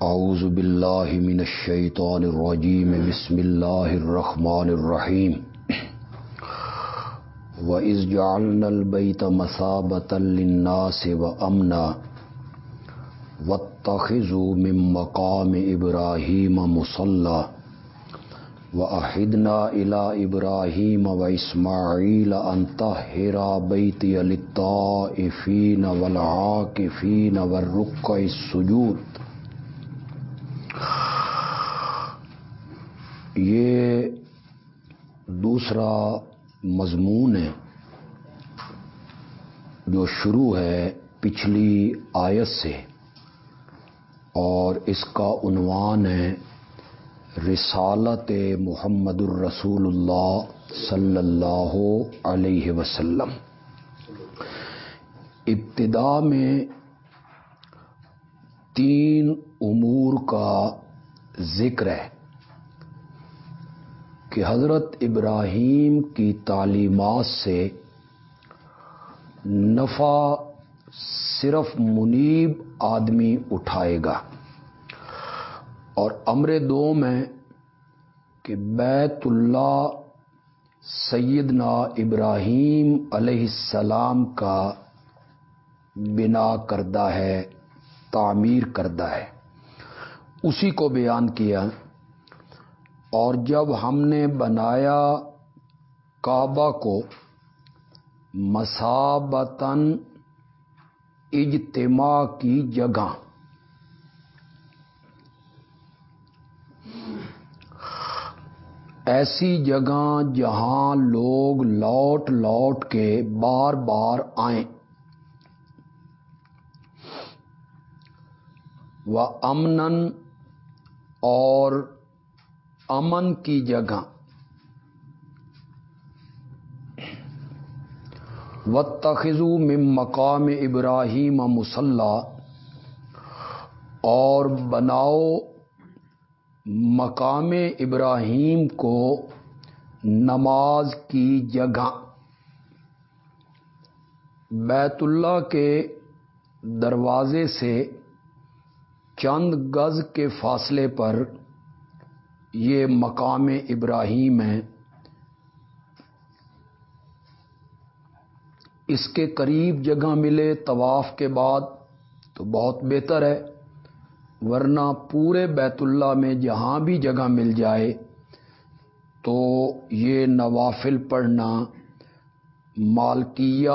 اعوذ باللہ من الشیطان الرجیم بسم اللہ الرحمن الرحیم وَإِذْ جَعَلْنَا الْبَيْتَ مَثَابَةً لِلنَّاسِ وَأَمْنًا، وَاتَّخِذُوا مِن مقام إِبْرَاهِيمَ مصلى. وأحدنا إلى إبراهيم وإسماعيل أن طهر بيتي للطائفين والعاكفين والركع السجود. یہ دوسرا مضمون ہے جو شروع ہے پچھلی آیت سے اور اس کا عنوان ہے رسالت محمد الرسول اللہ صلی اللہ علیہ وسلم۔ ابتدا میں تین امور کا ذکر ہے کہ حضرت ابراہیم کی تعلیمات سے نفع صرف منیب آدمی اٹھائے گا۔ اور امر دو میں کہ بیت اللہ سیدنا ابراہیم علیہ السلام کا بنا کردہ ہے، تعمیر کردہ ہے۔ اسی کو بیان کیا۔ اور جب ہم نے بنایا کعبہ کو مسابتن اجتماع کی جگہ ایسی جگہ جہاں لوگ لوٹ لوٹ کے بار بار آئیں۔ و امن اور امن کی جگہ۔ و تخذو مم مقام ابراہیم مسلح اور بناؤ مقام ابراہیم کو نماز کی جگہ۔ بیت اللہ کے دروازے سے چند گز کے فاصلے پر یہ مقام ابراہیم ہے۔ اس کے قریب جگہ ملے طواف کے بعد تو بہت بہتر ہے۔ ورنہ پورے بیت اللہ میں جہاں بھی جگہ مل جائے تو یہ نوافل پڑھنا مالکیہ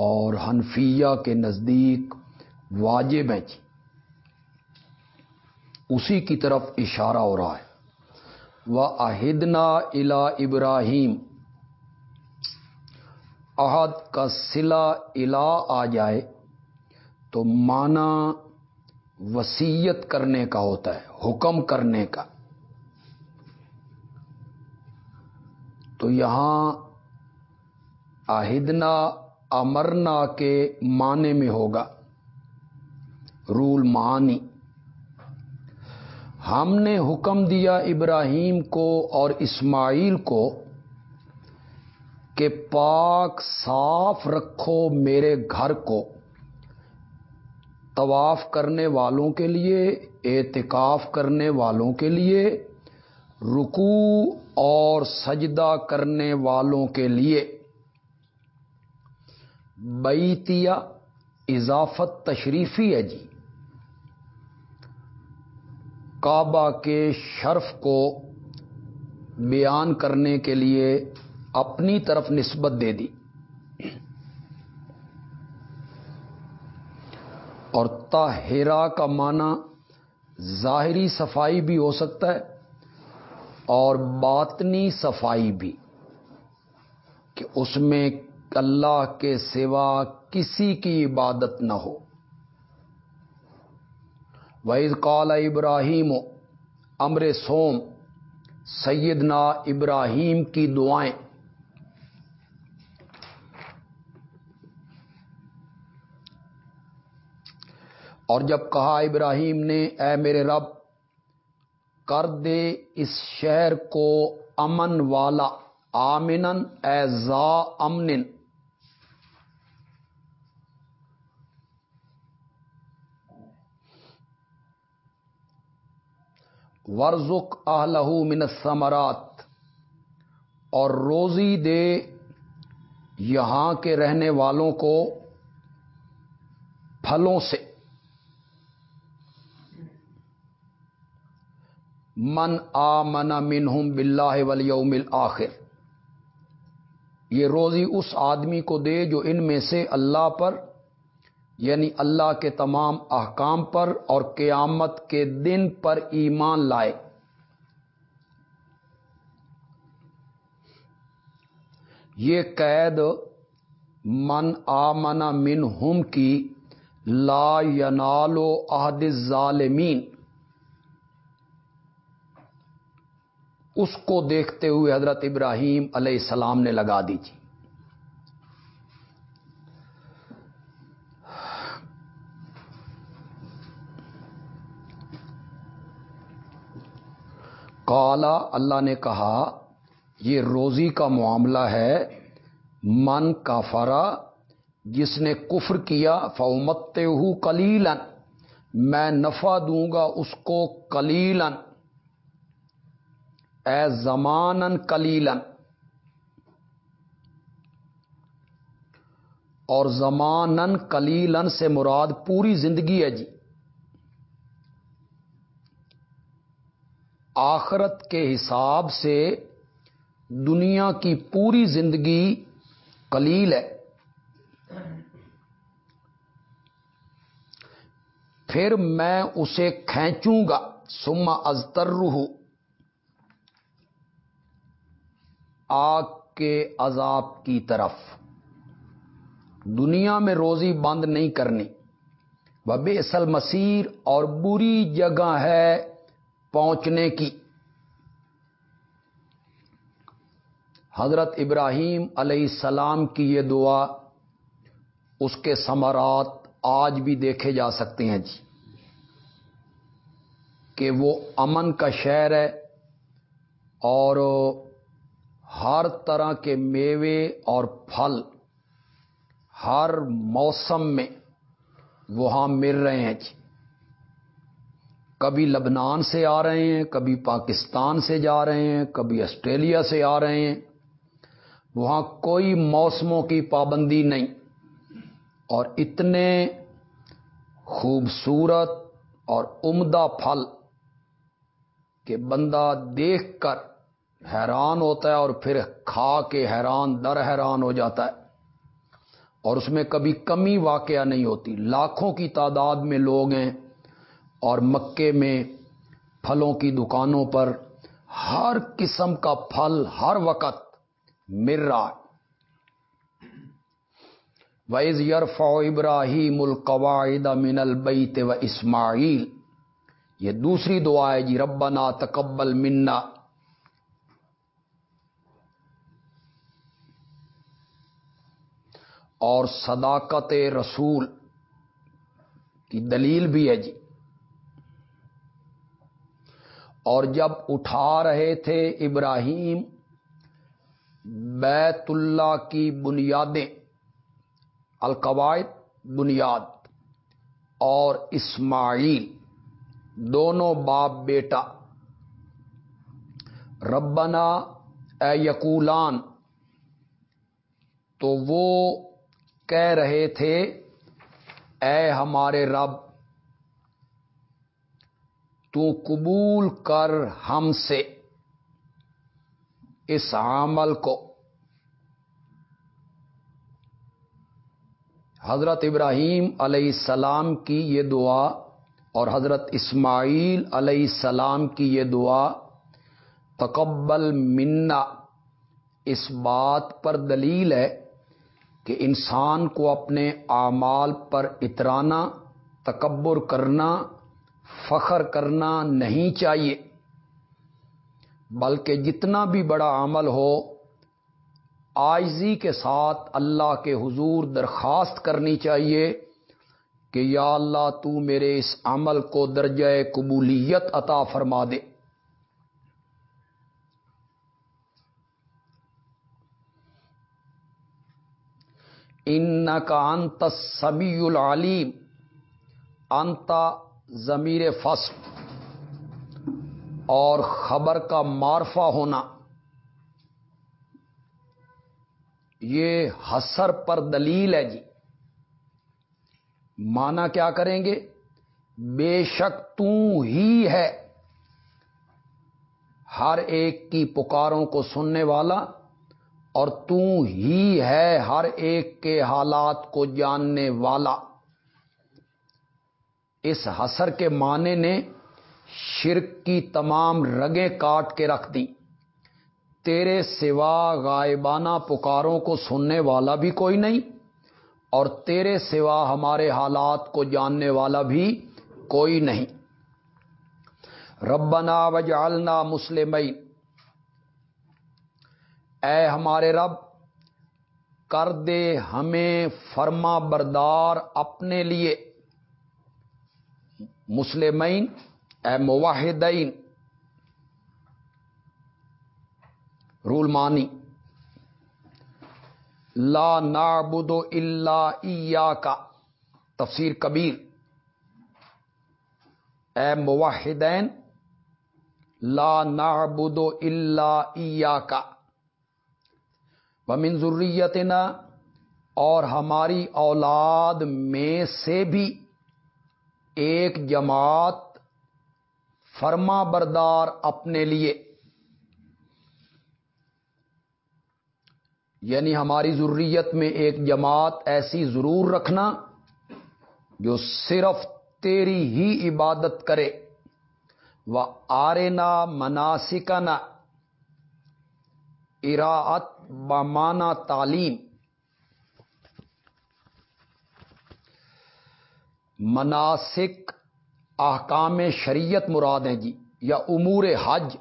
اور حنفیہ کے نزدیک واجب ہے جی۔ اسی کی طرف اشارہ ہو رہا ہے۔ و اہدنا الا ابراہیم عہد کا سلا الا آ جائے تو مانا وسیعت کرنے کا ہوتا ہے، حکم کرنے کا۔ تو یہاں آہدنا، امرنا کے معنی میں ہوگا۔ رول معنی۔ ہم نے حکم دیا ابراہیم کو اور اسماعیل کو کہ پاک صاف رکھو میرے گھر کو۔ طواف کرنے والوں کے لیے، اعتکاف کرنے والوں کے لیے رکو اور سجدہ کرنے والوں کے لیے۔ بیتیا اضافت تشریفی ہے جی۔ کعبہ کے شرف کو بیان کرنے کے لیے اپنی طرف نسبت دے دی۔ اور تاہرا کا معنی ظاہری صفائی بھی ہو سکتا ہے اور باطنی صفائی بھی، کہ اس میں اللہ کے سوا کسی کی عبادت نہ ہو۔ وعید کال ابراہیم امر سوم، سیدنا ابراہیم کی دعائیں۔ اور جب کہا ابراہیم نے، اے میرے رب، کر دے اس شہر کو امن والا آمن اے زا امن ورژ آلہ من ثمرات اور روزی دے یہاں کے رہنے والوں کو پھلوں سے۔ من آ منا منہم بلّہ ولیوم آخر یہ روزی اس آدمی کو دے جو ان میں سے اللہ پر یعنی اللہ کے تمام احکام پر اور قیامت کے دن پر ایمان لائے۔ یہ قید من آمنا من ہم کی لا ینالو عہد ظالمین اس کو دیکھتے ہوئے حضرت ابراہیم علیہ السلام نے لگا دی تھی۔ کالا اللہ نے کہا، یہ روزی کا معاملہ ہے۔ من کا فرا جس نے کفر کیا فومت ہو کلیلن میں نفع دوں گا اس کو کلیلن اے زمانن کلیلن اور زمانن کلیلن سے مراد پوری زندگی ہے جی۔ آخرت کے حساب سے دنیا کی پوری زندگی کلیل ہے۔ پھر میں اسے کھینچوں گا سما ازتر روح آگ کے عذاب کی طرف۔ دنیا میں روزی بند نہیں کرنی۔ وہ بے اصل مسیر اور بری جگہ ہے پہنچنے کی۔ حضرت ابراہیم علیہ السلام کی یہ دعا اس کے ثمرات آج بھی دیکھے جا سکتے ہیں جی۔ کہ وہ امن کا شہر ہے اور ہر طرح کے میوے اور پھل ہر موسم میں وہاں مل رہے ہیں جی۔ کبھی لبنان سے آ رہے ہیں، کبھی پاکستان سے جا رہے ہیں، کبھی آسٹریلیا سے آ رہے ہیں۔ وہاں کوئی موسموں کی پابندی نہیں۔ اور اتنے خوبصورت اور عمدہ پھل کہ بندہ دیکھ کر حیران ہوتا ہے اور پھر کھا کے حیران در حیران ہو جاتا ہے۔ اور اس میں کبھی کمی واقعہ نہیں ہوتی۔ لاکھوں کی تعداد میں لوگ ہیں اور مکے میں پھلوں کی دکانوں پر ہر قسم کا پھل ہر وقت مل رہا ویز یرف ابراہیم القواعد من البیت و اسماعیل یہ دوسری دعا ہے جی ربنا تقبل منا۔ اور صداقت رسول کی دلیل بھی ہے جی۔ اور جب اٹھا رہے تھے ابراہیم، بیت اللہ کی بنیادیں، القواعد، بنیاد، اور اسماعیل، دونوں باپ بیٹا، ربنا اے یقولان، تو وہ کہہ رہے تھے، اے ہمارے رب، تو قبول کر ہم سے اس عمل کو. حضرت ابراہیم علیہ السلام کی یہ دعا اور حضرت اسماعیل علیہ السلام کی یہ دعا، تقبل منا، اس بات پر دلیل ہے کہ انسان کو اپنے اعمال پر اترانا، تکبر کرنا، فخر کرنا نہیں چاہیے۔ بلکہ جتنا بھی بڑا عمل ہو، آئزی کے ساتھ اللہ کے حضور درخواست کرنی چاہیے کہ یا اللہ تو میرے اس عمل کو درجہ قبولیت عطا فرما دے۔ ان کا انت سمی العلیم انتا ضمیر فصل. اور خبر کا معرفہ ہونا. یہ حسر پر دلیل ہے جی. مانا کیا کریں گے؟ بے شک تو ہی ہے ہر ایک کی پکاروں کو سننے والا اور تو ہی ہے ہر ایک کے حالات کو جاننے والا۔ اس حسر کے معنی نے شرک کی تمام رگیں کاٹ کے رکھ دی تیرے سوا غائبانہ پکاروں کو سننے والا بھی کوئی نہیں، اور تیرے سوا ہمارے حالات کو جاننے والا بھی کوئی نہیں۔ ربنا وجعلنا مسلمین۔ اے ہمارے رب، کر دے ہمیں فرما بردار اپنے لیے۔ مسلمین، اے موحدین، رول مانی۔ لا نعبد الا کا تفسیر کبیر۔ اے موحدین، لا نعبد الا کا ومن ذریتنا اور ہماری اولاد میں سے بھی ایک جماعت فرما بردار اپنے لیے یعنی ہماری ضروریت میں ایک جماعت ایسی ضرور رکھنا جو صرف تیری ہی عبادت کرے وہ آرنا مناسکنا، اراعت بمانا تعلیم۔ مناسک احکام شریعت مراد ہیں جی یا امور حج۔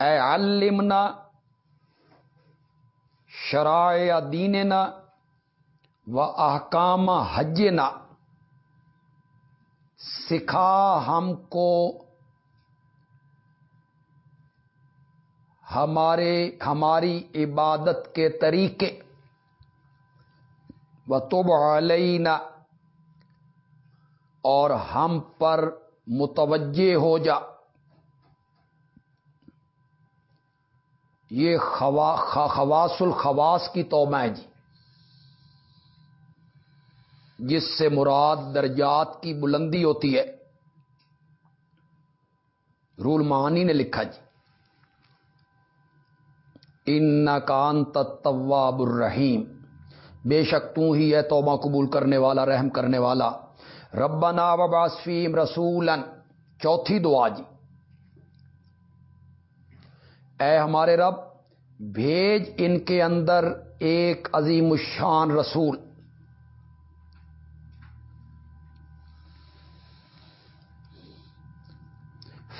اے علمنا، شرائع دیننا و احکام حج نا سکھا ہم کو ہمارے ہماری عبادت کے طریقے۔ و تب علینا اور ہم پر متوجہ ہو جا۔ یہ خواص الخواس کی توبہ ہے جی۔ جس سے مراد درجات کی بلندی ہوتی ہے۔ رول مانی نے لکھا جی۔ ان کان طواب الرحیم بے شک تو ہی ہے توبہ قبول کرنے والا، رحم کرنے والا. ربنا وباسفیم رسولن چوتھی دعا جی. اے ہمارے رب، بھیج ان کے اندر ایک عظیم الشان رسول.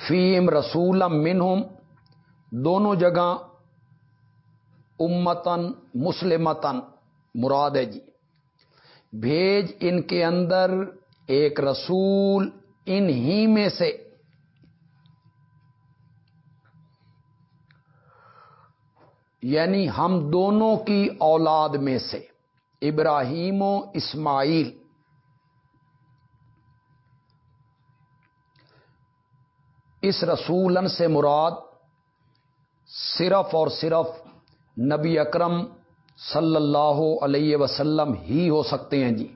فیم رسول منہم. دونوں جگہ امتن مسلمتن مراد ہے جی۔ بھیج ان کے اندر ایک رسول انہی میں سے۔ یعنی ہم دونوں کی اولاد میں سے۔ ابراہیم و اسماعیل۔ اس رسولن سے مراد صرف اور صرف نبی اکرم صلی اللہ علیہ وسلم ہی ہو سکتے ہیں جی۔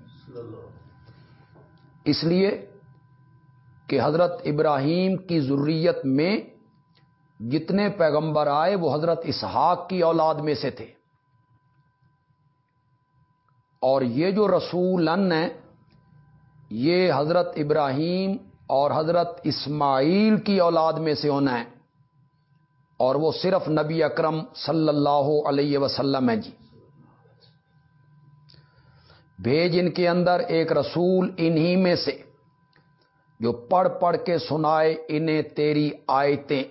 اس لیے کہ حضرت ابراہیم کی ضروریت میں جتنے پیغمبر آئے، وہ حضرت اسحاق کی اولاد میں سے تھے۔ اور یہ جو رسول ہیں، یہ حضرت ابراہیم اور حضرت اسماعیل کی اولاد میں سے ہونا ہے۔ اور وہ صرف نبی اکرم صلی اللہ علیہ وسلم ہے جی۔ بھیج ان کے اندر ایک رسول انہی میں سے جو پڑھ پڑھ کے سنائے انہیں تیری آیتیں۔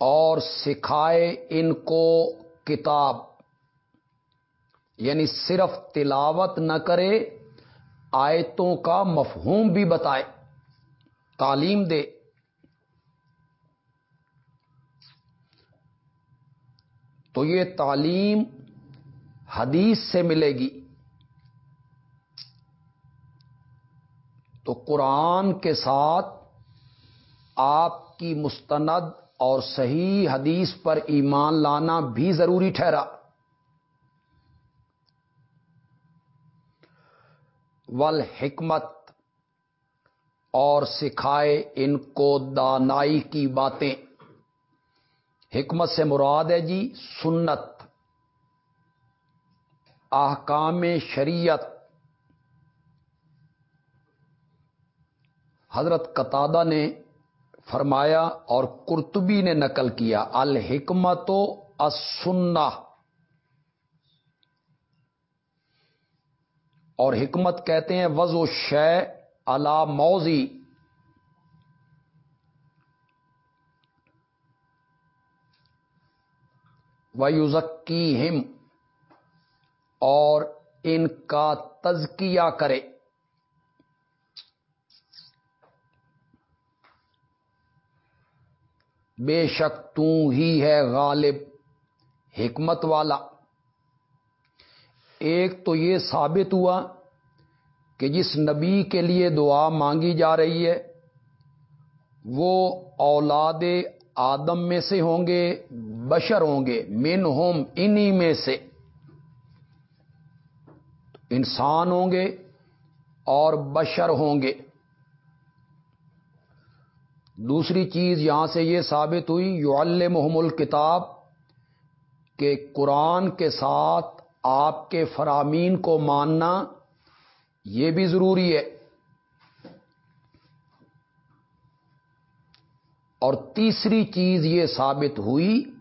اور سکھائے ان کو کتاب یعنی صرف تلاوت نہ کرے آیتوں کا مفہوم بھی بتائے، تعلیم دے۔ تو یہ تعلیم حدیث سے ملے گی۔ تو قرآن کے ساتھ آپ کی مستند اور صحیح حدیث پر ایمان لانا بھی ضروری ٹھہرا۔ ول حکمت اور سکھائے ان کو دانائی کی باتیں۔ حکمت سے مراد ہے جی سنت، احکام شریعت۔ حضرت قطادہ نے فرمایا اور کرتبی نے نقل کیا الحکمت و اسنا اور حکمت کہتے ہیں وز و شے الا موزی ویوزکی ہم اور ان کا تزکیہ کرے۔ بے شک تو ہی ہے غالب، حکمت والا۔ ایک تو یہ ثابت ہوا کہ جس نبی کے لیے دعا مانگی جا رہی ہے، وہ اولاد آدم میں سے ہوں گے، بشر ہوں گے من ہوم انہی میں سے۔ انسان ہوں گے اور بشر ہوں گے۔ دوسری چیز یہاں سے یہ ثابت ہوئی یو محمل کتاب کہ قرآن کے ساتھ آپ کے فرامین کو ماننا یہ بھی ضروری ہے۔ اور تیسری چیز یہ ثابت ہوئی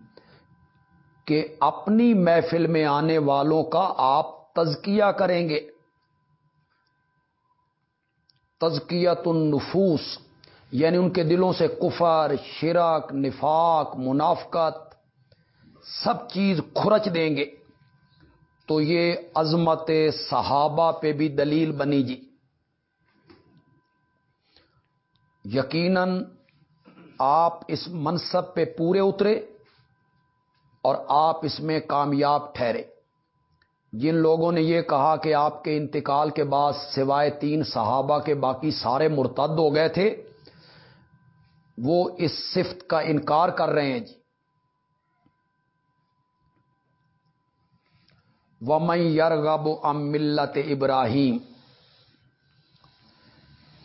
کہ اپنی محفل میں آنے والوں کا آپ تزکیہ کریں گے۔ تزکیت النفوس یعنی ان کے دلوں سے کفر شرک، نفاق، منافقت، سب چیز کھرچ دیں گے۔ تو یہ عظمت صحابہ پہ بھی دلیل بنی جی۔ یقیناً آپ اس منصب پہ پورے اترے اور آپ اس میں کامیاب ٹھہرے۔ جن لوگوں نے یہ کہا کہ آپ کے انتقال کے بعد سوائے تین صحابہ کے باقی سارے مرتد ہو گئے تھے، وہ اس صفت کا انکار کر رہے ہیں جی۔ ومئی یرغب ام ملت ابراہیم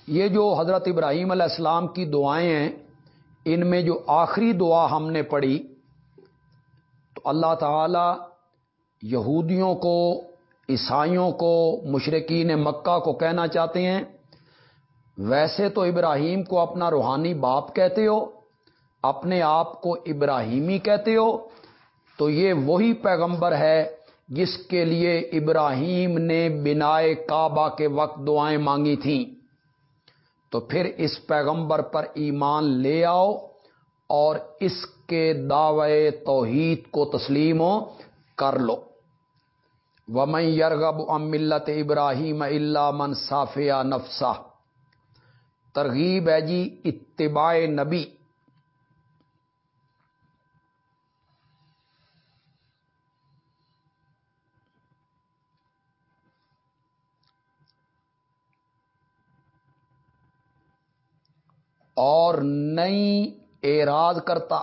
یہ جو حضرت ابراہیم علیہ السلام کی دعائیں ہیں، ان میں جو آخری دعا ہم نے پڑھی، تو اللہ تعالی یہودیوں کو، عیسائیوں کو مشرقین مکہ کو کہنا چاہتے ہیں، ویسے تو ابراہیم کو اپنا روحانی باپ کہتے ہو، اپنے آپ کو ابراہیمی کہتے ہو، تو یہ وہی پیغمبر ہے جس کے لیے ابراہیم نے بنائے کعبہ کے وقت دعائیں مانگی تھیں۔ تو پھر اس پیغمبر پر ایمان لے آؤ اور اس کے دعوے توحید کو تسلیم ہو کر لو۔ ومن یرغب ام ملت ابراہیم اللہ من صافیہ نفسہ ترغیب ہے جی اتباع نبی۔ اور نئی اعراض کرتا۔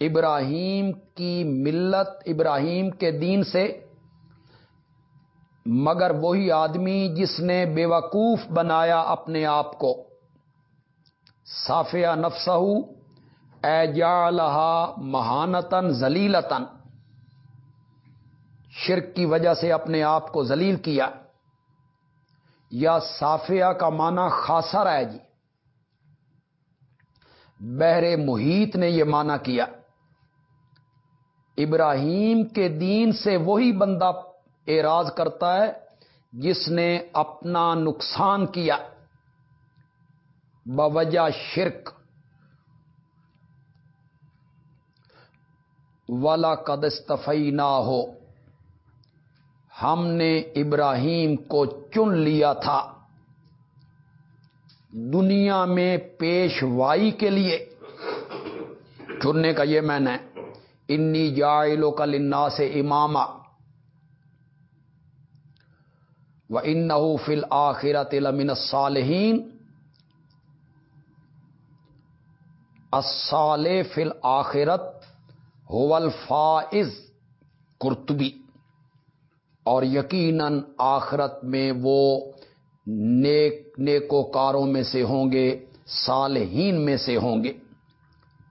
ابراہیم کی ملت ابراہیم کے دین سے، مگر وہی آدمی جس نے بے وقوف بنایا اپنے آپ کو۔ صافیہ نفسہ اے جا مہانتن زلیلتن شرک کی وجہ سے اپنے آپ کو ذلیل کیا یا صافیہ کا معنی خاصا ہے جی۔ بحر محیط نے یہ معنی کیا۔ ابراہیم کے دین سے وہی بندہ اعراض کرتا ہے جس نے اپنا نقصان کیا۔ بوجہ شرک۔ والا قدستفی نہ ہو ہم نے ابراہیم کو چن لیا تھا دنیا میں پیشوائی کے لیے۔ چننے کا یہ میں نے۔ انی جائلو کا لنا سے امام و ان فل آخرت لمن صالحین اصال فل آخرت ہول فائز کرتبی اور یقیناً آخرت میں وہ نیک نیکوکاروں میں سے ہوں گے، صالحین میں سے ہوں گے۔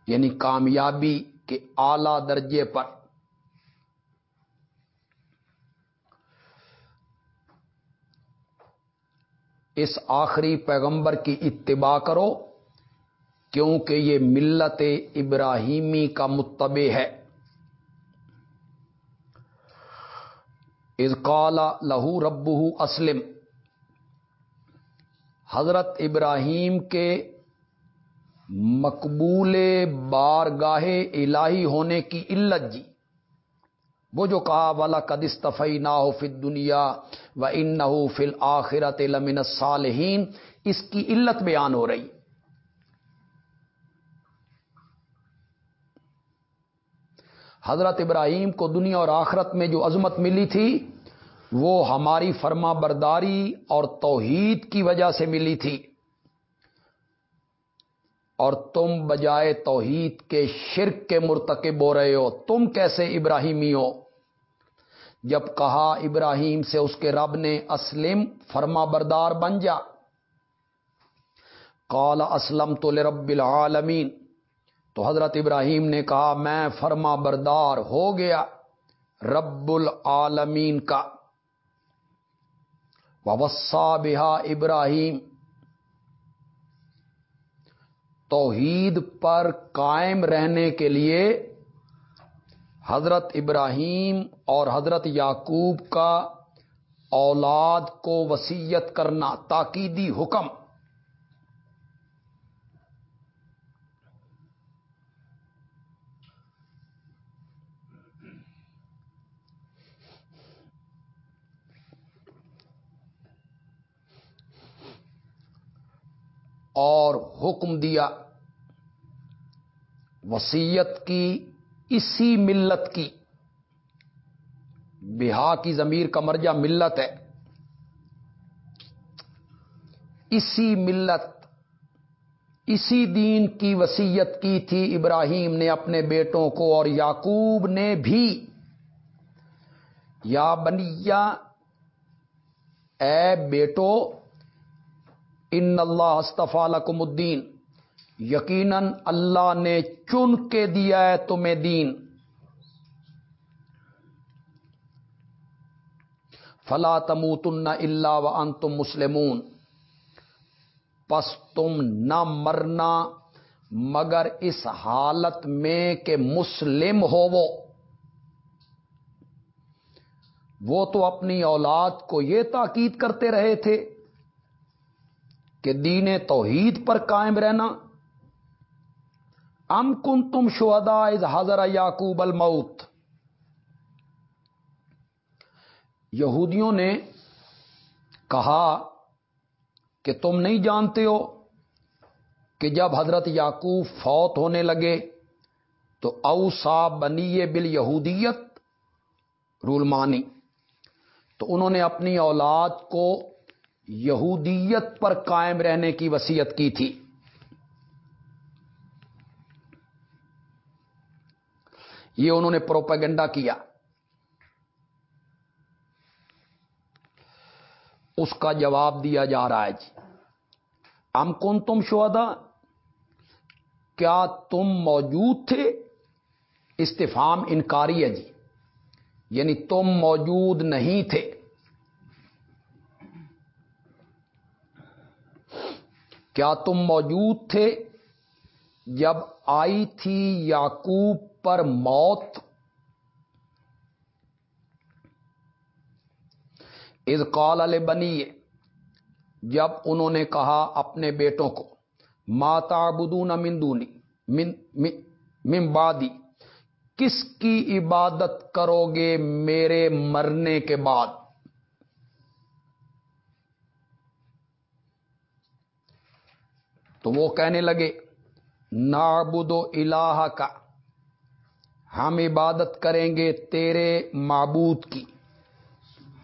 یعنی کامیابی کے اعلی درجے پر۔ اس آخری پیغمبر کی اتباع کرو، کیونکہ یہ ملت ابراہیمی کا متبع ہے۔ از لہو ربو اسلم۔ حضرت ابراہیم کے مقبول بار گاہے الہی ہونے کی علت جی۔ وہ جو کہا، والا قدستفی نہ ہو فل دنیا و ان نہ ہو فل آخرت لمن صالحین اس کی علت بیان ہو رہی۔ حضرت ابراہیم کو دنیا اور آخرت میں جو عظمت ملی تھی، وہ ہماری فرما برداری اور توحید کی وجہ سے ملی تھی۔ اور تم بجائے توحید کے شرک کے مرتکب ہو رہے ہو۔ تم کیسے ابراہیمی ہو؟ جب کہا ابراہیم سے اس کے رب نے اسلم، فرما بردار بن جا۔ کال اسلم تو رب العالمین۔ تو حضرت ابراہیم نے کہا، میں فرما بردار ہو گیا، رب العالمین کا۔ وسا بہا ابراہیم۔ توحید پر قائم رہنے کے لیے حضرت ابراہیم اور حضرت یعقوب کا اولاد کو وسیعت کرنا، تاکیدی حکم۔ اور حکم دیا وسیعت کی، اسی ملت کی۔ بہا کی ضمیر کا مرجع ملت ہے۔ اسی ملت، اسی دین کی وسیعت کی تھی ابراہیم نے اپنے بیٹوں کو اور یاقوب نے بھی۔ یا بنیا اے بیٹو ان اللہ استفا لکم الدین۔ یقیناً اللہ نے چن کے دیا ہے تمہیں دین۔ فلا تموتن اللہ و ان تم مسلمون۔ پس تم نہ مرنا، مگر اس حالت میں کہ مسلم ہو وہ وہ تو اپنی اولاد کو یہ تاکید کرتے رہے تھے۔ کہ دین توحید پر قائم رہنا۔ ام کن تم شہدا از حضر یاقوب الموت۔ یہودیوں نے کہا کہ تم نہیں جانتے ہو کہ جب حضرت یعقوب فوت ہونے لگے تو اوسا بنی بل یہودیت رولمانی تو انہوں نے اپنی اولاد کو یہودیت پر قائم رہنے کی وسیعت کی تھی۔ یہ انہوں نے پروپیگنڈا کیا۔ اس کا جواب دیا جا رہا ہے جی۔ ہم کون تم شہدا؟ کیا تم موجود تھے؟ استفام انکاری ہے جی۔ یعنی تم موجود نہیں تھے۔ کیا تم موجود تھے جب آئی تھی یاقوب پر موت؟ از کال عل بنی جب انہوں نے کہا اپنے بیٹوں کو ماتا بدون مندونی ممبادی کس کی عبادت کرو گے میرے مرنے کے بعد؟ تو وہ کہنے لگے نابود و الہ کا ہم عبادت کریں گے تیرے معبود کی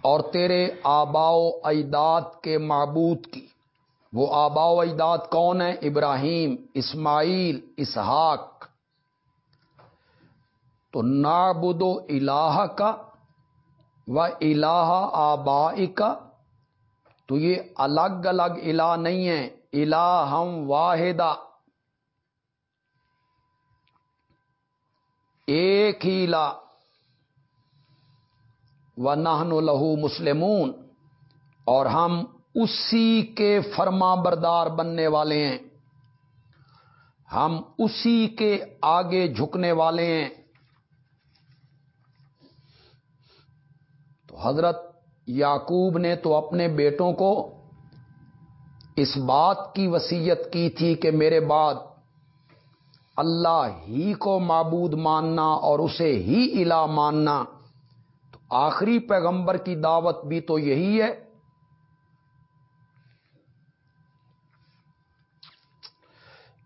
اور تیرے آبا و اجداد کے معبود کی۔ وہ آبا و اجداد کون ہیں؟ ابراہیم، اسماعیل، اسحاق۔ تو نابود و الہ کا و الہ آبا کا تو یہ الگ الگ الہ نہیں ہے الہ ہم واحدہ ایک ہی الہ و نہن لہو مسلمون۔ اور ہم اسی کے فرما بردار بننے والے ہیں۔ ہم اسی کے آگے جھکنے والے ہیں۔ تو حضرت یعقوب نے تو اپنے بیٹوں کو اس بات کی وسیعت کی تھی کہ میرے بعد اللہ ہی کو معبود ماننا اور اسے ہی الہ ماننا، تو آخری پیغمبر کی دعوت بھی تو یہی ہے۔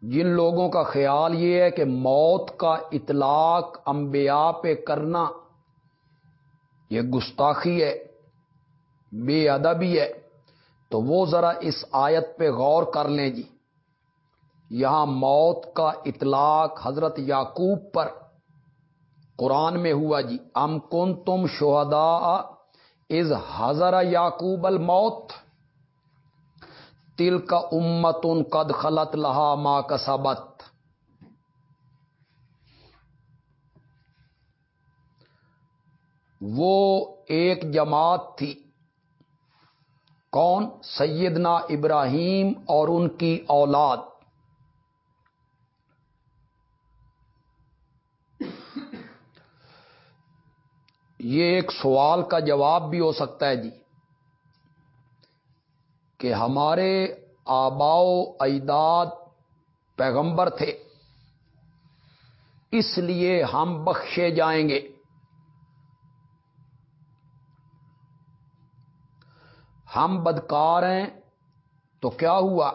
جن لوگوں کا خیال یہ ہے کہ موت کا اطلاق انبیاء پہ کرنا، یہ گستاخی ہے، بے ادبی ہے۔ تو وہ ذرا اس آیت پہ غور کر لیں جی۔ یہاں موت کا اطلاق حضرت یعقوب پر قرآن میں ہوا جی۔ ام کن تم شہدا از حضر یعقوب الموت۔ تل کا امت ان قد خلط لہا ماں کا سبت وہ ایک جماعت تھی۔ کون؟ سیدنا ابراہیم اور ان کی اولاد۔ یہ ایک سوال کا جواب بھی ہو سکتا ہے جی کہ ہمارے آباؤ اجداد پیغمبر تھے، اس لیے ہم بخشے جائیں گے۔ ہم بدکار ہیں تو کیا ہوا؟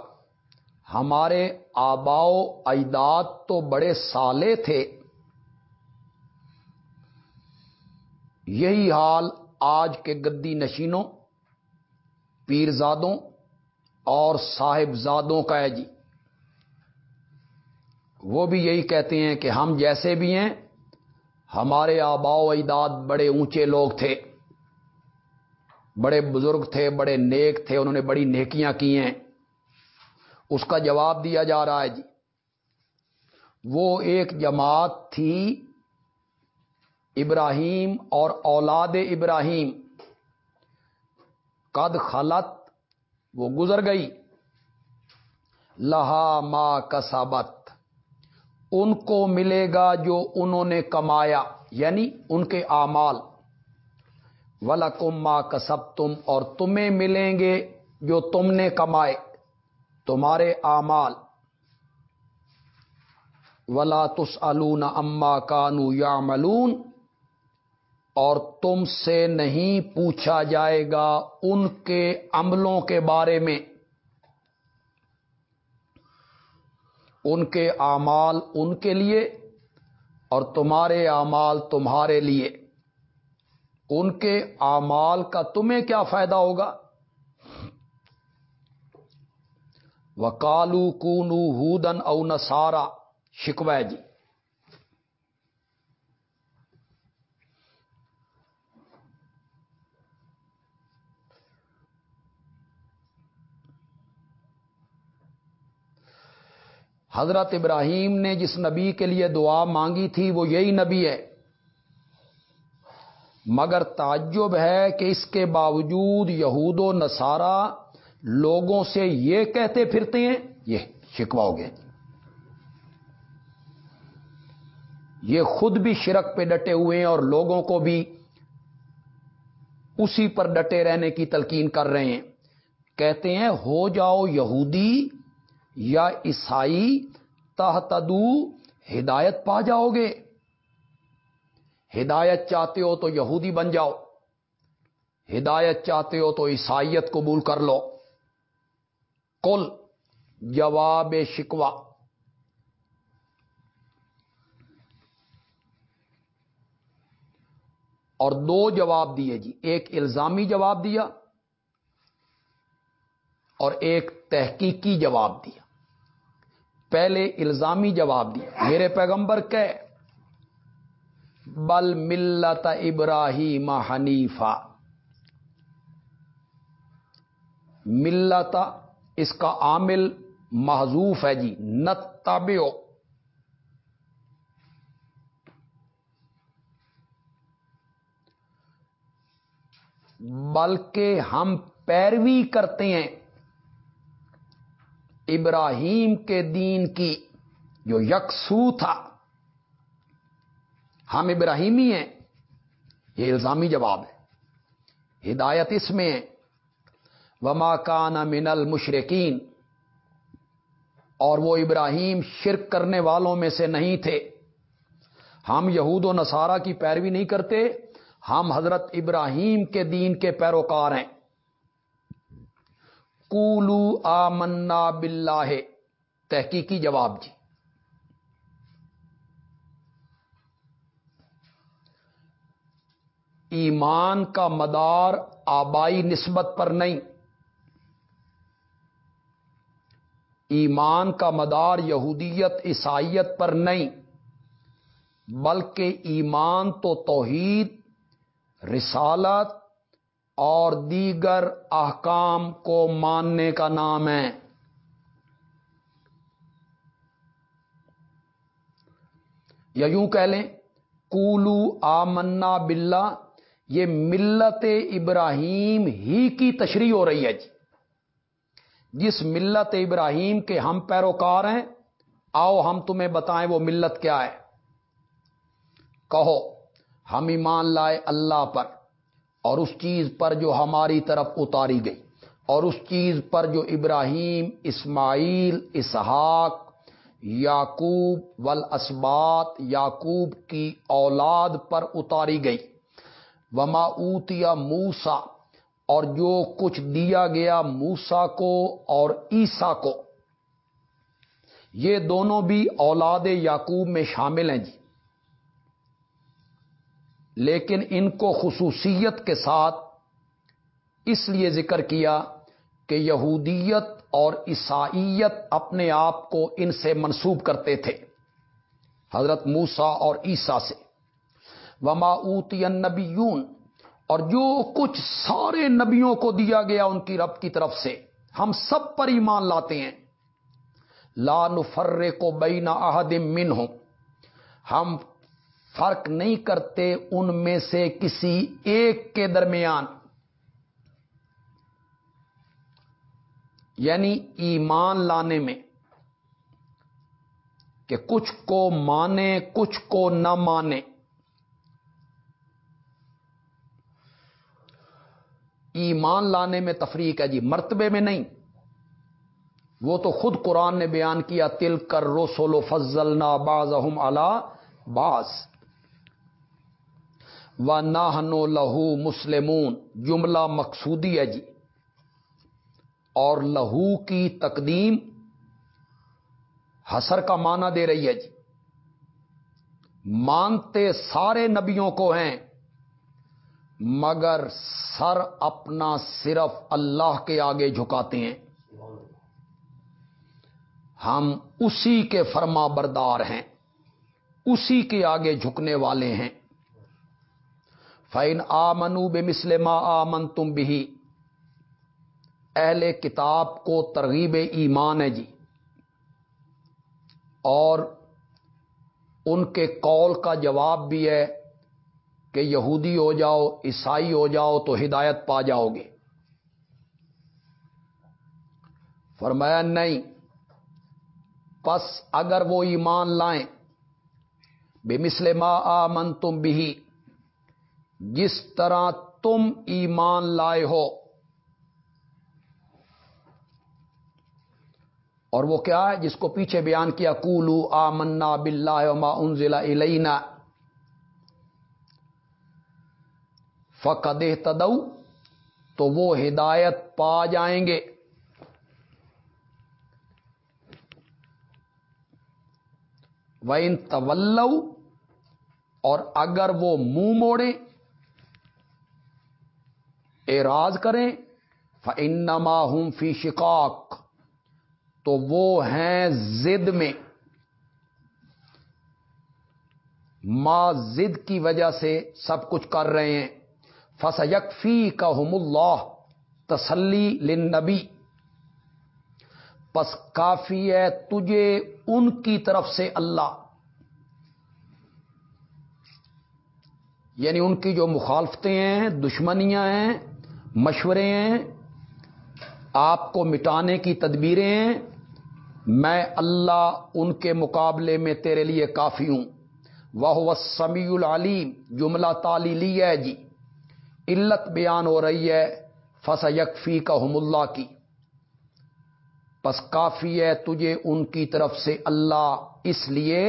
ہمارے آباؤ اجداد تو بڑے سالے تھے۔ یہی حال آج کے گدی نشینوں، پیرزادوں اور صاحبزادوں کا ہے جی۔ وہ بھی یہی کہتے ہیں کہ ہم جیسے بھی ہیں، ہمارے آبا و اجداد بڑے اونچے لوگ تھے۔ بڑے بزرگ تھے، بڑے نیک تھے، انہوں نے بڑی نیکیاں کی ہیں۔ اس کا جواب دیا جا رہا ہے جی۔ وہ ایک جماعت تھی، ابراہیم اور اولاد ابراہیم۔ قد خلط وہ گزر گئی۔ لہا ما کسابت ان کو ملے گا جو انہوں نے کمایا یعنی ان کے اعمال۔ ولکم ما کسب تم اور تمہیں ملیں گے جو تم نے کمائے، تمہارے اعمال۔ ولا تس اما کانو یا ملون اور تم سے نہیں پوچھا جائے گا ان کے عملوں کے بارے میں۔ ان کے اعمال ان کے لیے، اور تمہارے اعمال تمہارے لیے۔ ان کے اعمال کا تمہیں کیا فائدہ ہوگا؟ وکالو کونو ہودن او نسارا شکوہ جی۔ حضرت ابراہیم نے جس نبی کے لیے دعا مانگی تھی، وہ یہی نبی ہے۔ مگر تعجب ہے کہ اس کے باوجود یہود و نصارہ لوگوں سے یہ کہتے پھرتے ہیں، یہ شکوا ہو گیا۔ یہ خود بھی شرک پہ ڈٹے ہوئے ہیں اور لوگوں کو بھی اسی پر ڈٹے رہنے کی تلقین کر رہے ہیں۔ کہتے ہیں، ہو جاؤ یہودی یا عیسائی، تحتدو ہدایت پا جاؤ گے۔ ہدایت چاہتے ہو تو یہودی بن جاؤ۔ ہدایت چاہتے ہو تو عیسائیت قبول کر لو۔ کل جواب شکوا اور دو جواب دیے جی۔ ایک الزامی جواب دیا اور ایک تحقیقی جواب دیا۔ پہلے الزامی جواب دیا۔ میرے پیغمبر کہ بل ملت ابراہیم حنیفہ ملتا اس کا عامل محضوف ہے جی نت بلکہ ہم پیروی کرتے ہیں ابراہیم کے دین کی، جو یکسو تھا۔ ہم ابراہیمی ہیں، یہ الزامی جواب ہے۔ ہدایت اس میں ہے۔ وما کان من المشرقین اور وہ ابراہیم شرک کرنے والوں میں سے نہیں تھے۔ ہم یہود و نصارہ کی پیروی نہیں کرتے، ہم حضرت ابراہیم کے دین کے پیروکار ہیں۔ کولو آ منا تحقیقی جواب جی۔ ایمان کا مدار آبائی نسبت پر نہیں۔ ایمان کا مدار یہودیت، عیسائیت پر نہیں، بلکہ ایمان تو توحید، رسالت اور دیگر احکام کو ماننے کا نام ہے۔ یا یوں کہہ لیں کولو آمنا بلا یہ ملت ابراہیم ہی کی تشریح ہو رہی ہے جی۔ جس ملت ابراہیم کے ہم پیروکار ہیں، آؤ ہم تمہیں بتائیں وہ ملت کیا ہے۔ کہو، ہم ایمان لائے اللہ پر اور اس چیز پر جو ہماری طرف اتاری گئی اور اس چیز پر جو ابراہیم، اسماعیل، اسحاق یاقوب والاسبات یاقوب کی اولاد پر اتاری گئی۔ وما اوتیا موسا اور جو کچھ دیا گیا موسا کو اور عیسا کو۔ یہ دونوں بھی اولاد یاقوب میں شامل ہیں جی۔ لیکن ان کو خصوصیت کے ساتھ اس لیے ذکر کیا کہ یہودیت اور عیسائیت اپنے آپ کو ان سے منسوب کرتے تھے، حضرت موسا اور عیسا سے۔ وما اوتی نبیون اور جو کچھ سارے نبیوں کو دیا گیا ان کی رب کی طرف سے، ہم سب پر ایمان لاتے ہیں۔ لا نفرے کو بینا احدم من ہوں ہم فرق نہیں کرتے ان میں سے کسی ایک کے درمیان۔ یعنی ایمان لانے میں کہ کچھ کو مانے، کچھ کو نہ مانے۔ ایمان لانے میں تفریق ہے جی مرتبے میں نہیں۔ وہ تو خود قرآن نے بیان کیا تل کر روسولو فضل نا باز اللہ باز و ناہنو لہو مسلمون۔ جملہ مقصودی ہے جی۔ اور لہو کی تقدیم حسر کا معنی دے رہی ہے جی۔ مانتے سارے نبیوں کو ہیں۔ مگر سر اپنا صرف اللہ کے آگے جھکاتے ہیں۔ ہم اسی کے فرما بردار ہیں، اسی کے آگے جھکنے والے ہیں۔ فائن آ منو بے مسلم آ من تم بھی اہل کتاب کو ترغیب ایمان ہے جی۔ اور ان کے قول کا جواب بھی ہے کہ یہودی ہو جاؤ، عیسائی ہو جاؤ تو ہدایت پا جاؤ گے۔ فرمایا، نہیں۔ پس اگر وہ ایمان لائیں بے مسلم آ من تم بھی جس طرح تم ایمان لائے ہو۔ اور وہ کیا ہے؟ جس کو پیچھے بیان کیا کولو آ منا بلّہ ما انزلہ علینا فقد تدو تو وہ ہدایت پا جائیں گے۔ وہ ان طلو اور اگر وہ منہ موڑے اعراض کریں فنما ہوں فی شکاک تو وہ ہیں زد میں۔ ما زد کی وجہ سے سب کچھ کر رہے ہیں۔ فس یکفی کا اللہ تسلی لنبی پس کافی ہے تجھے ان کی طرف سے اللہ۔ یعنی ان کی جو مخالفتیں ہیں، دشمنیاں ہیں، مشورے ہیں، آپ کو مٹانے کی تدبیریں ہیں، میں اللہ ان کے مقابلے میں تیرے لیے کافی ہوں۔ وہ سمیع العلیم جملہ تالی ہے جی۔ علت بیان ہو رہی ہے فس یکفی کا اللہ کی۔ پس کافی ہے تجھے ان کی طرف سے اللہ، اس لیے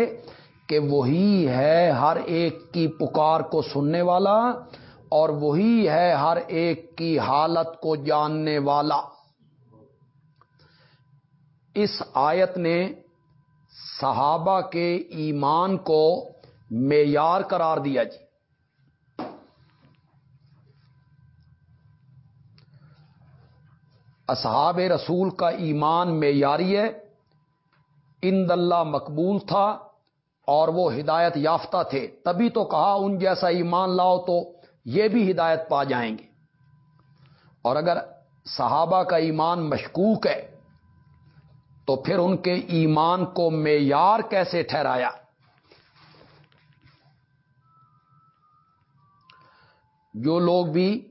کہ وہی ہے ہر ایک کی پکار کو سننے والا اور وہی ہے ہر ایک کی حالت کو جاننے والا۔ اس آیت نے صحابہ کے ایمان کو معیار قرار دیا جی۔ اصحاب رسول کا ایمان معیاری ہے۔ ان اللہ مقبول تھا اور وہ ہدایت یافتہ تھے۔ تبھی تو کہا ان جیسا ایمان لاؤ تو یہ بھی ہدایت پا جائیں گے۔ اور اگر صحابہ کا ایمان مشکوک ہے تو پھر ان کے ایمان کو معیار کیسے ٹھہرایا؟ جو لوگ بھی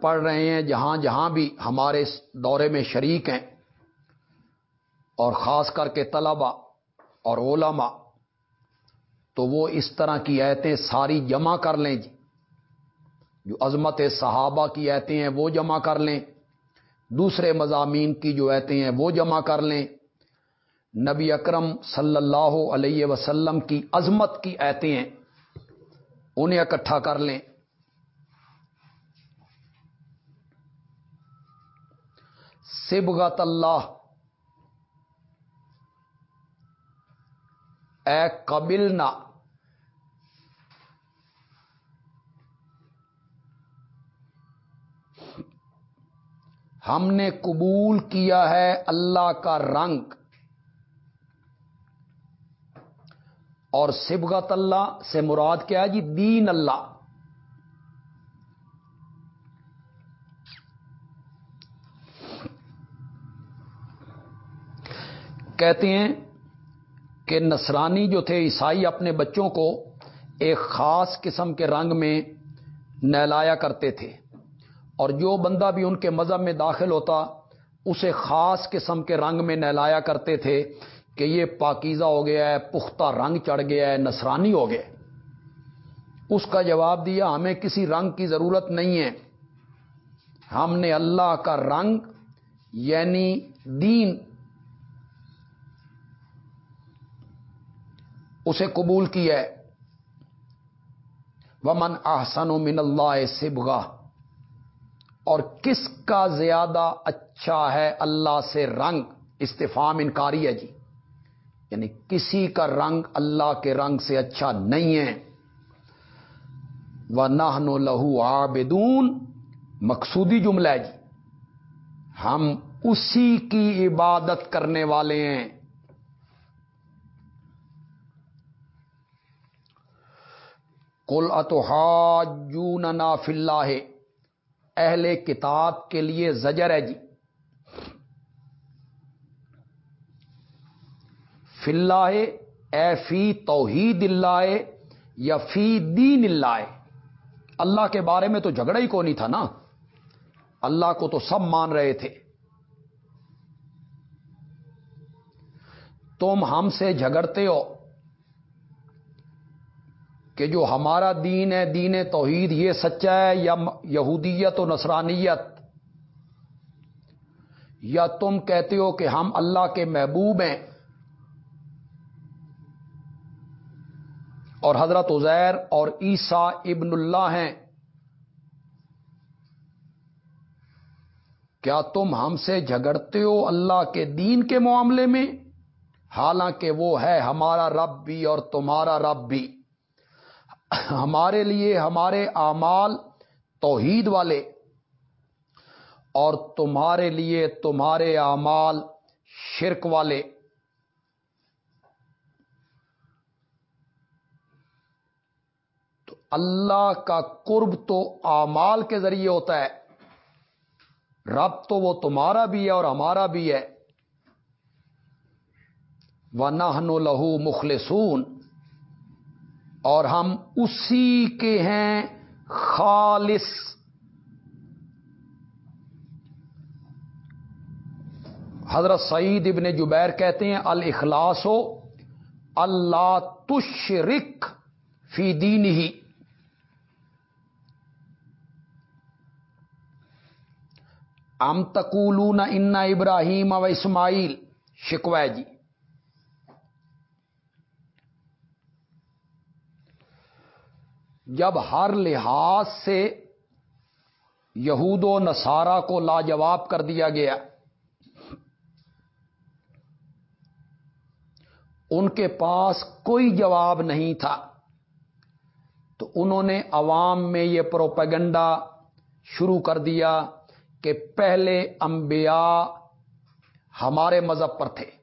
پڑھ رہے ہیں، جہاں جہاں بھی ہمارے دورے میں شریک ہیں، اور خاص کر کے طلبا اور علماء، تو وہ اس طرح کی ایتیں ساری جمع کر لیں جی۔ جو عظمت صحابہ کی ایتیں ہیں، وہ جمع کر لیں۔ دوسرے مضامین کی جو ایتیں ہیں، وہ جمع کر لیں۔ نبی اکرم صلی اللہ علیہ وسلم کی عظمت کی ایتیں ہیں، انہیں اکٹھا کر لیں۔ سبغت اللہ۔ اے قبلنا ہم نے قبول کیا ہے اللہ کا رنگ۔ اور سبغت اللہ سے مراد کیا ہے جی؟ دین اللہ۔ کہتے ہیں کہ نصرانی جو تھے، عیسائی اپنے بچوں کو ایک خاص قسم کے رنگ میں نہلایا کرتے تھے۔ اور جو بندہ بھی ان کے مذہب میں داخل ہوتا، اسے خاص قسم کے رنگ میں نہلایا کرتے تھے کہ یہ پاکیزہ ہو گیا ہے، پختہ رنگ چڑھ گیا ہے، نصرانی ہو گیا اس کا جواب دیا، ہمیں کسی رنگ کی ضرورت نہیں ہے۔ ہم نے اللہ کا رنگ یعنی دین اسے قبول کیا ہے۔ ومن احسن و من اللہ سبغا اور کس کا زیادہ اچھا ہے اللہ سے رنگ؟ استفام انکاری ہے جی۔ یعنی کسی کا رنگ اللہ کے رنگ سے اچھا نہیں ہے۔ وہ نہ لہو آبدون مقصودی جملہ ہے جی۔ ہم اسی کی عبادت کرنے والے ہیں۔ کل اتحاجون نا فلاح اہل کتاب کے لیے زجر ہے جی۔ فلاح اے فی توحید اللہ یا فی دین اللہ اللہ کے بارے میں تو جھگڑا ہی کو نہیں تھا نا؟ اللہ کو تو سب مان رہے تھے۔ تم ہم سے جھگڑتے ہو۔ کہ جو ہمارا دین ہے، دین توحید، یہ سچا ہے یا یہودیت و نصرانیت؟ یا تم کہتے ہو کہ ہم اللہ کے محبوب ہیں؟ اور حضرت عزیر اور عیسیٰ ابن اللہ ہیں۔ کیا تم ہم سے جھگڑتے ہو اللہ کے دین کے معاملے میں؟ حالانکہ وہ ہے ہمارا رب بھی اور تمہارا رب بھی۔ ہمارے لیے، ہمارے اعمال توحید والے اور تمہارے لیے تمہارے اعمال شرک والے۔ تو اللہ کا قرب تو اعمال کے ذریعے ہوتا ہے۔ رب تو وہ تمہارا بھی ہے اور ہمارا بھی ہے۔ وہ نہ لہو مخلصون۔ اور ہم اسی کے ہیں خالص۔ حضرت سعید ابن جبیر کہتے ہیں، الاخلاص ہو، اللہ تشرک فی دین ہی ام تکولون ان ابراہیم و اسماعیل، شکوہ جی۔ جب ہر لحاظ سے یہود و نصارہ کو لاجواب کر دیا گیا، ان کے پاس کوئی جواب نہیں تھا، تو انہوں نے عوام میں یہ پروپیگنڈا شروع کر دیا کہ پہلے انبیاء ہمارے مذہب پر تھے۔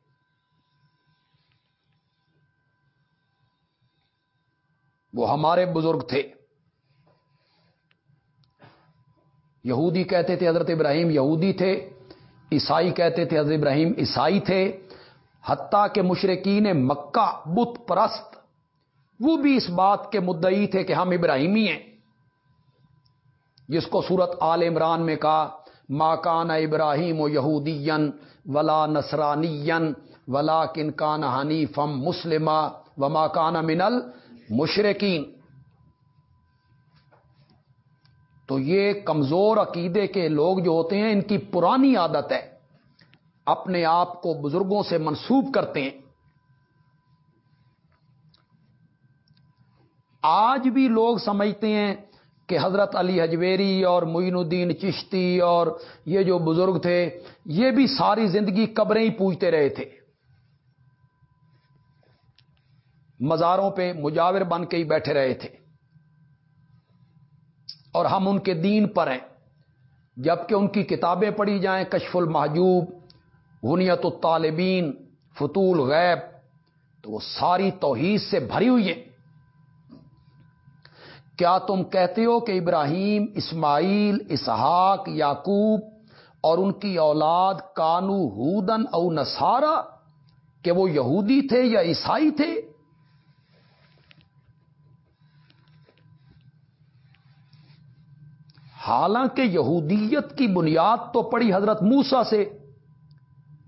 وہ ہمارے بزرگ تھے۔ یہودی کہتے تھے حضرت ابراہیم یہودی تھے، عیسائی کہتے تھے حضرت ابراہیم عیسائی تھے، حتیٰ کہ مشرقین مکہ بت پرست، وہ بھی اس بات کے مدعی تھے کہ ہم ابراہیمی ہیں۔ جس کو سورت آل عمران میں کہا ماکان ابراہیم و یہودی ولا نسرانی ولا کنکان حنیفم مسلمہ و ماکان منل مشرقین تو یہ کمزور عقیدے کے لوگ جو ہوتے ہیں، ان کی پرانی عادت ہے۔ اپنے آپ کو بزرگوں سے منسوب کرتے ہیں۔ آج بھی لوگ سمجھتے ہیں کہ حضرت علی حجویری اور معین الدین چشتی اور یہ جو بزرگ تھے، یہ بھی ساری زندگی قبریں ہی پوجتے رہے تھے۔ مزاروں پہ مجاور بن کے ہی بیٹھے رہے تھے۔ اور ہم ان کے دین پر ہیں۔ جبکہ ان کی کتابیں پڑھی جائیں، کشف المحجوب، غنیت الطالبین فتول غیب تو وہ ساری توحید سے بھری ہوئی ہے کیا تم کہتے ہو کہ ابراہیم، اسماعیل، اسحاق یاقوب اور ان کی اولاد کانو، ہودن او نسارا کہ وہ یہودی تھے یا عیسائی تھے؟ حالانکہ یہودیت کی بنیاد تو پڑی حضرت موسا سے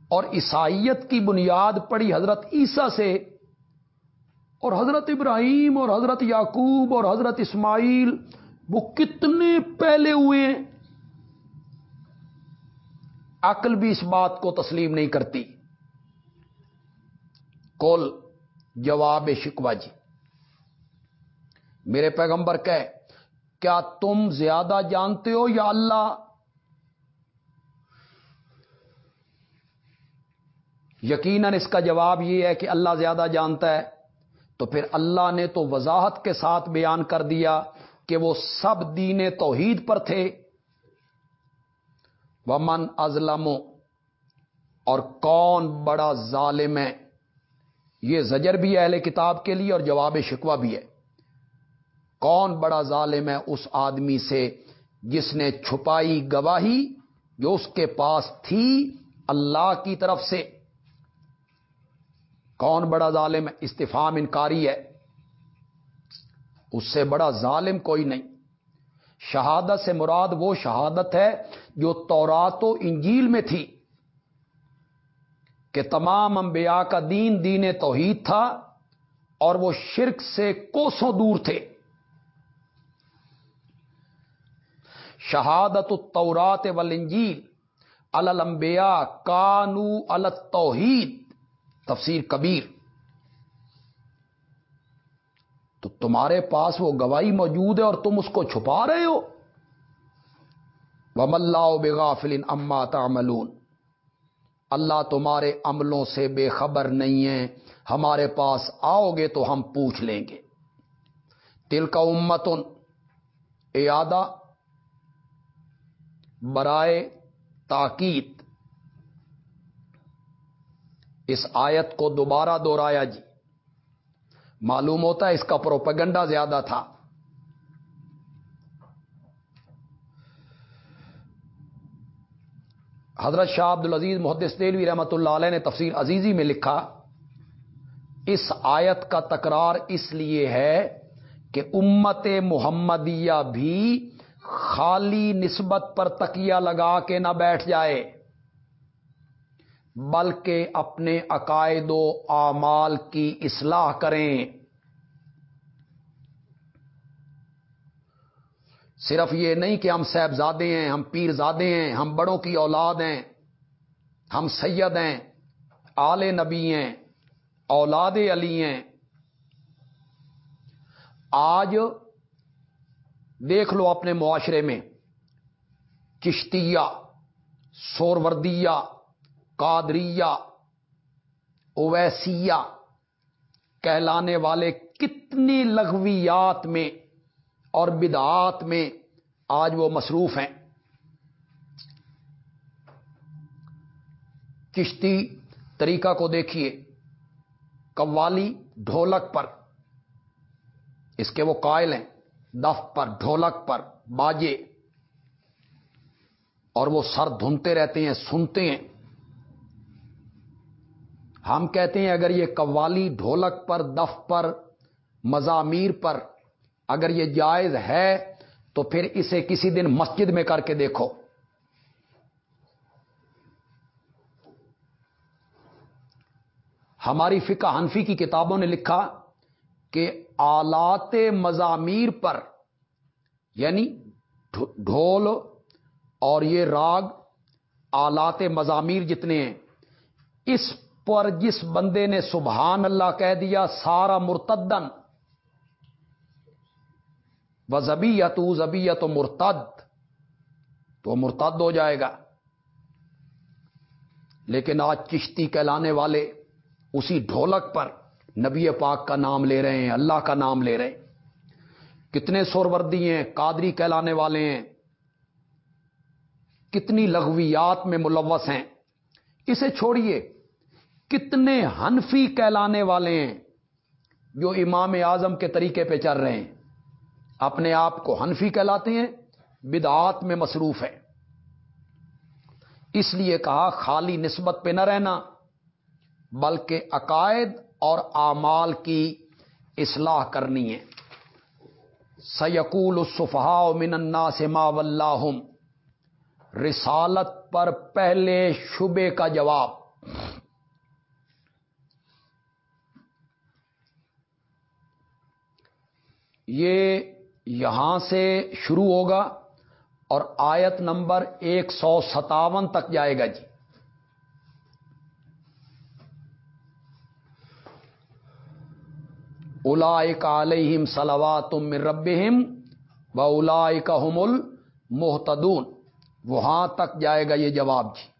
اور عیسائیت کی بنیاد پڑی حضرت عیسیٰ سے اور حضرت ابراہیم اور حضرت یعقوب اور حضرت اسماعیل وہ کتنے پہلے ہوئے ہیں؟ عقل بھی اس بات کو تسلیم نہیں کرتی۔ کول جواب شکوا جی۔ میرے پیغمبر کہ کیا تم زیادہ جانتے ہو یا اللہ؟ یقیناً اس کا جواب یہ ہے کہ اللہ زیادہ جانتا ہے۔ تو پھر اللہ نے تو وضاحت کے ساتھ بیان کر دیا کہ وہ سب دین توحید پر تھے۔ ومن ازلم اور کون بڑا ظالم ہے۔ یہ زجر بھی ہے اہل کتاب کے لیے اور جواب شکوہ بھی ہے۔ کون بڑا ظالم ہے اس آدمی سے جس نے چھپائی گواہی جو اس کے پاس تھی اللہ کی طرف سے؟ کون بڑا ظالم ہے؟ استفام انکاری ہے۔ اس سے بڑا ظالم کوئی نہیں۔ شہادت سے مراد وہ شہادت ہے جو تورات و انجیل میں تھی، کہ تمام انبیاء کا دین دین توحید تھا اور وہ شرک سے کوسوں دور تھے۔ شہادت التورات والانجیل الانبیاء کانو التوحید، تفسیر کبیر۔ تو تمہارے پاس وہ گواہی موجود ہے اور تم اس کو چھپا رہے ہو؟ وم اللہ بغافل اما تعملون۔ اللہ تمہارے عملوں سے بے خبر نہیں ہے۔ ہمارے پاس آؤ گے تو ہم پوچھ لیں گے۔ تل کا امتن ایادہ برائے تاکید۔ اس آیت کو دوبارہ دوہرایا جی۔ معلوم ہوتا ہے اس کا پروپگنڈا زیادہ تھا۔ حضرت شاہ عبد العزیز محدث دلوی رحمۃ اللہ علیہ نے تفسیر عزیزی میں لکھا، اس آیت کا تکرار اس لیے ہے کہ امت محمدیہ بھی خالی نسبت پر تکیہ لگا کے نہ بیٹھ جائے، بلکہ اپنے عقائد و اعمال کی اصلاح کریں۔ صرف یہ نہیں کہ ہم صاحبزادے ہیں، ہم پیرزادے ہیں، ہم بڑوں کی اولاد ہیں، ہم سید ہیں، آل نبی ہیں، اولاد علی ہیں۔ آج دیکھ لو اپنے معاشرے میں، چشتیہ، سوروردیہ، قادریہ، اویسیہ، کہلانے والے کتنی لغویات میں اور بدعات میں آج وہ مصروف ہیں۔ چشتی طریقہ کو دیکھیے، قوالی ڈھولک پر، اس کے وہ قائل ہیں۔ دف پر، ڈھولک پر باجے اور وہ سر دھنتے رہتے ہیں، سنتے ہیں۔ ہم کہتے ہیں، اگر یہ قوالی ڈھولک پر دف پر مزامیر پر اگر یہ جائز ہے، تو پھر اسے کسی دن مسجد میں کر کے دیکھو۔ ہماری فقہ حنفی کی کتابوں نے لکھا کہ آلات مزامیر پر یعنی ڈھول اور یہ راگ آلات مزامیر جتنے ہیں، اس پر جس بندے نے سبحان اللہ کہہ دیا، سارا مرتدن و زبیت زبیت و مرتد، تو مرتد ہو جائے گا۔ لیکن آج چشتی کہلانے والے اسی ڈھولک پر نبی پاک کا نام لے رہے ہیں، اللہ کا نام لے رہے ہیں۔ کتنے سوروردی ہیں، قادری کہلانے والے ہیں۔ کتنی لغویات میں ملوث ہیں۔ اسے چھوڑیے، کتنے ہنفی کہلانے والے ہیں جو امام اعظم کے طریقے پہ چل رہے ہیں۔ اپنے آپ کو ہنفی کہلاتے ہیں، بدعات میں مصروف ہے اس لیے کہا، خالی نسبت پہ نہ رہنا، بلکہ عقائد اور اعمال کی اصلاح کرنی ہے۔ سیقول الصفہا من الناس ما واللہم رسالت پر پہلے شبے کا جواب۔ یہ یہاں سے شروع ہوگا اور آیت نمبر ایک سو ستاون تک جائے گا جی۔ الا علیہم سلوات رب و الا حمل محتدون وہاں تک جائے گا یہ جواب جی۔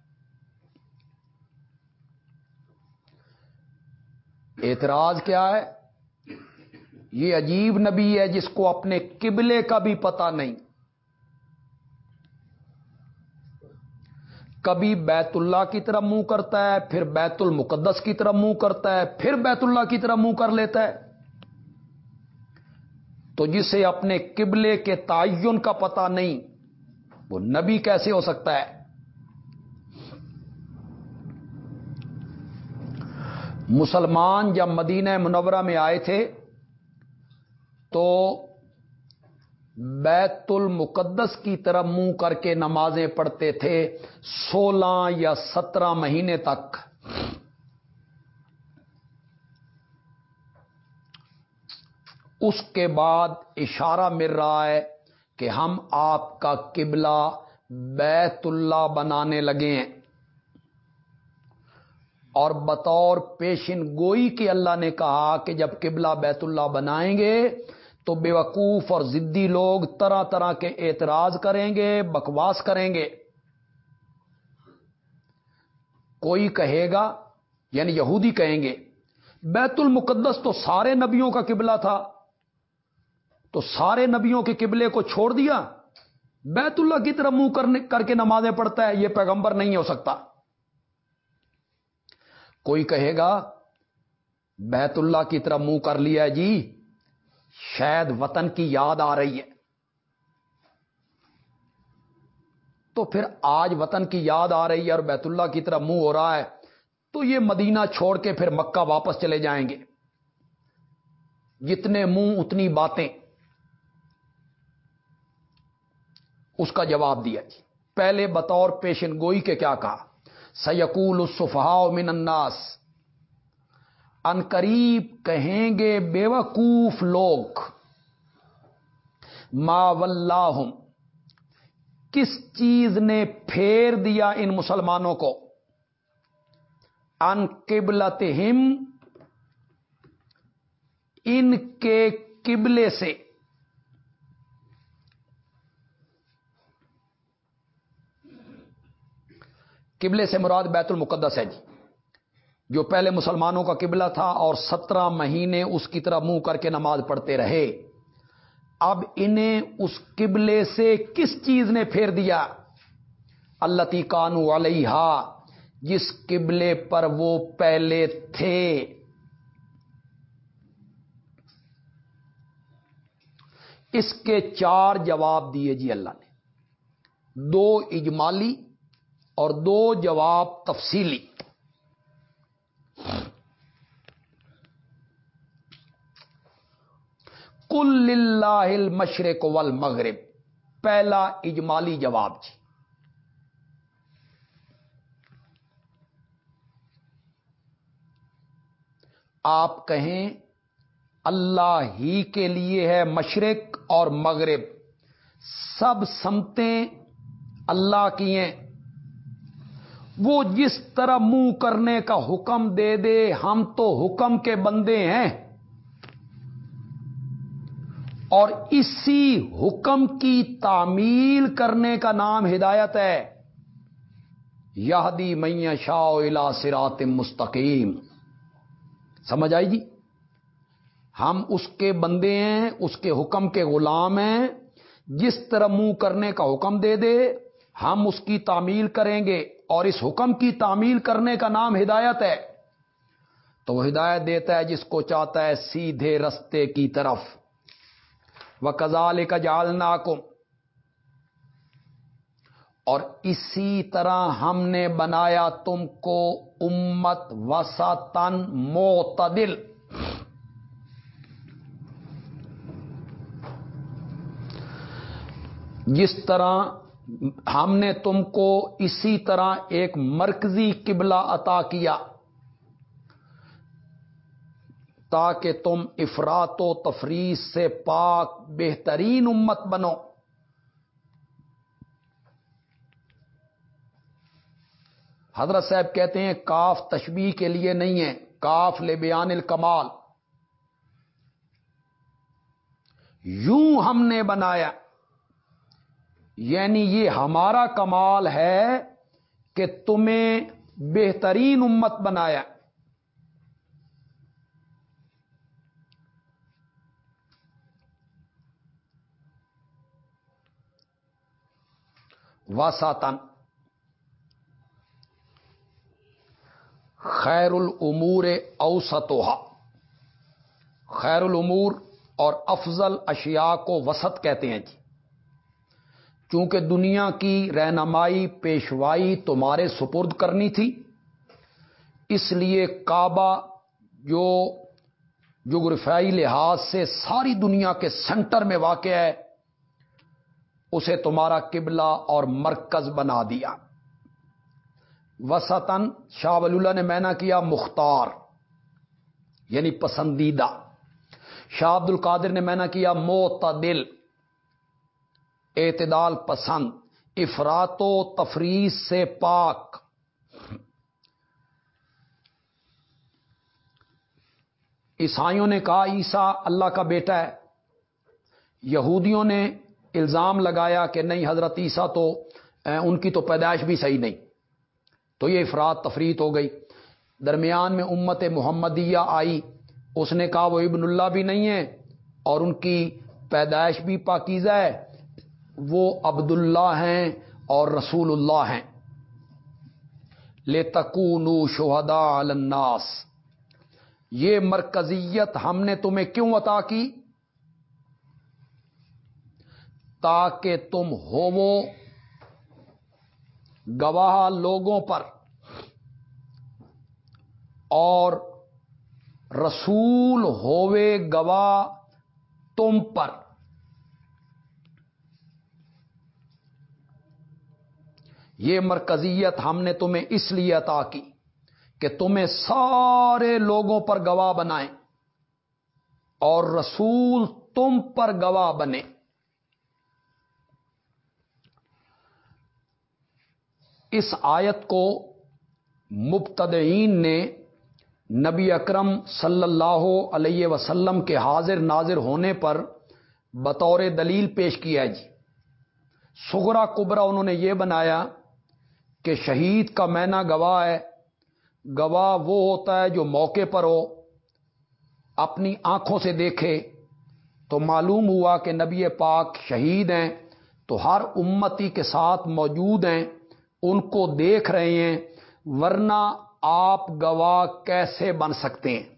اعتراض کیا ہے؟ یہ عجیب نبی ہے جس کو اپنے قبلے کا بھی پتا نہیں۔ کبھی بیت اللہ کی طرف منہ کرتا ہے، پھر بیت المقدس کی طرف منہ کرتا ہے، پھر بیت اللہ کی طرف منہ کر لیتا ہے۔ تو جسے اپنے قبلے کے تعین کا پتا نہیں، وہ نبی کیسے ہو سکتا ہے؟ مسلمان جب مدینہ منورہ میں آئے تھے، تو بیت المقدس کی طرف منہ کر کے نمازیں پڑھتے تھے سولہ یا سترہ مہینے تک۔ اس کے بعد اشارہ مل رہا ہے کہ ہم آپ کا قبلہ بیت اللہ بنانے لگے ہیں۔ اور بطور پیشن گوئی کے اللہ نے کہا کہ جب قبلہ بیت اللہ بنائیں گے تو بے وقوف اور ضدی لوگ طرح طرح کے اعتراض کریں گے، بکواس کریں گے۔ کوئی کہے گا یعنی یہودی کہیں گے، بیت المقدس تو سارے نبیوں کا قبلہ تھا۔ تو سارے نبیوں کے قبلے کو چھوڑ دیا۔ بیت اللہ کی طرف منہ کر کے نمازیں پڑھتا ہے، یہ پیغمبر نہیں ہو سکتا۔ کوئی کہے گا، بیت اللہ کی طرف منہ کر لیا جی شاید وطن کی یاد آ رہی ہے۔ تو پھر آج وطن کی یاد آ رہی ہے اور بیت اللہ کی طرف منہ ہو رہا ہے، تو یہ مدینہ چھوڑ کے پھر مکہ واپس چلے جائیں گے۔ جتنے منہ اتنی باتیں۔ اس کا جواب دیا جی۔ پہلے بطور پیشن گوئی کے کیا کہا؟ سیقول الصفا من الناس۔ ان قریب کہیں گے بے وقوف لوگ۔ ما واللہ کس چیز نے پھیر دیا ان مسلمانوں کو؟ ان قبلت ان کے قبلے سے۔ قبلے سے مراد بیت المقدس ہے جی۔ جو پہلے مسلمانوں کا قبلہ تھا اور سترہ مہینے اس کی طرح منہ کر کے نماز پڑھتے رہے۔ اب انہیں اس قبلے سے کس چیز نے پھیر دیا؟ اللہ تی کانو علیہ جس قبلے پر وہ پہلے تھے۔ اس کے چار جواب دیے جی اللہ نے۔ دو اجمالی اور دو جواب تفصیلی۔ کل اللہ المشرق والمغرب۔ پہلا اجمالی جواب جی۔ آپ کہیں، اللہ ہی کے لیے ہے مشرق اور مغرب۔ سب سمتیں اللہ کی ہیں۔ وہ جس طرح منہ کرنے کا حکم دے دے، ہم تو حکم کے بندے ہیں۔ اور اسی حکم کی تعمیل کرنے کا نام ہدایت ہے۔ یادی میاں شاہ سرات مستقیم۔ سمجھ آئی جی؟ ہم اس کے بندے ہیں، اس کے حکم کے غلام ہیں۔ جس طرح منہ کرنے کا حکم دے دے، ہم اس کی تعمیل کریں گے۔ اور اس حکم کی تعمیل کرنے کا نام ہدایت ہے۔ تو وہ ہدایت دیتا ہے جس کو چاہتا ہے سیدھے رستے کی طرف۔ وہ کزال کا جالنا اور اسی طرح ہم نے بنایا تم کو امت وسطن معتدل۔ جس طرح ہم نے تم کو اسی طرح ایک مرکزی قبلہ عطا کیا تاکہ تم افراد و تفریح سے پاک بہترین امت بنو۔ حضرت صاحب کہتے ہیں کاف تشبیح کے لیے نہیں ہے، کاف لے بیان الکمال۔ یوں ہم نے بنایا۔ یعنی یہ ہمارا کمال ہے کہ تمہیں بہترین امت بنایا۔ واساتن خیر العمور اوسطوہا۔ خیر العمور اور افضل اشیاء کو وسط کہتے ہیں جی۔ چونکہ دنیا کی رہنمائی پیشوائی تمہارے سپرد کرنی تھی، اس لیے کعبہ جو جغرفیائی لحاظ سے ساری دنیا کے سینٹر میں واقع ہے، اسے تمہارا قبلہ اور مرکز بنا دیا۔ وسطن شاہ ولی اللہ نے مینا کیا مختار یعنی پسندیدہ۔ شاہ عبد القادر نے مینا کیا معتدل۔ اعتدال پسند افرات و تفریح سے پاک۔ عیسائیوں نے کہا عیسا اللہ کا بیٹا ہے۔ یہودیوں نے الزام لگایا کہ نہیں، حضرت عیسیٰ تو ان کی تو پیدائش بھی صحیح نہیں۔ تو یہ افراد تفریح ہو گئی۔ درمیان میں امت محمدیہ آئی۔ اس نے کہا، وہ ابن اللہ بھی نہیں ہے اور ان کی پیدائش بھی پاکیزہ ہے۔ وہ عبداللہ ہیں اور رسول اللہ ہیں۔ لے تکون شہدا الناس۔ یہ مرکزیت ہم نے تمہیں کیوں عطا کی؟ تاکہ تم ہو گواہ لوگوں پر اور رسول ہووے گواہ تم پر۔ یہ مرکزیت ہم نے تمہیں اس لیے عطا کی کہ تمہیں سارے لوگوں پر گواہ بنائیں اور رسول تم پر گواہ بنے اس آیت کو مبتدئین نے نبی اکرم صلی اللہ علیہ وسلم کے حاضر ناظر ہونے پر بطور دلیل پیش کیا جی۔ سگرا کبرا انہوں نے یہ بنایا کہ شہید کا مینا گواہ ہے، گواہ وہ ہوتا ہے جو موقع پر ہو، اپنی آنکھوں سے دیکھے، تو معلوم ہوا کہ نبی پاک شہید ہیں، تو ہر امتی کے ساتھ موجود ہیں، ان کو دیکھ رہے ہیں، ورنہ آپ گواہ کیسے بن سکتے ہیں؟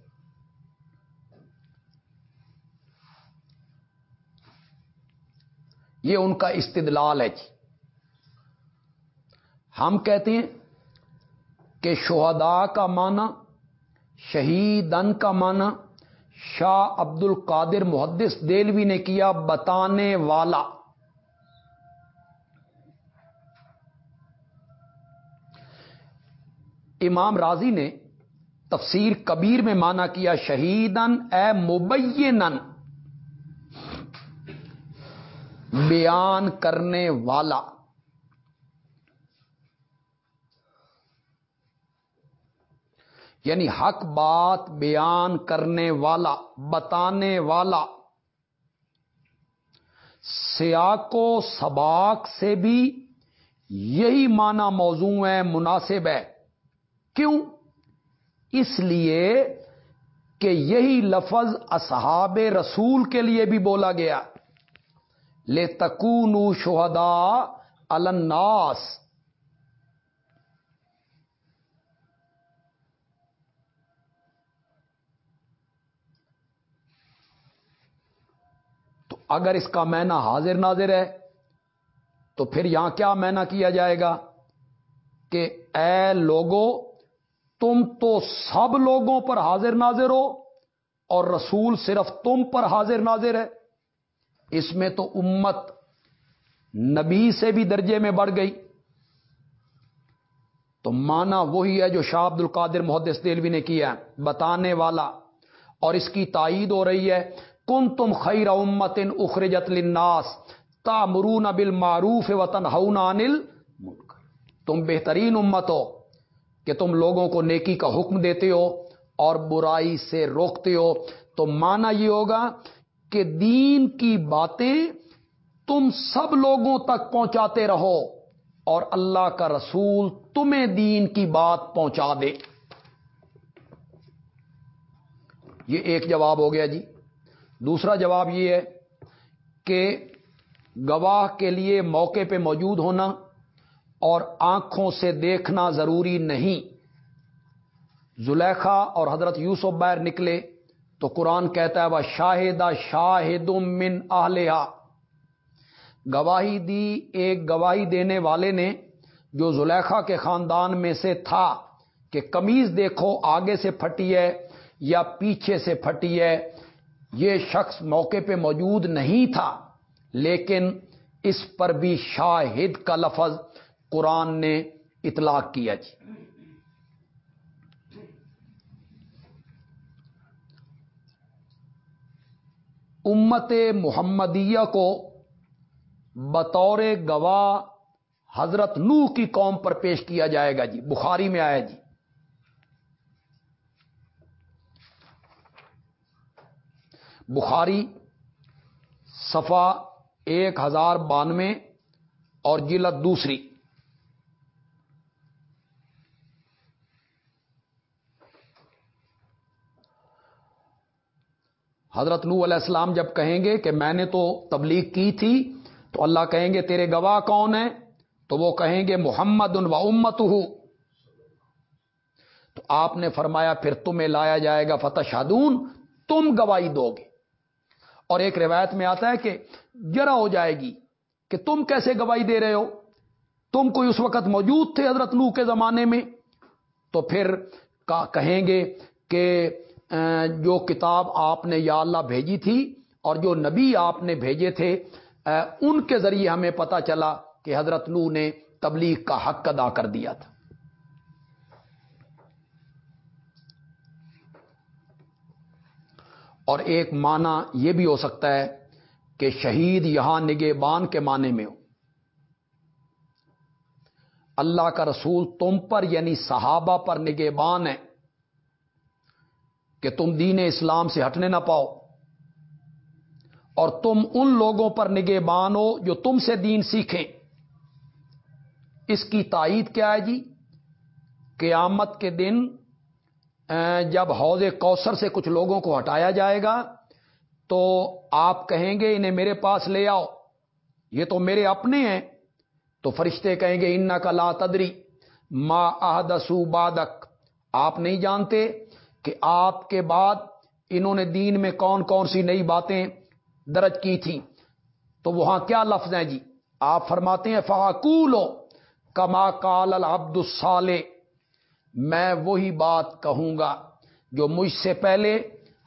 یہ ان کا استدلال ہے جی۔ ہم کہتے ہیں کہ شہداء کا معنی شہیدن کا معنی، شاہ عبد القادر محدث دلوی نے کیا بتانے والا۔ امام راضی نے تفسیر کبیر میں مانا کیا شہیدن اے مبینن بیان کرنے والا۔ یعنی حق بات بیان کرنے والا، بتانے والا۔ سیاق و سباق سے بھی یہی معنی موضوع ہے، مناسب ہے۔ کیوں؟ اس لیے کہ یہی لفظ اصحاب رسول کے لیے بھی بولا گیا۔ لے تکون شہدا الناس۔ اگر اس کا مینا حاضر ناظر ہے، تو پھر یہاں کیا مینا کیا جائے گا؟ کہ اے لوگوں، تم تو سب لوگوں پر حاضر ناظر ہو اور رسول صرف تم پر حاضر ناظر ہے۔ اس میں تو امت نبی سے بھی درجے میں بڑھ گئی۔ تو مانا وہی ہے جو شاہ عبد القادر محدث دلوی نے کیا بتانے والا۔ اور اس کی تائید ہو رہی ہے کن تم خیر امت ان اخرجت لناس تا مرون بل معروف وطن تم بہترین امت ہو کہ تم لوگوں کو نیکی کا حکم دیتے ہو اور برائی سے روکتے ہو۔ تو مانا یہ ہوگا کہ دین کی باتیں تم سب لوگوں تک پہنچاتے رہو اور اللہ کا رسول تمہیں دین کی بات پہنچا دے۔ یہ ایک جواب ہو گیا جی۔ دوسرا جواب یہ ہے کہ گواہ کے لیے موقع پہ موجود ہونا اور آنکھوں سے دیکھنا ضروری نہیں۔ زلیخا اور حضرت یوسف باہر نکلے تو قرآن کہتا ہے وہ شاہدہ شاہد من آلیہ گواہی دی ایک گواہی دینے والے نے جو زلیخا کے خاندان میں سے تھا کہ کمیز دیکھو، آگے سے پھٹی ہے یا پیچھے سے پھٹی ہے۔ یہ شخص موقع پہ موجود نہیں تھا، لیکن اس پر بھی شاہد کا لفظ قرآن نے اطلاق کیا جی۔ امت محمدیہ کو بطور گواہ حضرت نوح کی قوم پر پیش کیا جائے گا جی بخاری میں آیا جی۔ بخاری، صفا ایک ہزار بانوے اور جلد دوسری۔ حضرت نو علیہ السلام جب کہیں گے کہ میں نے تو تبلیغ کی تھی، تو اللہ کہیں گے تیرے گواہ کون ہیں؟ تو وہ کہیں گے محمد ان و امت ہو تو آپ نے فرمایا، پھر تمہیں لایا جائے گا فتح شادون تم گواہی دو گے۔ اور ایک روایت میں آتا ہے کہ جرا ہو جائے گی کہ تم کیسے گواہی دے رہے ہو؟ تم کوئی اس وقت موجود تھے حضرت نو کے زمانے میں؟ تو پھر کہیں گے کہ جو کتاب آپ نے یا اللہ بھیجی تھی اور جو نبی آپ نے بھیجے تھے ان کے ذریعے ہمیں پتا چلا کہ حضرت نو نے تبلیغ کا حق ادا کر دیا تھا۔ اور ایک معنی یہ بھی ہو سکتا ہے کہ شہید یہاں نگے بان کے معنی میں ہو۔ اللہ کا رسول تم پر یعنی صحابہ پر نگے بان ہے کہ تم دین اسلام سے ہٹنے نہ پاؤ اور تم ان لوگوں پر نگے بان ہو جو تم سے دین سیکھیں۔ اس کی تائید کیا ہے جی؟ قیامت کے دن جب حوض کوثر سے کچھ لوگوں کو ہٹایا جائے گا، تو آپ کہیں گے، انہیں میرے پاس لے آؤ۔ یہ تو میرے اپنے ہیں۔ تو فرشتے کہیں گے ان کا لا تدری ما احدسو بادک آپ نہیں جانتے کہ آپ کے بعد انہوں نے دین میں کون کون سی نئی باتیں درج کی تھیں۔ تو وہاں کیا لفظ ہیں جی؟ آپ فرماتے ہیں فاقولو کما کال العبد الصالح۔ میں وہی بات کہوں گا جو مجھ سے پہلے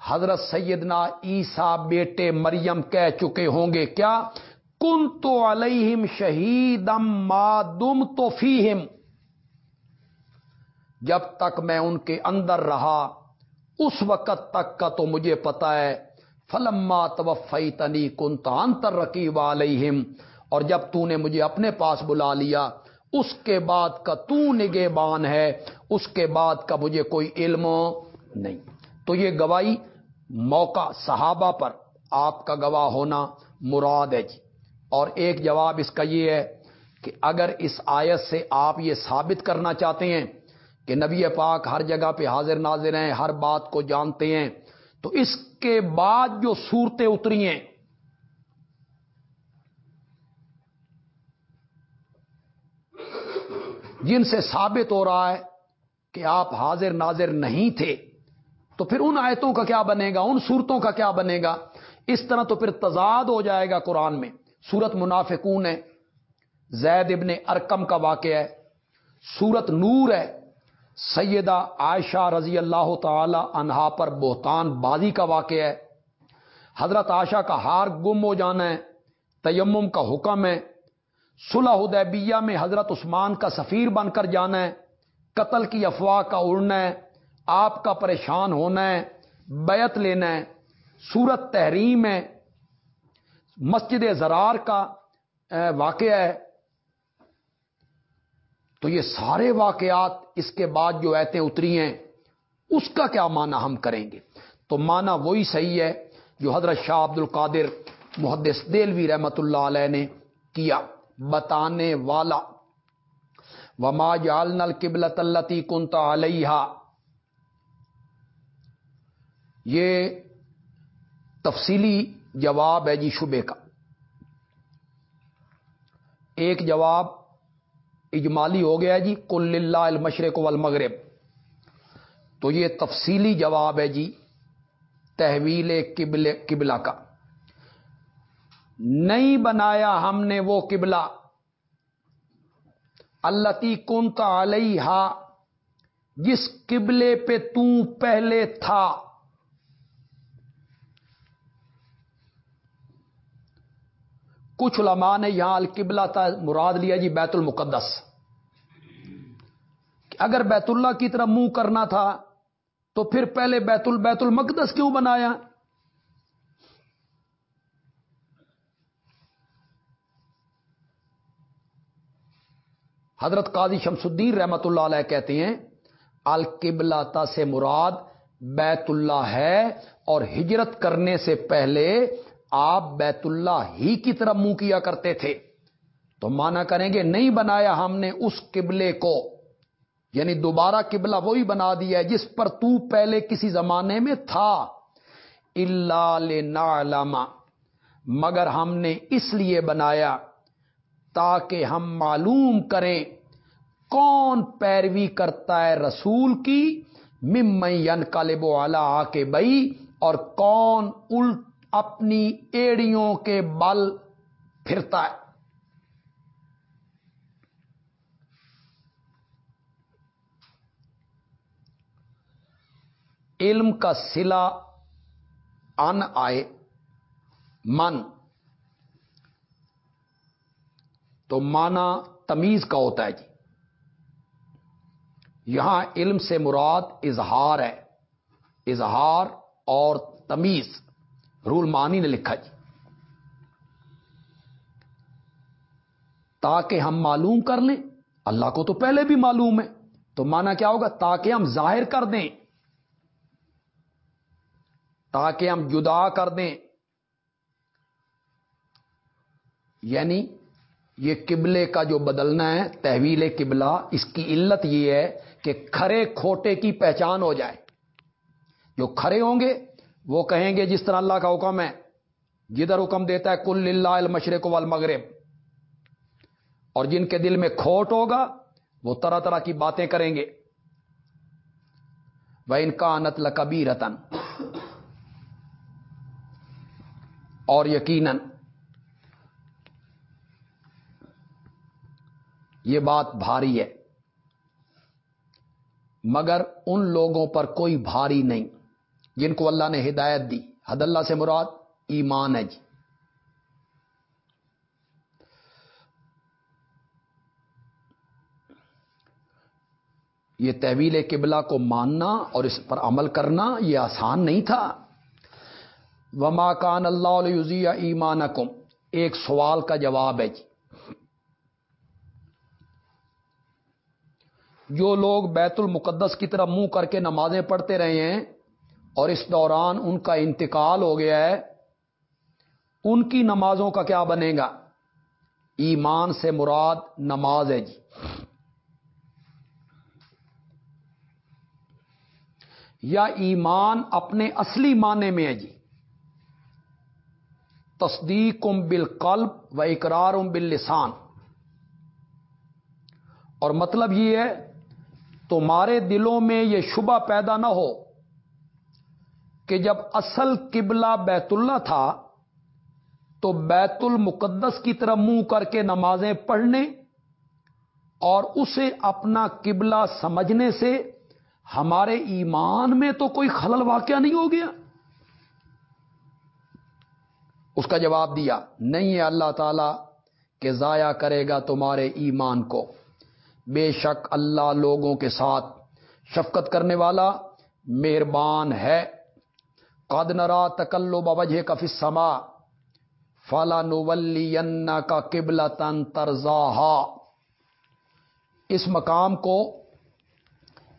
حضرت سیدنا عیسا بیٹے مریم کہہ چکے ہوں گے۔ کیا؟ کن تو علیہم شہیدم مادم تو فیہم۔ جب تک میں ان کے اندر رہا، اس وقت تک کا تو مجھے پتا ہے، فلما توفی تنی کن تانتر رقیب علیہم۔ اور جب تو نے مجھے اپنے پاس بلا لیا اس کے بعد کا تو نگے بان ہے، اس کے بعد کا مجھے کوئی علم نہیں۔ تو یہ گواہی موقع صحابہ پر آپ کا گواہ ہونا مراد ہے جی۔ اور ایک جواب اس کا یہ ہے کہ اگر اس آیت سے آپ یہ ثابت کرنا چاہتے ہیں کہ نبی پاک ہر جگہ پہ حاضر ناظر ہیں، ہر بات کو جانتے ہیں، تو اس کے بعد جو صورتیں اتری ہیں جن سے ثابت ہو رہا ہے کہ آپ حاضر ناظر نہیں تھے، تو پھر ان آیتوں کا کیا بنے گا؟ ان صورتوں کا کیا بنے گا؟ اس طرح تو پھر تضاد ہو جائے گا قرآن میں۔ سورت منافقون ہے، زید ابن ارکم کا واقعہ ہے، سورت نور ہے، سیدہ عائشہ رضی اللہ تعالی انہا پر بہتان بازی کا واقعہ ہے۔ حضرت عائشہ کا ہار گم ہو جانا ہے، تیمم کا حکم ہے صلح حدیبیہ میں حضرت عثمان کا سفیر بن کر جانا ہے، قتل کی افواہ کا اڑنا ہے، آپ کا پریشان ہونا ہے، بیعت لینا ہے سورت تحریم ہے، مسجد زرار کا واقعہ ہے۔ تو یہ سارے واقعات اس کے بعد جو ایتیں اتری ہیں، اس کا کیا معنی ہم کریں گے؟ تو معنی وہی صحیح ہے جو حضرت شاہ عبد القادر محدث دلوی رحمت اللہ علیہ نے کیا۔ بتانے والا۔ وما جال نل التی کنتا علیہ یہ تفصیلی جواب ہے جی شبے کا۔ ایک جواب اجمالی ہو گیا جی کل اللہ المشرق والمغرب۔ تو یہ تفصیلی جواب ہے جی تحویل قبل قبلہ کا۔ نہیں بنایا ہم نے وہ قبلہ۔ اللہ تی کنتا علیہ جس قبلے پہ تو پہلے تھا۔ کچھ علماء نے یہاں القبلہ تھا مراد لیا جی بیت المقدس۔ اگر بیت اللہ کی طرف منہ کرنا تھا، تو پھر پہلے بیت البیت المقدس کیوں بنایا؟ حضرت قاضی شمس الدین رحمت اللہ علیہ کہتے ہیں القبلہ سے مراد بیت اللہ ہے اور ہجرت کرنے سے پہلے آپ بیت اللہ ہی کی طرف منہ کیا کرتے تھے۔ تو مانا کریں گے، نہیں بنایا ہم نے اس قبلے کو۔ یعنی دوبارہ قبلہ وہی بنا دیا ہے جس پر تو پہلے کسی زمانے میں تھا۔ اللہ مگر ہم نے اس لیے بنایا تاکہ ہم معلوم کریں کون پیروی کرتا ہے رسول کی ممین کالب والا آ کے بئی اور کون الٹ اپنی ایڑیوں کے بل پھرتا ہے۔ علم کا سلا ان آئے، من۔ تو مانا تمیز کا ہوتا ہے جی۔ یہاں علم سے مراد اظہار ہے۔ اظہار اور تمیز، رول مانی نے لکھا جی۔ تاکہ ہم معلوم کر لیں، اللہ کو تو پہلے بھی معلوم ہے۔ تو مانا کیا ہوگا؟ تاکہ ہم ظاہر کر دیں۔ تاکہ ہم جدا کر دیں۔ یعنی یہ قبلے کا جو بدلنا ہے، تحویل قبلہ، اس کی علت یہ ہے کہ کھرے کھوٹے کی پہچان ہو جائے۔ جو کھڑے ہوں گے، وہ کہیں گے جس طرح اللہ کا حکم ہے، جدھر حکم دیتا ہے کل اللہ المشرق والمغرب۔ اور جن کے دل میں کھوٹ ہوگا، وہ طرح طرح کی باتیں کریں گے۔ وہ ان کا نتل کبھی رتن اور یقیناً یہ بات بھاری ہے۔ مگر ان لوگوں پر کوئی بھاری نہیں جن کو اللہ نے ہدایت دی۔ حد اللہ سے مراد ایمان ہے جی۔ یہ تحویل قبلہ کو ماننا اور اس پر عمل کرنا یہ آسان نہیں تھا۔ وما کان اللہ علیہ ایمان ایک سوال کا جواب ہے جی۔ جو لوگ بیت المقدس کی طرف منہ کر کے نمازیں پڑھتے رہے ہیں اور اس دوران ان کا انتقال ہو گیا ہے، ان کی نمازوں کا کیا بنے گا؟ ایمان سے مراد نماز ہے جی۔ یا ایمان اپنے اصلی معنی میں ہے جی۔ تصدیق ام بالقلب و اقرار ام باللسان۔ اور مطلب یہ ہے تمہارے دلوں میں یہ شبہ پیدا نہ ہو کہ جب اصل قبلہ بیت اللہ تھا تو بیت المقدس کی طرف منہ کر کے نمازیں پڑھنے اور اسے اپنا قبلہ سمجھنے سے ہمارے ایمان میں تو کوئی خلل واقعہ نہیں ہو گیا۔ اس کا جواب دیا، نہیں ہے اللہ تعالی کہ ضائع کرے گا تمہارے ایمان کو۔ بے شک اللہ لوگوں کے ساتھ شفقت کرنے والا مہربان ہے۔ قد نرا تکلو بوجہ کا فسما فلا نولی کا قبل تن ترزا اس مقام کو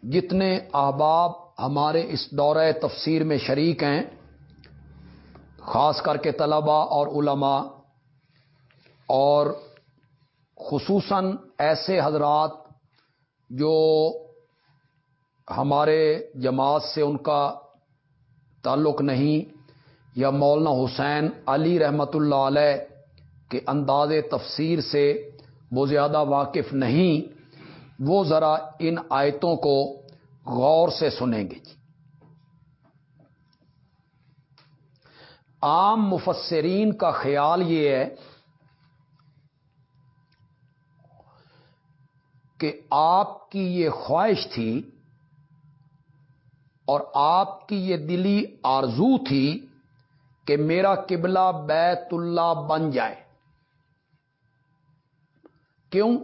جتنے احباب ہمارے اس دورہ تفسیر میں شریک ہیں، خاص کر کے طلبا اور علماء اور خصوصاً ایسے حضرات جو ہمارے جماعت سے ان کا تعلق نہیں، یا مولانا حسین علی رحمت اللہ علیہ کے انداز تفسیر سے وہ زیادہ واقف نہیں، وہ ذرا ان آیتوں کو غور سے سنیں گے۔ جی عام مفسرین کا خیال یہ ہے کہ آپ کی یہ خواہش تھی اور آپ کی یہ دلی آرزو تھی کہ میرا قبلہ بیت اللہ بن جائے۔ کیوں؟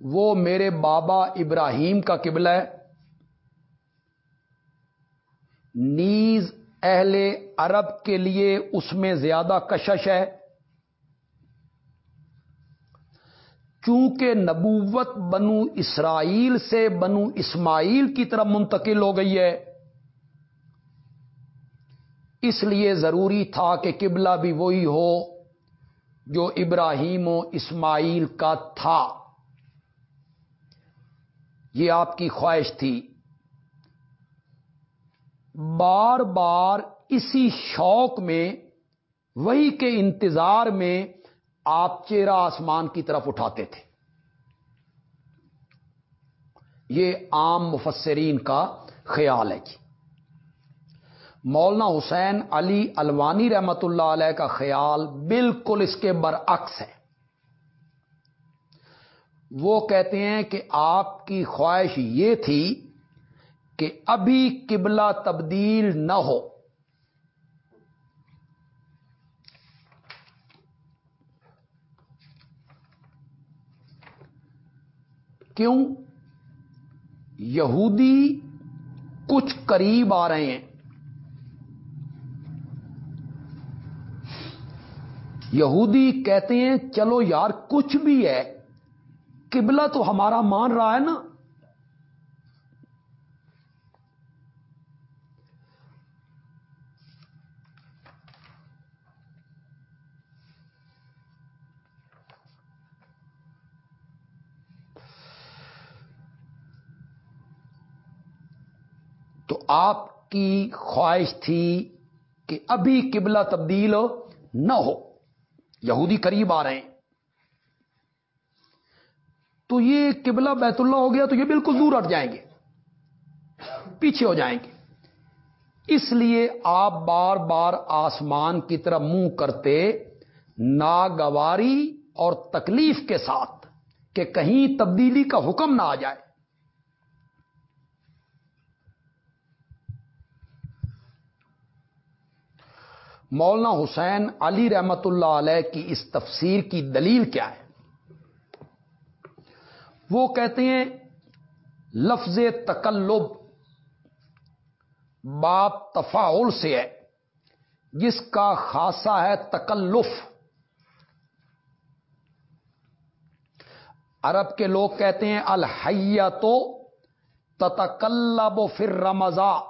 وہ میرے بابا ابراہیم کا قبلہ ہے۔ نیز اہل عرب کے لیے اس میں زیادہ کشش ہے۔ چونکہ نبوت بنو اسرائیل سے بنو اسماعیل کی طرف منتقل ہو گئی ہے۔ اس لیے ضروری تھا کہ قبلہ بھی وہی ہو جو ابراہیم و اسماعیل کا تھا۔ یہ آپ کی خواہش تھی۔ بار بار اسی شوق میں، وہی کے انتظار میں آپ چہرہ آسمان کی طرف اٹھاتے تھے۔ یہ عام مفسرین کا خیال ہے جی۔ مولانا حسین علی الوانی رحمت اللہ علیہ کا خیال بالکل اس کے برعکس ہے۔ وہ کہتے ہیں کہ آپ کی خواہش یہ تھی کہ ابھی قبلہ تبدیل نہ ہو۔ کیوں یہودی کچھ قریب آ رہے ہیں؟ یہودی کہتے ہیں، چلو یار، کچھ بھی ہے، قبلہ تو ہمارا مان رہا ہے نا تو آپ کی خواہش تھی کہ ابھی قبلہ تبدیل نہ ہو۔ یہودی قریب آ رہے ہیں۔ تو یہ قبلہ بیت اللہ ہو گیا تو یہ بالکل دور ہٹ جائیں گے۔ پیچھے ہو جائیں گے۔ اس لیے آپ بار بار آسمان کی طرف منہ کرتے ناگواری اور تکلیف کے ساتھ کہ کہیں تبدیلی کا حکم نہ آ جائے۔ مولانا حسین علی رحمت اللہ علیہ کی اس تفسیر کی دلیل کیا ہے؟ وہ کہتے ہیں، لفظ تکلب باپ تفاول سے ہے، جس کا خاصہ ہے تکلف۔ عرب کے لوگ کہتے ہیں الحیہ تو تتکلب و پھر رمضا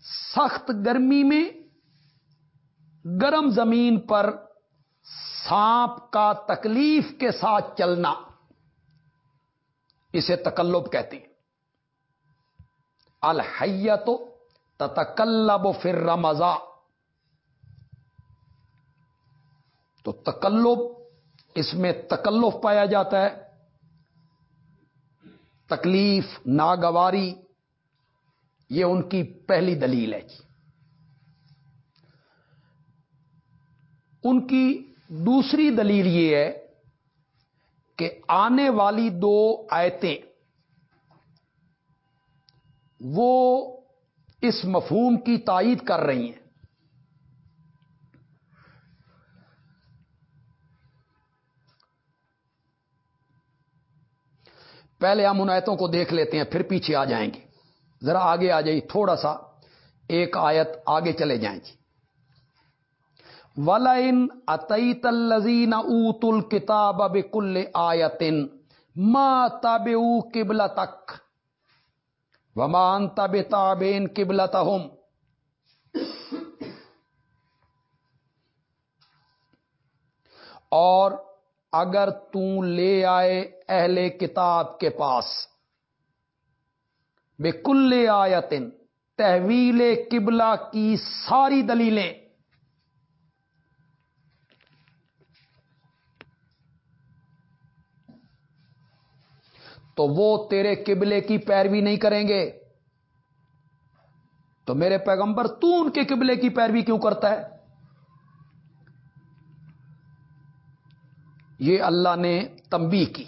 سخت گرمی میں گرم زمین پر سانپ کا تکلیف کے ساتھ چلنا، اسے تکلب کہتے ہیں۔ الحیت تو تتکلب پھر رمضا تو تکلب، اس میں تکلف پایا جاتا ہے۔ تکلیف، ناگواری یہ ان کی پہلی دلیل ہے جی۔ ان کی دوسری دلیل یہ ہے کہ آنے والی دو آیتیں، وہ اس مفہوم کی تائید کر رہی ہیں۔ پہلے ہم ان آیتوں کو دیکھ لیتے ہیں، پھر پیچھے آ جائیں گے۔ ذرا آگے آ جائیے، تھوڑا سا ایک آیت آگے چلے جائیں جی۔ ولین اتعیت الزین اوت الکتاب اب کل آیتن ماں تاب قبل تک ومان تب تابین قبل اور اگر تم لے آئے اہل کتاب کے پاس بے کل آیتن تحویل قبلہ کی ساری دلیلیں۔ تو وہ تیرے قبلے کی پیروی نہیں کریں گے۔ تو میرے پیغمبر، تو ان کے قبلے کی پیروی کیوں کرتا ہے؟ یہ اللہ نے تمبی کی۔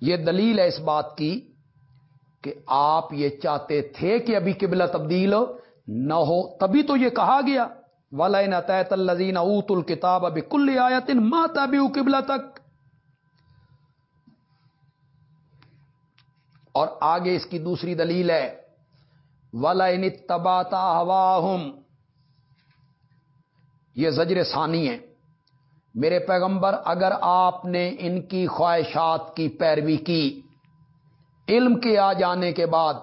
یہ دلیل ہے اس بات کی کہ آپ یہ چاہتے تھے کہ ابھی قبلہ تبدیل نہ ہو، تبھی تو یہ کہا گیا۔ والا نتحت الزین اوت الکتاب ابھی کل آیتن ماں تبھی قبلہ تک اور آگے اس کی دوسری دلیل ہے۔ ولا تباتا ہوا یہ زجر ثانی ہے۔ میرے پیغمبر، اگر آپ نے ان کی خواہشات کی پیروی کی علم کے آ جانے کے بعد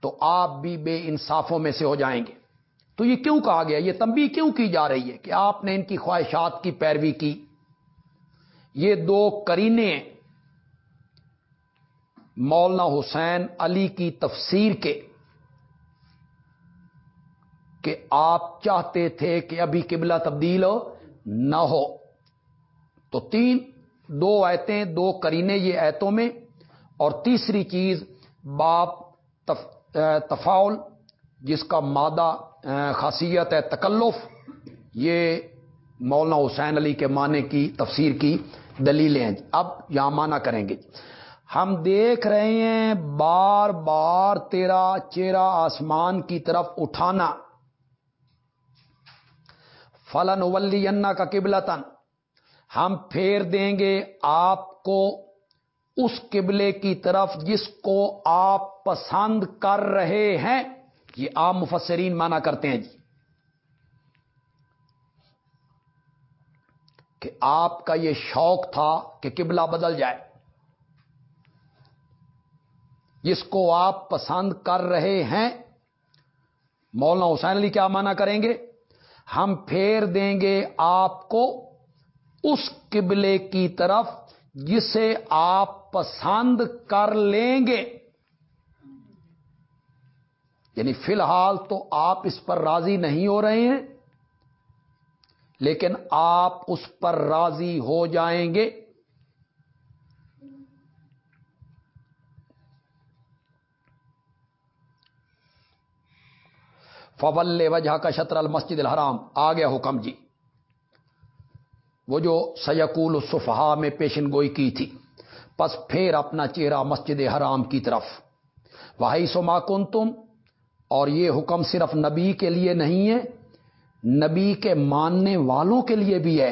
تو آپ بھی بے انصافوں میں سے ہو جائیں گے۔ تو یہ کیوں کہا گیا؟ یہ تمبی کیوں کی جا رہی ہے کہ آپ نے ان کی خواہشات کی پیروی کی؟ یہ دو کرینے مولانا حسین علی کی تفسیر کے کہ آپ چاہتے تھے کہ ابھی قبلہ تبدیل ہو، نہ ہو۔ تو تین، دو ایتیں دو کرینے یہ ایتوں میں اور تیسری چیز، باپ تفاول جس کا مادہ خاصیت ہے، تکلف، یہ مولانا حسین علی کے معنی کی تفسیر کی دلیلیں ہیں۔ اب یہاں مانا کریں گے۔ ہم دیکھ رہے ہیں بار بار تیرا چہرہ آسمان کی طرف اٹھانا۔ فلن ولی کا قبلتن ہم پھیر دیں گے آپ کو اس قبلے کی طرف جس کو آپ پسند کر رہے ہیں، یہ عام مفسرین مانا کرتے ہیں جی۔ کہ آپ کا یہ شوق تھا کہ قبلہ بدل جائے۔ جس کو آپ پسند کر رہے ہیں، مولانا حسین علی کیا مانا کریں گے؟ ہم پھیر دیں گے آپ کو اس قبلے کی طرف جسے آپ پسند کر لیں گے۔ یعنی فی الحال تو آپ اس پر راضی نہیں ہو رہے ہیں، لیکن آپ اس پر راضی ہو جائیں گے۔ فول وجہ کا شطر المسجد الحرام۔ آ گیا حکم جی۔ وہ جو سیقول الصفحا میں پیشن گوئی کی تھی۔ پس پھر اپنا چہرہ مسجد حرام کی طرف۔ واہی سو ماکن تم اور یہ حکم صرف نبی کے لیے نہیں ہے، نبی کے ماننے والوں کے لیے بھی ہے۔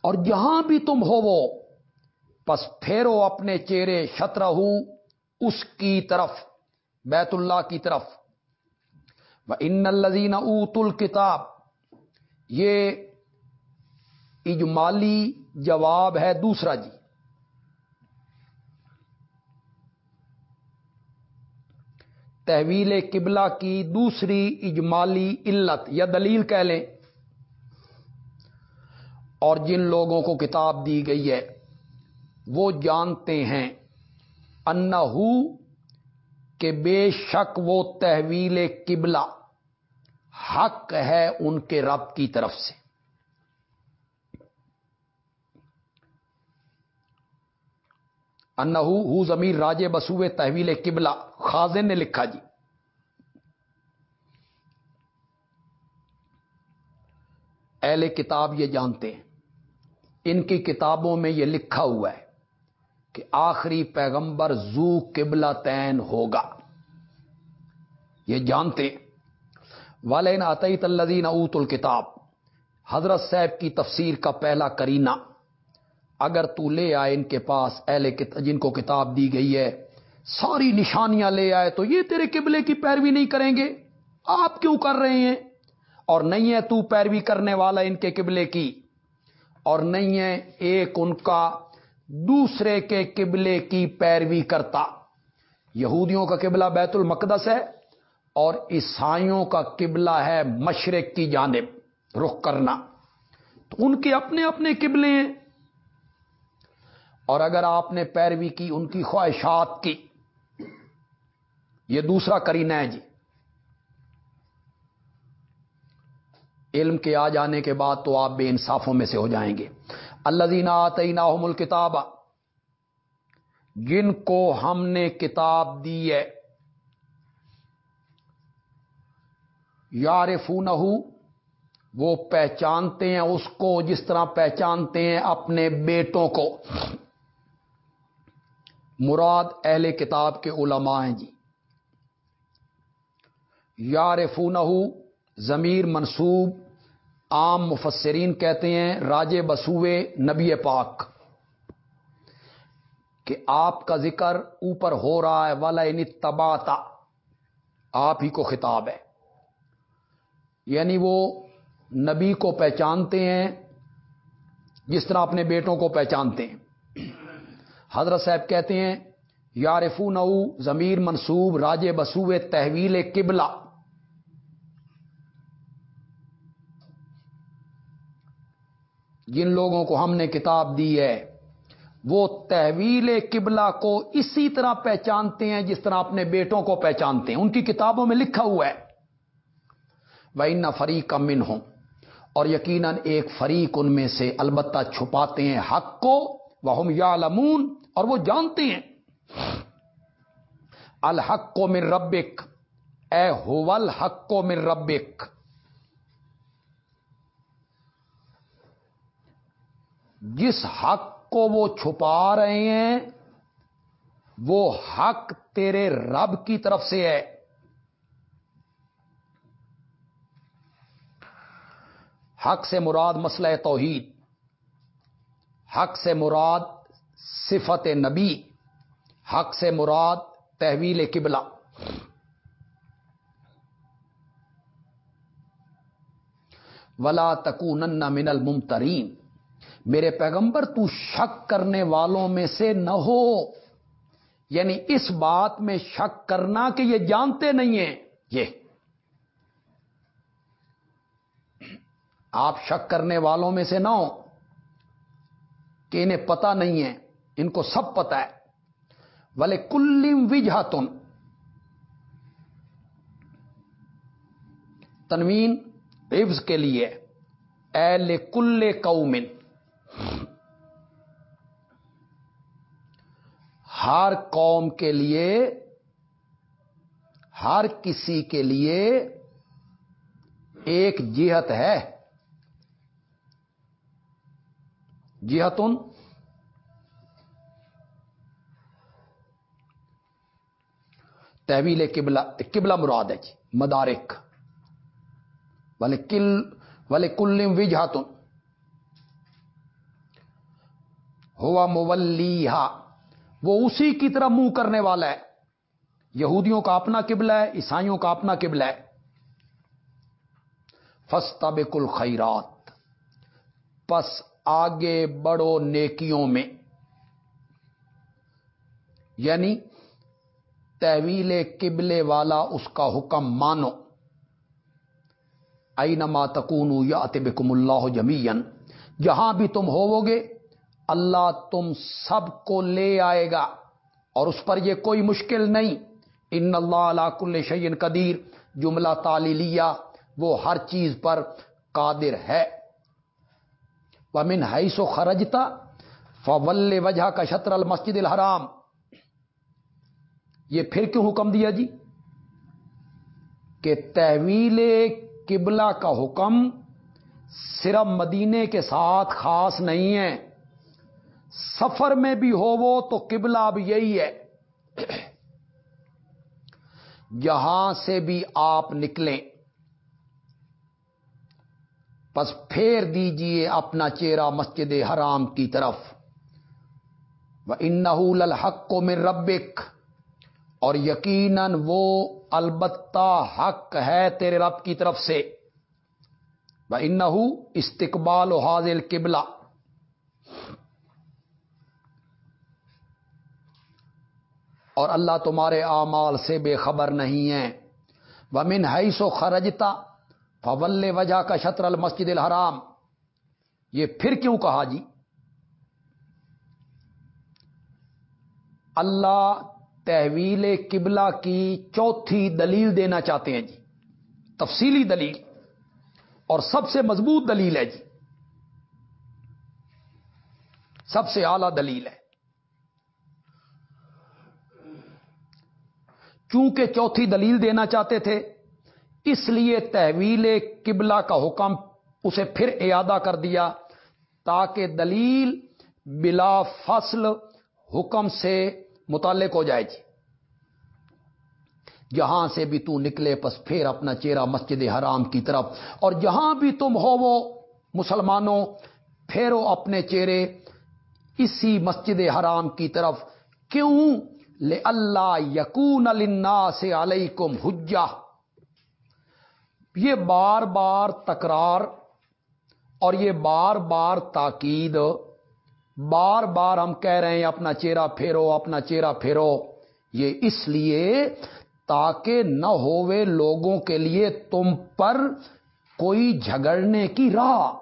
اور جہاں بھی تم ہو وہ، پس پھیرو اپنے چہرے شطرہ اس کی طرف، بیت اللہ کی طرف۔ ان الزین اوت الکتاب یہ اجمالی جواب ہے دوسرا جی۔ تحویل قبلہ کی دوسری اجمالی علت یا دلیل کہہ لیں۔ اور جن لوگوں کو کتاب دی گئی ہے، وہ جانتے ہیں انہو کہ بے شک وہ تحویل قبلہ حق ہے ان کے رب کی طرف سے۔ انہو ہو زمیر راجے بسوے تحویل قبلہ۔ خازن نے لکھا جی۔ اہل کتاب یہ جانتے ہیں۔ ان کی کتابوں میں یہ لکھا ہوا ہے کہ آخری پیغمبر زو قبلہ تین ہوگا۔ یہ جانتے والین عطیت الدین اوت الکتاب حضرت صاحب کی تفسیر کا پہلا کرینا اگر تو لے آئے ان کے پاس اہل جن کو کتاب دی گئی ہے، ساری نشانیاں لے آئے تو یہ تیرے قبلے کی پیروی نہیں کریں گے؟ آپ کیوں کر رہے ہیں؟ اور نہیں ہے تو پیروی کرنے والا ان کے قبلے کی۔ اور نہیں ہے ایک ان کا دوسرے کے قبلے کی پیروی کرتا۔ یہودیوں کا قبلہ بیت المقدس ہے اور عیسائیوں کا قبلہ ہے مشرق کی جانب۔ رخ کرنا۔ تو ان کے اپنے اپنے قبلے ہیں۔ اور اگر آپ نے پیروی کی ان کی خواہشات کی، یہ دوسرا کرینا ہے جی۔ علم کے آ جانے کے بعد تو آپ بے انصافوں میں سے ہو جائیں گے۔ اللہ دینا آتعینہ مل کتاب جن کو ہم نے کتاب دی ہے یار فون وہ پہچانتے ہیں اس کو جس طرح پہچانتے ہیں اپنے بیٹوں کو۔ مراد اہل کتاب کے علماء ہیں جی۔ یار فون ضمیر منصوب، عام مفسرین کہتے ہیں، راج بسوے نبی پاک، کہ آپ کا ذکر اوپر ہو رہا ہے والا تباتا آپ ہی کو خطاب ہے۔ یعنی وہ نبی کو پہچانتے ہیں، جس طرح اپنے بیٹوں کو پہچانتے ہیں۔ حضرت صاحب کہتے ہیں یارفو نو ضمیر منصوب راج بسو تحویل قبلہ۔ جن لوگوں کو ہم نے کتاب دی ہے، وہ تحویل قبلہ کو اسی طرح پہچانتے ہیں جس طرح اپنے بیٹوں کو پہچانتے ہیں۔ ان کی کتابوں میں لکھا ہوا ہے وہ ان فریق من ہوں اور یقیناً ایک فریق ان میں سے البتہ چھپاتے ہیں حق کو۔ وہ ہم یا اور وہ جانتے ہیں۔ الحق کو من ربک، اے ہول حق کو من ربک۔ جس حق کو وہ چھپا رہے ہیں، وہ حق تیرے رب کی طرف سے ہے۔ حق سے مراد مسئلہ توحید۔ حق سے مراد صفت نبی، حق سے مراد تحویل قبلہ۔ ولا تکون من الممترین میرے پیغمبر، تو شک کرنے والوں میں سے نہ ہو۔ یعنی اس بات میں شک کرنا کہ یہ جانتے نہیں ہیں۔ یہ۔ آپ شک کرنے والوں میں سے نہ ہو۔ کہ انہیں پتا نہیں ہے، ان کو سب پتا ہے۔ والے کلیم وجہ تنوین عفظ کے لیے اے کل قومن۔ ہر قوم کے لیے، ہر کسی کے لیے ایک جہت ہے۔ جہتن تحویل قبلہ قبلہ مراد ہے جی مدارک۔ والے کل والے کلم وجہتن ہوا مولیہ وہ اسی کی طرح منہ کرنے والا ہے۔ یہودیوں کا اپنا قبلہ ہے، عیسائیوں کا اپنا قبلہ ہے۔ فستا کل خیرات پس آگے بڑو نیکیوں میں۔ یعنی تحویل قبلے والا اس کا حکم مانو۔ اینما تکون یا اتبکم اللہ جمین جہاں بھی تم ہوو گے، اللہ تم سب کو لے آئے گا۔ اور اس پر یہ کوئی مشکل نہیں۔ ان اللہ علا کل شعین قدیر۔ جملہ تعلیلیہ وہ ہر چیز پر قادر ہے۔ ومن حیث خرجتا فول وجہ کا شطر المسجد الحرام۔ یہ پھر کیوں حکم دیا جی؟ کہ تحویل قبلہ کا حکم صرف مدینے کے ساتھ خاص نہیں ہے۔ سفر میں بھی ہو وہ تو قبلہ اب یہی ہے۔ جہاں سے بھی آپ نکلیں۔ بس پھیر دیجیے اپنا چہرہ مسجد حرام کی طرف۔ وہ انحول الحق کو میں ربک اور یقیناً وہ البتہ حق ہے تیرے رب کی طرف سے۔ وہ انہو استقبال و حاضل قبلہ اور اللہ تمہارے اعمال سے بے خبر نہیں ہے۔ ومن حیث و خرجتا فول وجہ کا شطر المسجد الحرام یہ پھر کیوں کہا جی؟ اللہ تحویل قبلہ کی چوتھی دلیل دینا چاہتے ہیں جی۔ تفصیلی دلیل اور سب سے مضبوط دلیل ہے جی۔ سب سے اعلی دلیل ہے۔ چونکہ چوتھی دلیل دینا چاہتے تھے اس لیے تحویل قبلہ کا حکم اسے پھر اعادہ کر دیا تاکہ دلیل بلا فصل حکم سے متعلق ہو جائے جی۔ جہاں سے بھی تو نکلے پس پھر اپنا چہرہ مسجد حرام کی طرف۔ اور جہاں بھی تم ہو وہ مسلمانوں، پھیرو اپنے چہرے اسی مسجد حرام کی طرف۔ کیوں؟ لے اللہ یقون النا سے علیکم حجا یہ بار بار تکرار اور یہ بار بار تاکید، بار بار ہم کہہ رہے ہیں اپنا چہرہ پھیرو، اپنا چہرہ پھیرو۔ یہ اس لیے تاکہ نہ ہوئے لوگوں کے لیے تم پر کوئی جھگڑنے کی راہ۔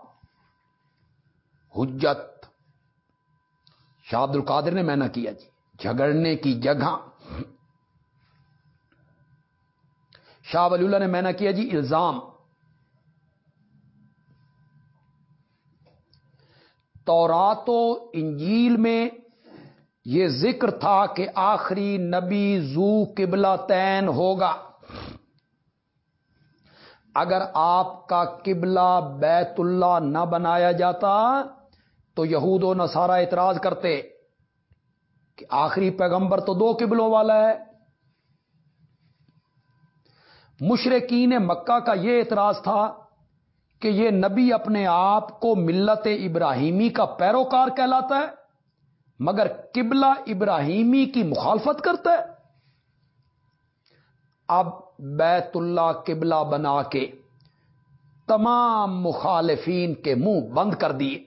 حجت۔ شاہ عبد القادر نے میں نہ کیا جی جھگڑنے کی جگہ۔ شاہ ولی اللہ نے میں نے کیا جی الزام۔ تورات و انجیل میں یہ ذکر تھا کہ آخری نبی زو قبلہ تین ہوگا۔ اگر آپ کا قبلہ بیت اللہ نہ بنایا جاتا تو یہود و نصارہ اعتراض کرتے کہ آخری پیغمبر تو دو قبلوں والا ہے۔ مشرقین مکہ کا یہ اعتراض تھا کہ یہ نبی اپنے آپ کو ملت ابراہیمی کا پیروکار کہلاتا ہے، مگر قبلہ ابراہیمی کی مخالفت کرتا ہے۔ اب بیت اللہ قبلہ بنا کے تمام مخالفین کے منہ بند کر دیے۔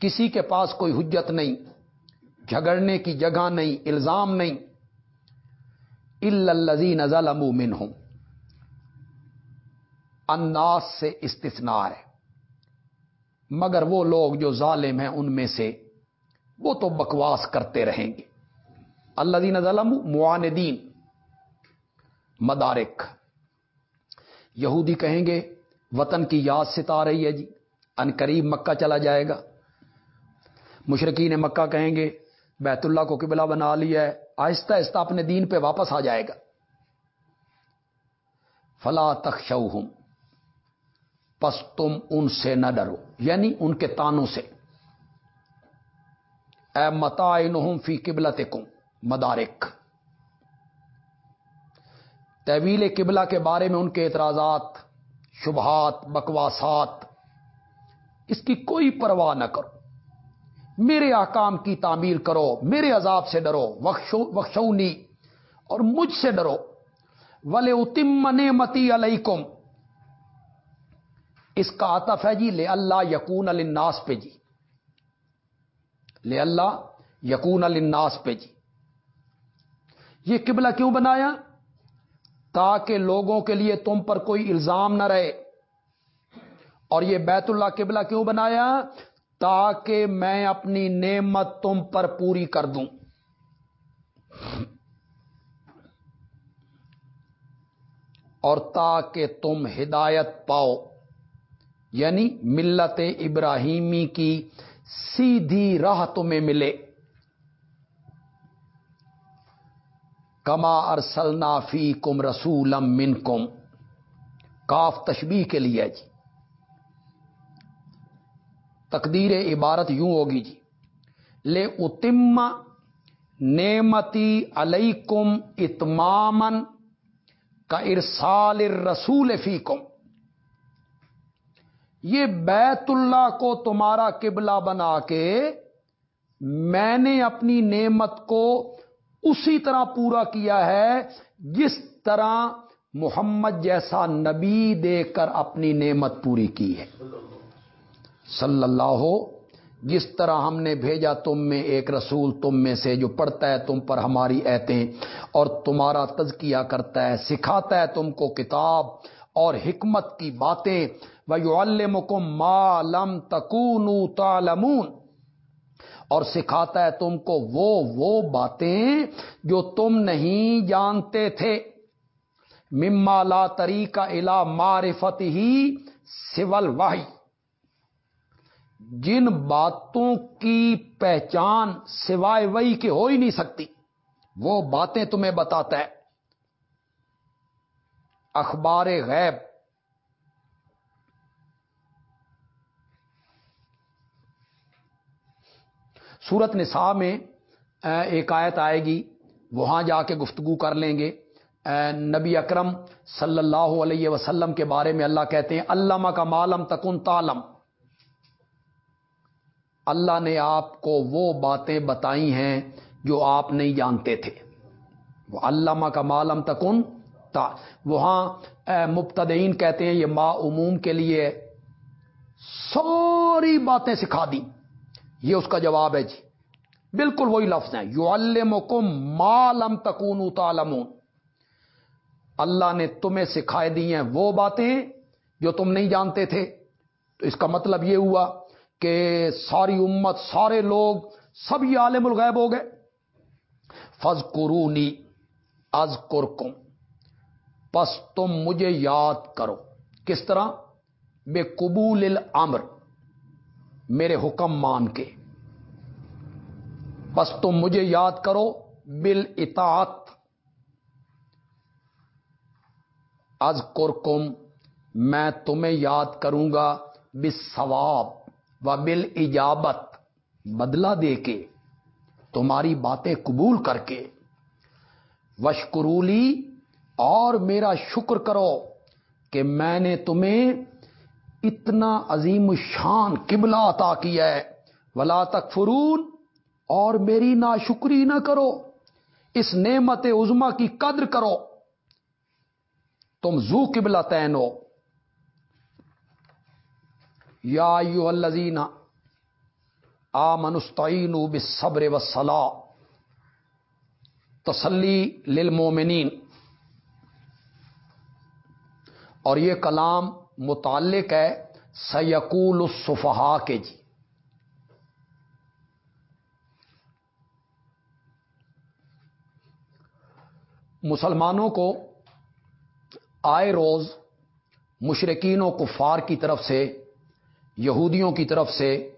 کسی کے پاس کوئی حجت نہیں، جھگڑنے کی جگہ نہیں، الزام نہیں۔ الزی نزل امومن ہوں انداز سے استثناء ہے۔ مگر وہ لوگ جو ظالم ہیں ان میں سے وہ تو بکواس کرتے رہیں گے۔ اللہ دین ظلم معاندین۔ مدارک۔ یہودی کہیں گے، وطن کی یاد ستا رہی ہے جی۔ ان قریب مکہ چلا جائے گا۔ مشرقین مکہ کہیں گے، بیت اللہ کو قبلہ بنا لیا ہے، آہستہ آہستہ اپنے دین پہ واپس آ جائے گا۔ فلا تخشو ہوں پس تم ان سے نہ ڈرو یعنی ان کے تانوں سے۔ اے متا فی قبلت کم مدارک۔ طویل قبلہ کے بارے میں ان کے اعتراضات، شبہات، بکواسات، اس کی کوئی پرواہ نہ کرو۔ میرے آکام کی تعمیل کرو، میرے عذاب سے ڈرو وخشونی، اور مجھ سے ڈرو۔ ولے اتم متی علیکم اس کا آتف ہے جی لے اللہ یقون الناس پہ جی۔ لے اللہ یقون الناس پہ جی۔ یہ قبلہ کیوں بنایا؟ تاکہ لوگوں کے لیے تم پر کوئی الزام نہ رہے۔ اور یہ بیت اللہ قبلہ کیوں بنایا؟ تاکہ میں اپنی نعمت تم پر پوری کر دوں۔ اور تاکہ تم ہدایت پاؤ۔ یعنی ملت ابراہیمی کی سیدھی راہ تمہیں ملے۔ کما ارسلنا فی کم رسولم من کم کاف تشبیح کے لیے جی۔ تقدیر عبارت یوں ہوگی جی۔ لے اتم نعمتی علیکم اتمامن کا ارسال رسول فی کم یہ بیت اللہ کو تمہارا قبلہ بنا کے میں نے اپنی نعمت کو اسی طرح پورا کیا ہے، جس طرح محمد جیسا نبی دے کر اپنی نعمت پوری کی ہے۔ صلی اللہ ہو، جس طرح ہم نے بھیجا تم میں ایک رسول، تم میں سے جو پڑھتا ہے تم پر ہماری ایتیں، اور تمہارا تزکیہ کرتا ہے، سکھاتا ہے تم کو کتاب اور حکمت کی باتیں وَيُعَلِّمُكُمْ مَا لَمْ تَكُونُوا تَعْلَمُونَ۔ اور سکھاتا ہے تم کو وہ وہ باتیں جو تم نہیں جانتے تھے۔ مما لا طریقہ الا معرفت ہی سول واہی جن باتوں کی پہچان سوائے وہی کی ہو ہی نہیں سکتی، وہ باتیں تمہیں بتاتا ہے۔ اخبار غیب۔ سورت نساء میں ایک آیت آئے گی، وہاں جا کے گفتگو کر لیں گے۔ نبی اکرم صلی اللہ علیہ وسلم کے بارے میں اللہ کہتے ہیں علامہ کا معلم تکن تالم اللہ نے آپ کو وہ باتیں بتائی ہیں جو آپ نہیں جانتے تھے۔ وہ علامہ کا معلم تکن تا، وہاں مبتدئین کہتے ہیں، یہ ما عموم کے لیے ساری باتیں سکھا دی یہ اس کا جواب ہے جی۔ بالکل وہی لفظ ہیں۔ یو المکم مالم تکون تالمون اللہ نے تمہیں سکھائے دی ہیں وہ باتیں جو تم نہیں جانتے تھے۔ تو اس کا مطلب یہ ہوا کہ ساری امت، سارے لوگ سب یہ عالم الغیب ہو گئے۔ فض قرونی از کرکم پس تم مجھے یاد کرو۔ کس طرح؟ بے قبول الامر۔ میرے حکم مان کے۔ بس تم مجھے یاد کرو بل اطاعت از کرکم، میں تمہیں یاد کروں گا بس ثواب و بل ایجابت بدلہ دے کے، تمہاری باتیں قبول کر کے۔ وشکرولی اور میرا شکر کرو کہ میں نے تمہیں اتنا عظیم شان قبلہ عطا کیا ہے۔ ولا تک فرون اور میری نا شکری نہ کرو۔ اس نعمت عزما کی قدر کرو۔ تم زو قبلہ تین ہو۔ یا یو الزین آ منستعین بس صبر و تسلی للمومنین اور یہ کلام متعلق ہے سیقول الصفحا کے جی۔ مسلمانوں کو آئے روز مشرقین و کفار کی طرف سے، یہودیوں کی طرف سے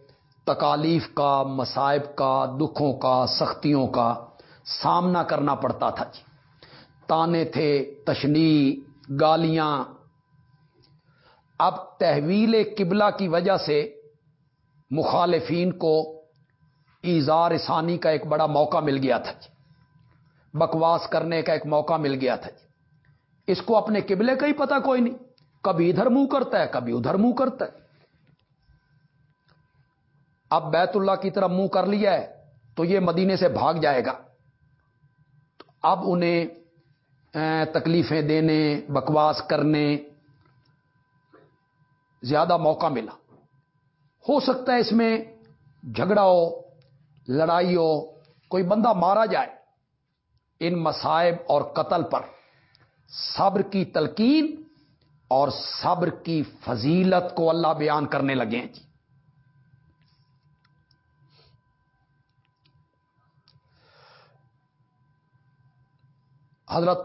تکالیف کا، مصائب کا، دکھوں کا، سختیوں کا سامنا کرنا پڑتا تھا جی۔ تانے تھے، تشنی، گالیاں اب تحویل قبلہ کی وجہ سے مخالفین کو ایزار ثانی کا ایک بڑا موقع مل گیا تھا جی۔ بکواس کرنے کا ایک موقع مل گیا تھا جی۔ اس کو اپنے قبلے کا ہی پتا کوئی نہیں۔ کبھی ادھر منہ کرتا ہے، کبھی ادھر منہ کرتا ہے۔ اب بیت اللہ کی طرف منہ کر لیا ہے تو یہ مدینے سے بھاگ جائے گا۔ اب انہیں تکلیفیں دینے، بکواس کرنے زیادہ موقع ملا۔ ہو سکتا ہے اس میں جھگڑا ہو، لڑائی ہو، کوئی بندہ مارا جائے۔ ان مسائب اور قتل پر صبر کی تلقین اور صبر کی فضیلت کو اللہ بیان کرنے لگے ہیں۔ جی۔ حضرت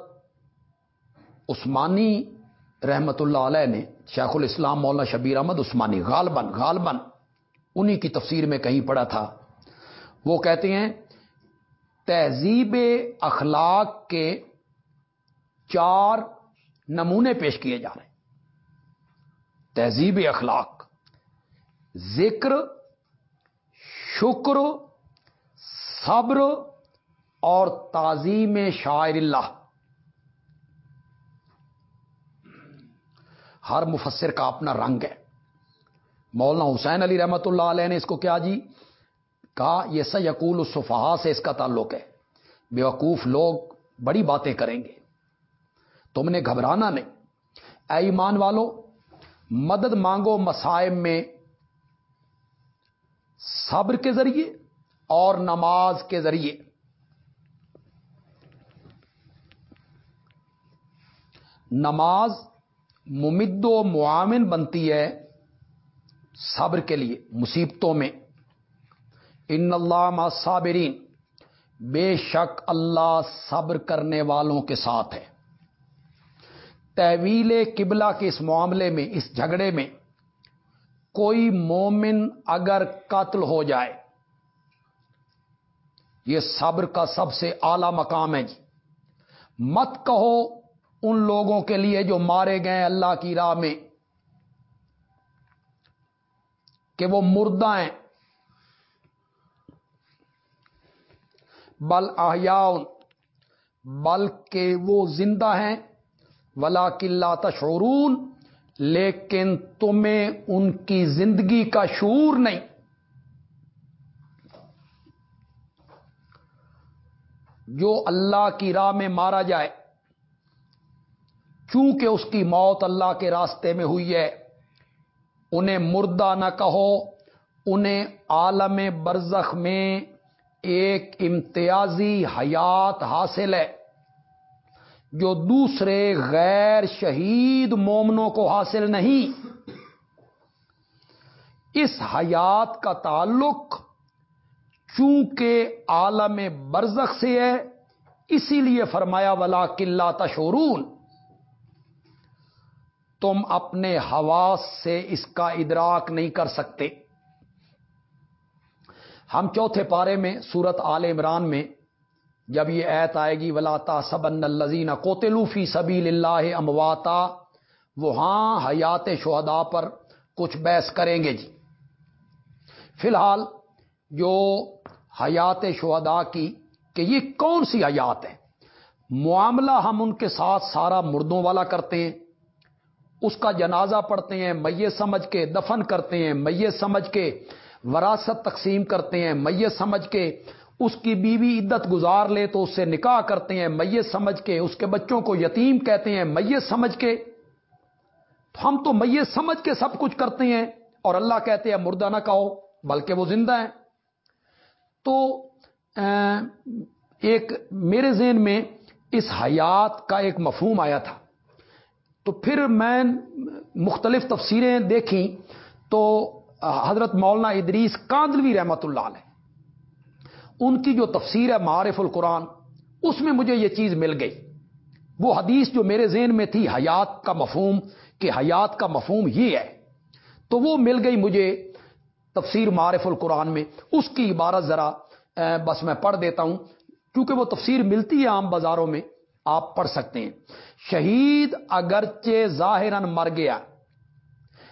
عثمانی رحمت اللہ علیہ نے شیخ الاسلام مولانا شبیر احمد عثمانی غالبن غالبن انہی کی تفسیر میں کہیں پڑا تھا۔ وہ کہتے ہیں، تہذیب اخلاق کے چار نمونے پیش کیے جا رہے ہیں۔ تہذیب اخلاق، ذکر، شکر، صبر اور تعظیم شاعر اللہ۔ ہر مفسر کا اپنا رنگ ہے۔ مولانا حسین علی رحمت اللہ علیہ نے اس کو کیا جی؟ کہا، یہ سیقول الصفحا سے اس کا تعلق ہے۔ بیوقوف لوگ بڑی باتیں کریں گے۔ تم نے گھبرانا نہیں۔ اے ایمان والو، مدد مانگو مسائب میں صبر کے ذریعے اور نماز کے ذریعے۔ نماز ممد و معاون بنتی ہے صبر کے لیے، مصیبتوں میں۔ ان اللہ صابرین بے شک اللہ صبر کرنے والوں کے ساتھ ہے۔ تحویل قبلہ کے اس معاملے میں، اس جھگڑے میں کوئی مومن اگر قتل ہو جائے، یہ صبر کا سب سے اعلی مقام ہے جی۔ مت کہو ان لوگوں کے لیے جو مارے گئے اللہ کی راہ میں، کہ وہ مردہ ہیں۔ بل آیاؤن بلکہ وہ زندہ ہیں۔ ولا کلّا تشورون لیکن تمہیں ان کی زندگی کا شعور نہیں۔ جو اللہ کی راہ میں مارا جائے۔ چونکہ اس کی موت اللہ کے راستے میں ہوئی ہے، انہیں مردہ نہ کہو، انہیں عالم برزخ میں ایک امتیازی حیات حاصل ہے، جو دوسرے غیر شہید مومنوں کو حاصل نہیں۔ اس حیات کا تعلق چونکہ عالم برزخ سے ہے، اسی لیے فرمایا ولا قلعہ تشورون تم اپنے حواس سے اس کا ادراک نہیں کر سکتے۔ ہم چوتھے پارے میں سورت آل عمران میں جب یہ ایت آئے گی ولاتا سبن الزین کوتلوفی سبیل اللہ امواتا وہاں حیات شہدا پر کچھ بحث کریں گے جی۔ فی الحال جو حیات شہدا کی کہ یہ کون سی حیات ہے معاملہ ہم ان کے ساتھ سارا مردوں والا کرتے ہیں۔ اس کا جنازہ پڑھتے ہیں، میت سمجھ کے دفن کرتے ہیں، میت سمجھ کے وراثت تقسیم کرتے ہیں، میت سمجھ کے اس کی بیوی عدت گزار لے تو اس سے نکاح کرتے ہیں، میت سمجھ کے اس کے بچوں کو یتیم کہتے ہیں، میت سمجھ کے۔ تو ہم تو میت سمجھ کے سب کچھ کرتے ہیں اور اللہ کہتے ہیں مردہ نہ کہو، بلکہ وہ زندہ ہیں۔ تو ایک میرے ذہن میں اس حیات کا ایک مفہوم آیا تھا۔ تو پھر میں مختلف تفسیریں دیکھیں تو حضرت مولانا ادریس کاندلوی رحمت اللہ علیہ، ان کی جو تفسیر ہے معارف القرآن، اس میں مجھے یہ چیز مل گئی۔ وہ حدیث جو میرے ذہن میں تھی، حیات کا مفہوم، کہ حیات کا مفہوم یہ ہے، تو وہ مل گئی مجھے تفسیر معارف القرآن میں۔ اس کی عبارت ذرا بس میں پڑھ دیتا ہوں۔ کیونکہ وہ تفسیر ملتی ہے عام بازاروں میں آپ پڑھ سکتے ہیں۔ شہید اگرچہ ظاہر مر گیا،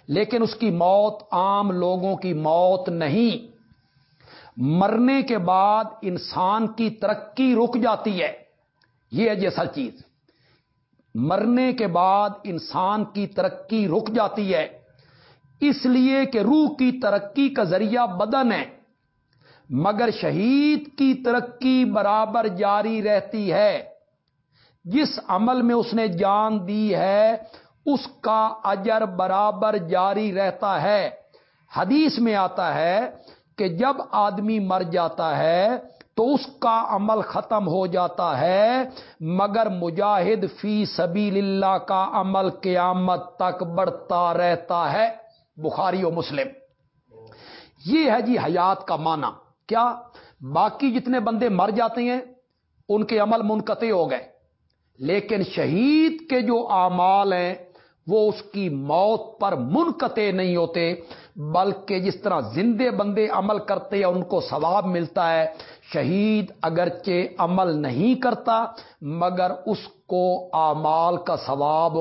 لیکن اس کی موت عام لوگوں کی موت نہیں۔ مرنے کے بعد انسان کی ترقی رک جاتی ہے۔ یہ ہے جی اصل چیز۔ مرنے کے بعد انسان کی ترقی رک جاتی ہے۔ اس لیے کہ روح کی ترقی کا ذریعہ بدن ہے، مگر شہید کی ترقی برابر جاری رہتی ہے۔ جس عمل میں اس نے جان دی ہے، اس کا اجر برابر جاری رہتا ہے۔ حدیث میں آتا ہے کہ جب آدمی مر جاتا ہے تو اس کا عمل ختم ہو جاتا ہے، مگر مجاہد فی سبیل اللہ کا عمل قیامت تک بڑھتا رہتا ہے۔ بخاری و مسلم۔ یہ ہے جی حیات کا معنی۔ کیا؟ باقی جتنے بندے مر جاتے ہیں، ان کے عمل منقطع ہو گئے۔ لیکن شہید کے جو اعمال ہیں، وہ اس کی موت پر منقطع نہیں ہوتے، بلکہ جس طرح زندے بندے عمل کرتے ہیں، ان کو ثواب ملتا ہے۔ شہید اگرچہ عمل نہیں کرتا، مگر اس کو اعمال کا ثواب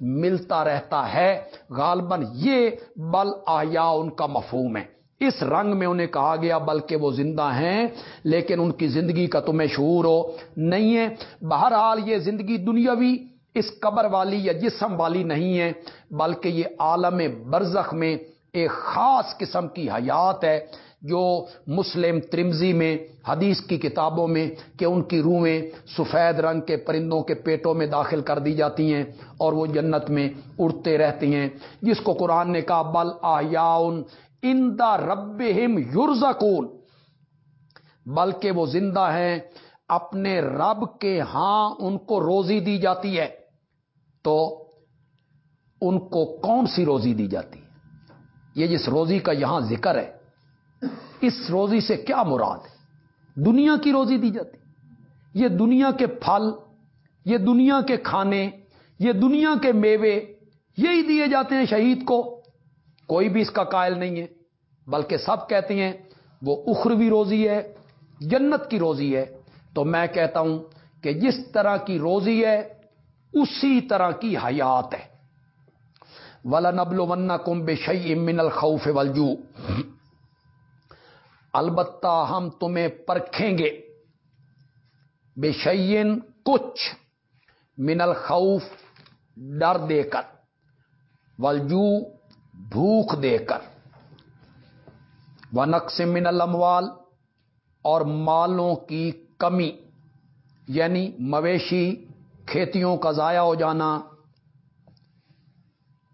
ملتا رہتا ہے۔ غالباً یہ بل آیا ان کا مفہوم ہے۔ اس رنگ میں انہیں کہا گیا بلکہ وہ زندہ ہیں، لیکن ان کی زندگی کا تمہیں شعور ہو نہیں ہے۔ بہرحال یہ زندگی دنیاوی اس قبر والی یا جسم والی نہیں ہے، بلکہ یہ عالم برزخ میں ایک خاص قسم کی حیات ہے، جو مسلم ترمزی میں، حدیث کی کتابوں میں کہ ان کی روحیں سفید رنگ کے پرندوں کے پیٹوں میں داخل کر دی جاتی ہیں اور وہ جنت میں اڑتے رہتی ہیں۔ جس کو قرآن نے کہا، بل آیاؤن ان دا رب یورزکون بلکہ وہ زندہ ہیں، اپنے رب کے ہاں ان کو روزی دی جاتی ہے۔ تو ان کو کون سی روزی دی جاتی ہے؟ یہ جس روزی کا یہاں ذکر ہے، اس روزی سے کیا مراد ہے؟ دنیا کی روزی دی جاتی یہ دنیا کے پھل، یہ دنیا کے کھانے، یہ دنیا کے میوے، یہی دیے جاتے ہیں شہید کو۔ کوئی بھی اس کا قائل نہیں ہے۔ بلکہ سب کہتے ہیں وہ اخروی روزی ہے، جنت کی روزی ہے۔ تو میں کہتا ہوں کہ جس طرح کی روزی ہے، اسی طرح کی حیات ہے۔ ولا نبل ون کم بے شعی امن الخوف ولجو البتہ ہم تمہیں پرکھیں گے۔ بے شعین کچھ من الخوف ڈر دے کر ولجو بھوک دے کر۔ و من الموال اور مالوں کی کمی یعنی مویشی کھیتیوں کا ضائع ہو جانا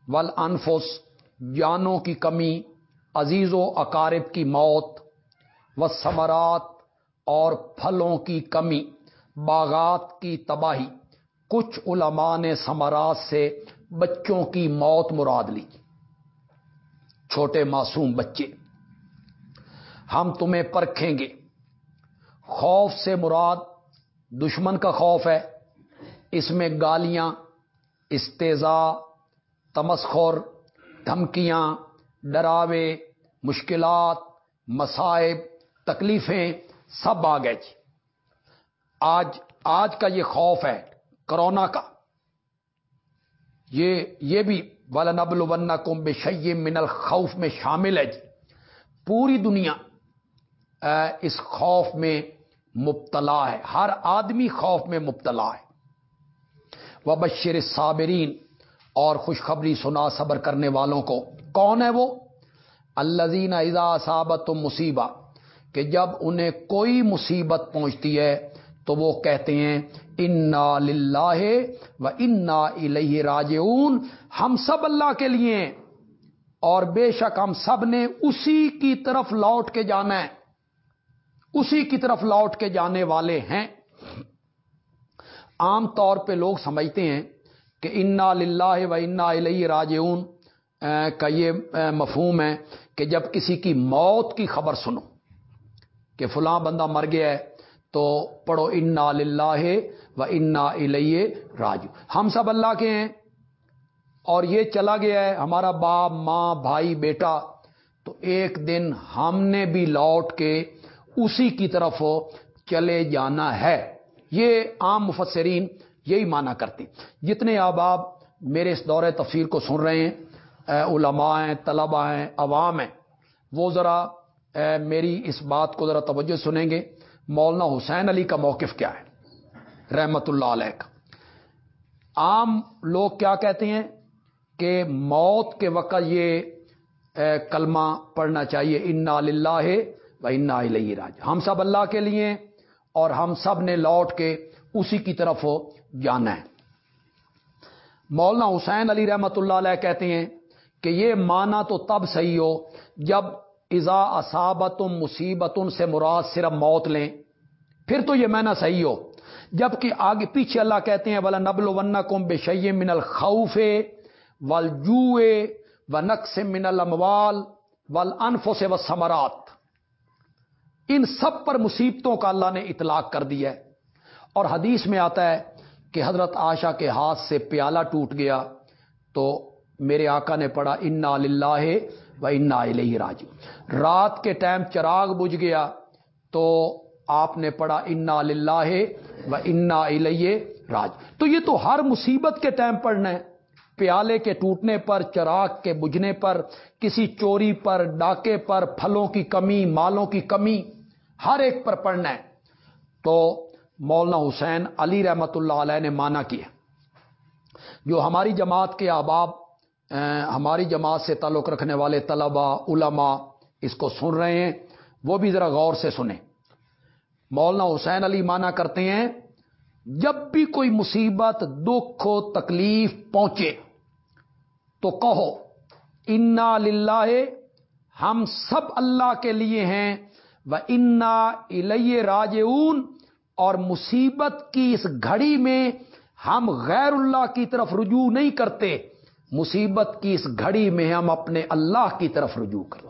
ول انفس جانوں کی کمی، عزیز و اقارب کی موت و ثمرات اور پھلوں کی کمی، باغات کی تباہی۔ کچھ علماء نے ثمرات سے بچوں کی موت مراد لی۔ چھوٹے معصوم بچے۔ ہم تمہیں پرکھیں گے۔ خوف سے مراد دشمن کا خوف ہے۔ اس میں گالیاں استضا تمسخور دھمکیاں، ڈراوے، مشکلات، مصائب، تکلیفیں سب آ گئے جی۔ آج آج کا یہ خوف ہے کرونا کا۔ یہ یہ بھی والا نبل ون کم بے من الخوف میں شامل ہے جی۔ پوری دنیا اس خوف میں مبتلا ہے۔ ہر آدمی خوف میں مبتلا ہے۔ وہ بشر صابرین اور خوشخبری سنا صبر کرنے والوں کو۔ کون ہے وہ؟ الزین اذا صابت و مصیبہ کہ جب انہیں کوئی مصیبت پہنچتی ہے، تو وہ کہتے ہیں، انا للہ و انا الہ راجعون ہم سب اللہ کے لیے اور بے شک ہم سب نے اسی کی طرف لوٹ کے جانا ہے۔ اسی کی طرف لوٹ کے جانے والے ہیں۔ عام طور پہ لوگ سمجھتے ہیں کہ انا للہ و انا الہ راجعون کا یہ مفہوم ہے کہ جب کسی کی موت کی خبر سنو کہ فلاں بندہ مر گیا ہے، تو پڑھو انا للہ و انا الیہ راجو ہم سب اللہ کے ہیں اور یہ چلا گیا ہے، ہمارا باپ، ماں، بھائی، بیٹا۔ تو ایک دن ہم نے بھی لوٹ کے اسی کی طرف چلے جانا ہے۔ یہ عام مفسرین یہی مانا کرتے جتنے آباب میرے اس دور تفسیر کو سن رہے ہیں علماء ہیں طلبا ہیں، عوام ہیں، وہ ذرا میری اس بات کو ذرا توجہ سنیں گے۔ مولانا حسین علی کا موقف کیا ہے؟ رحمت اللہ علیہ کا۔ عام لوگ کیا کہتے ہیں کہ موت کے وقت یہ کلمہ پڑھنا چاہیے، انا للہ انا علیہ راج ہم سب اللہ کے لیے اور ہم سب نے لوٹ کے اسی کی طرف جانا ہے۔ مولانا حسین علی رحمت اللہ علیہ کہتے ہیں کہ یہ مانا تو تب صحیح ہو جب ازا اصابت مصیبت سے مراد صرف موت لیں۔ پھر تو یہ میں صحیح ہو۔ جبکہ آگے پیچھے اللہ کہتے ہیں بلا نبل ون کم بے شی من الخوف ول و نقص من الموال ول انف سے و سمرات ان سب پر مصیبتوں کا اللہ نے اطلاق کر دیا ہے۔ اور حدیث میں آتا ہے کہ حضرت آشا کے ہاتھ سے پیالہ ٹوٹ گیا تو میرے آقا نے پڑھا، انا للہ و انا الہ راج رات کے ٹائم چراغ بجھ گیا تو آپ نے پڑھا، انا للہ و انا الہ راج تو یہ تو ہر مصیبت کے ٹائم پڑھنا ہے۔ پیالے کے ٹوٹنے پر، چراغ کے بجھنے پر، کسی چوری پر، ڈاکے پر، پھلوں کی کمی، مالوں کی کمی، ہر ایک پر پڑھنا ہے۔ تو مولانا حسین علی رحمت اللہ علیہ نے مانا کیا جو ہماری جماعت کے احباب ہماری جماعت سے تعلق رکھنے والے طلبا علماء اس کو سن رہے ہیں، وہ بھی ذرا غور سے سنیں۔ مولانا حسین علی مانا کرتے ہیں، جب بھی کوئی مصیبت، دکھ ہو تکلیف پہنچے تو کہو، انا للہ ہم سب اللہ کے لیے ہیں وہ انا الیہ راج اور مصیبت کی اس گھڑی میں ہم غیر اللہ کی طرف رجوع نہیں کرتے، مصیبت کی اس گھڑی میں ہم اپنے اللہ کی طرف رجوع کرتے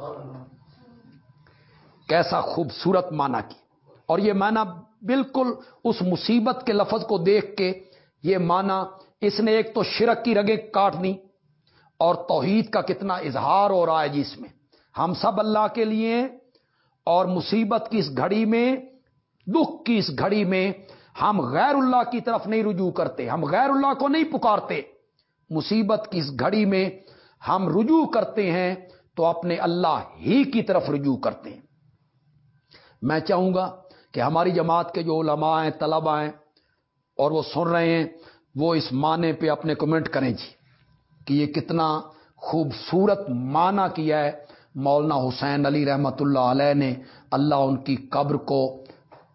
کیسا خوبصورت مانا کی۔ اور یہ مانا بالکل اس مصیبت کے لفظ کو دیکھ کے یہ مانا اس نے ایک تو شرک کی رگیں کاٹنی اور توحید کا کتنا اظہار ہو رہا ہے جی اس میں۔ ہم سب اللہ کے لیے اور مصیبت کی اس گھڑی میں، دکھ کی اس گھڑی میں ہم غیر اللہ کی طرف نہیں رجوع کرتے، ہم غیر اللہ کو نہیں پکارتے۔ مصیبت کی اس گھڑی میں ہم رجوع کرتے ہیں تو اپنے اللہ ہی کی طرف رجوع کرتے ہیں۔ میں چاہوں گا کہ ہماری جماعت کے جو علماء ہیں طلبا ہیں، اور وہ سن رہے ہیں، وہ اس معنی پہ اپنے کمنٹ کریں جی۔ کہ یہ کتنا خوبصورت معنی کیا ہے۔ مولانا حسین علی رحمت اللہ علیہ نے اللہ ان کی قبر کو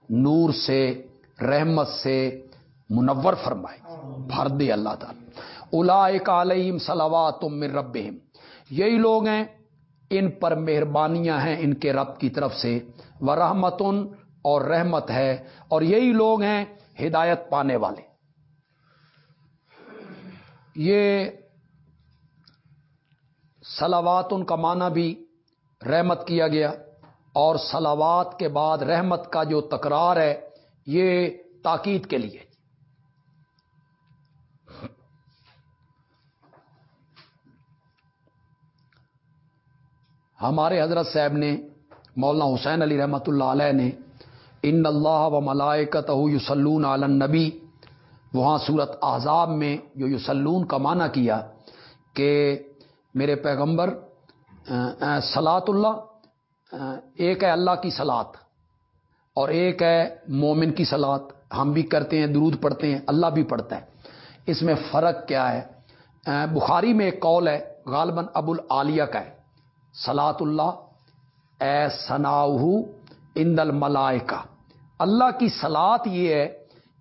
نور سے، رحمت سے منور فرمائے بھر دے اللہ تعالی۔ الا علیہم سلوات من ربہم۔ یہی لوگ ہیں، ان پر مہربانیاں ہیں ان کے رب کی طرف سے۔ وہ رحمتن اور رحمت ہے۔ اور یہی لوگ ہیں ہدایت پانے والے۔ یہ سلاوات ان کا معنی بھی رحمت کیا گیا اور سلاوات کے بعد رحمت کا جو تکرار ہے، یہ تاکید کے لیے۔ ہمارے حضرت صاحب نے، مولانا حسین علی رحمۃ اللہ علیہ نے، ان اللہ و ملائکت یوسلون نبی وہاں صورت احزاب میں جو یوسلون کا معنی کیا کہ میرے پیغمبر سلاط اللہ ایک ہے اللہ کی سلاد اور ایک ہے مومن کی سلاد ہم بھی کرتے ہیں، درود پڑھتے ہیں، اللہ بھی پڑھتا ہے۔ اس میں فرق کیا ہے؟ بخاری میں ایک کال ہے، غالباً ابو العالیہ کا ہے۔ سلاط اللہ، اے سناؤ اند الملائکہ۔ اللہ کی سلاد یہ ہے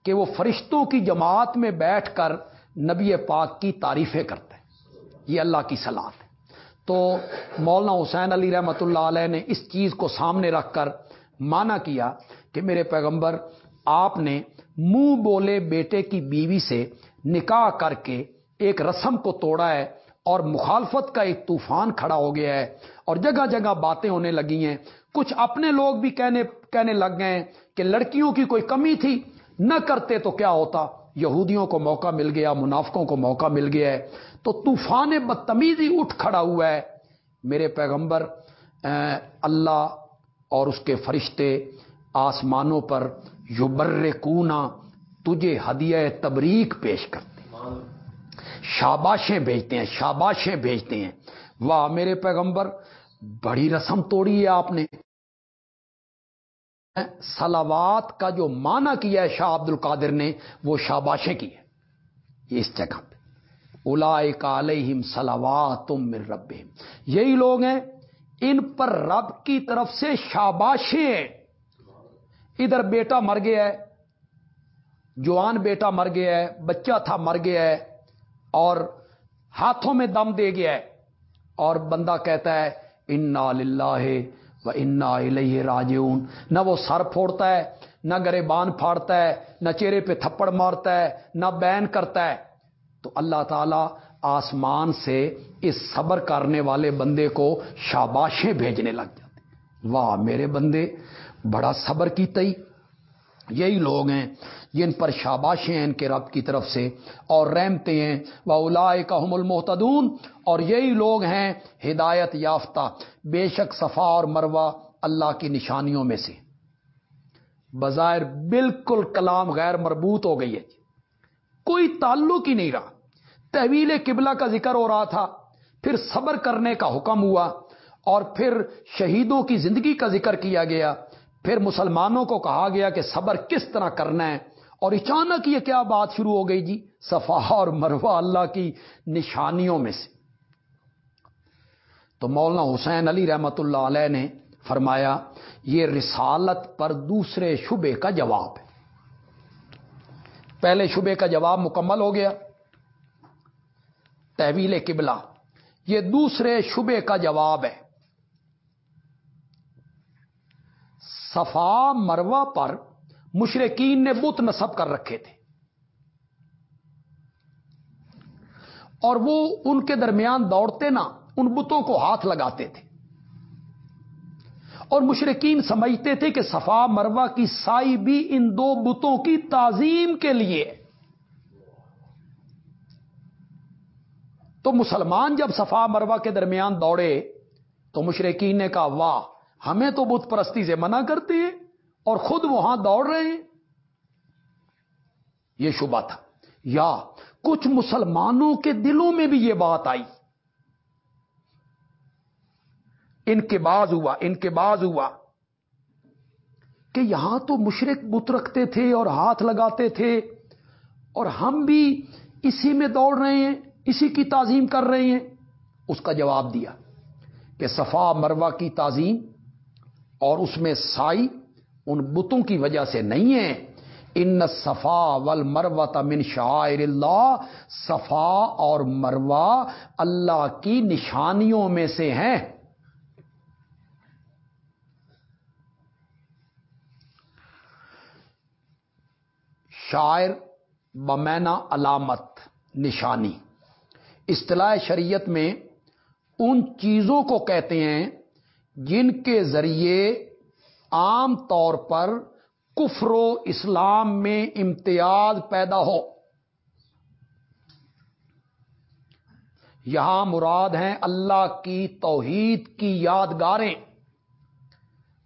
کہ وہ فرشتوں کی جماعت میں بیٹھ کر نبی پاک کی تعریفیں کرتے ہیں۔ یہ اللہ کی سلاد ہے تو مولانا حسین علی رحمۃ اللہ علیہ نے اس چیز کو سامنے رکھ کر مانا کیا کہ میرے پیغمبر، آپ نے منہ بولے بیٹے کی بیوی سے نکاح کر کے ایک رسم کو توڑا ہے اور مخالفت کا ایک طوفان کھڑا ہو گیا ہے اور جگہ جگہ باتیں ہونے لگی ہیں۔ کچھ اپنے لوگ بھی کہنے کہنے لگ گئے کہ لڑکیوں کی کوئی کمی تھی، نہ کرتے تو کیا ہوتا؟ یہودیوں کو موقع مل گیا، منافقوں کو موقع مل گیا ہے۔ تو طوفان بدتمیزی اٹھ کھڑا ہوا ہے۔ میرے پیغمبر اللہ اور اس کے فرشتے آسمانوں پر یوبر کونا تجھے ہدیہ تبریک پیش کرتے شاباشیں بھیجتے ہیں شاباشیں بھیجتے ہیں۔ واہ میرے پیغمبر بڑی رسم توڑی ہے آپ نے۔ سلاوات کا جو معنی کیا ہے شاہ عبد القادر نے وہ شاباشیں کی ہے۔ اس جگہ پہ۔ الا علیہم سلاوات تم مر رب یہی لوگ ہیں، ان پر رب کی طرف سے شاباشیں ادھر بیٹا مر گیا ہے، جوان بیٹا مر گیا ہے، بچہ تھا مر گیا ہے، اور ہاتھوں میں دم دے گیا ہے۔ اور بندہ کہتا ہے، انا للہ و انا الہ راجعون۔ نہ وہ سر پھوڑتا ہے، نہ گرے بان پھاڑتا ہے، نہ چہرے پہ تھپڑ مارتا ہے، نہ بین کرتا ہے۔ تو اللہ تعالی آسمان سے اس صبر کرنے والے بندے کو شاباشیں بھیجنے لگ جاتے واہ، میرے بندے، بڑا صبر کی تئی یہی لوگ ہیں جن پر شاباشیں ہیں ان کے رب کی طرف سے اور رحمتے ہیں۔ وہ الا کا المحتدون اور یہی لوگ ہیں ہدایت یافتہ، بے شک صفا اور مروا اللہ کی نشانیوں میں سے۔ بظاہر بالکل کلام غیر مربوط ہو گئی ہے جی۔ کوئی تعلق ہی نہیں رہا۔ تحویل قبلہ کا ذکر ہو رہا تھا، پھر صبر کرنے کا حکم ہوا اور پھر شہیدوں کی زندگی کا ذکر کیا گیا۔ پھر مسلمانوں کو کہا گیا کہ صبر کس طرح کرنا ہے اور اچانک یہ کیا بات شروع ہو گئی جی؟ صفا اور مروا اللہ کی نشانیوں میں سے۔ تو مولانا حسین علی رحمت اللہ علیہ نے فرمایا، یہ رسالت پر دوسرے شبے کا جواب ہے۔ پہلے شبے کا جواب مکمل ہو گیا۔ تحویل قبلہ۔ یہ دوسرے شبے کا جواب ہے۔ صفا مروا پر مشرقین نے بت نصب کر رکھے تھے۔ اور وہ ان کے درمیان دوڑتے نا ان بتوں کو ہاتھ لگاتے تھے۔ اور مشرقین سمجھتے تھے کہ صفا مروا کی سائی بھی ان دو بتوں کی تعظیم کے لیے تو مسلمان جب صفا مروا کے درمیان دوڑے تو مشرقین نے کہا، واہ، ہمیں تو بت پرستی سے منع کرتے ہیں اور خود وہاں دوڑ رہے ہیں. یہ شبہ تھا۔ یا، کچھ مسلمانوں کے دلوں میں بھی یہ بات آئی۔ ان کے باز ہوا، ان کے باز ہوا کہ یہاں تو مشرق بت رکھتے تھے اور ہاتھ لگاتے تھے اور ہم بھی اسی میں دوڑ رہے ہیں۔ اسی کی تعظیم کر رہے ہیں۔ اس کا جواب دیا کہ صفا مروا کی تعظیم اور اس میں سائی ان بتوں کی وجہ سے نہیں ہے۔ ان صفا ول مروا من شاعر اللہ، صفا اور مروا اللہ کی نشانیوں میں سے ہیں۔ شاعر بمینا علامت نشانی۔ اصطلاح شریعت میں ان چیزوں کو کہتے ہیں جن کے ذریعے عام طور پر کفر و اسلام میں امتیاز پیدا ہو۔ یہاں مراد ہیں اللہ کی توحید کی یادگاریں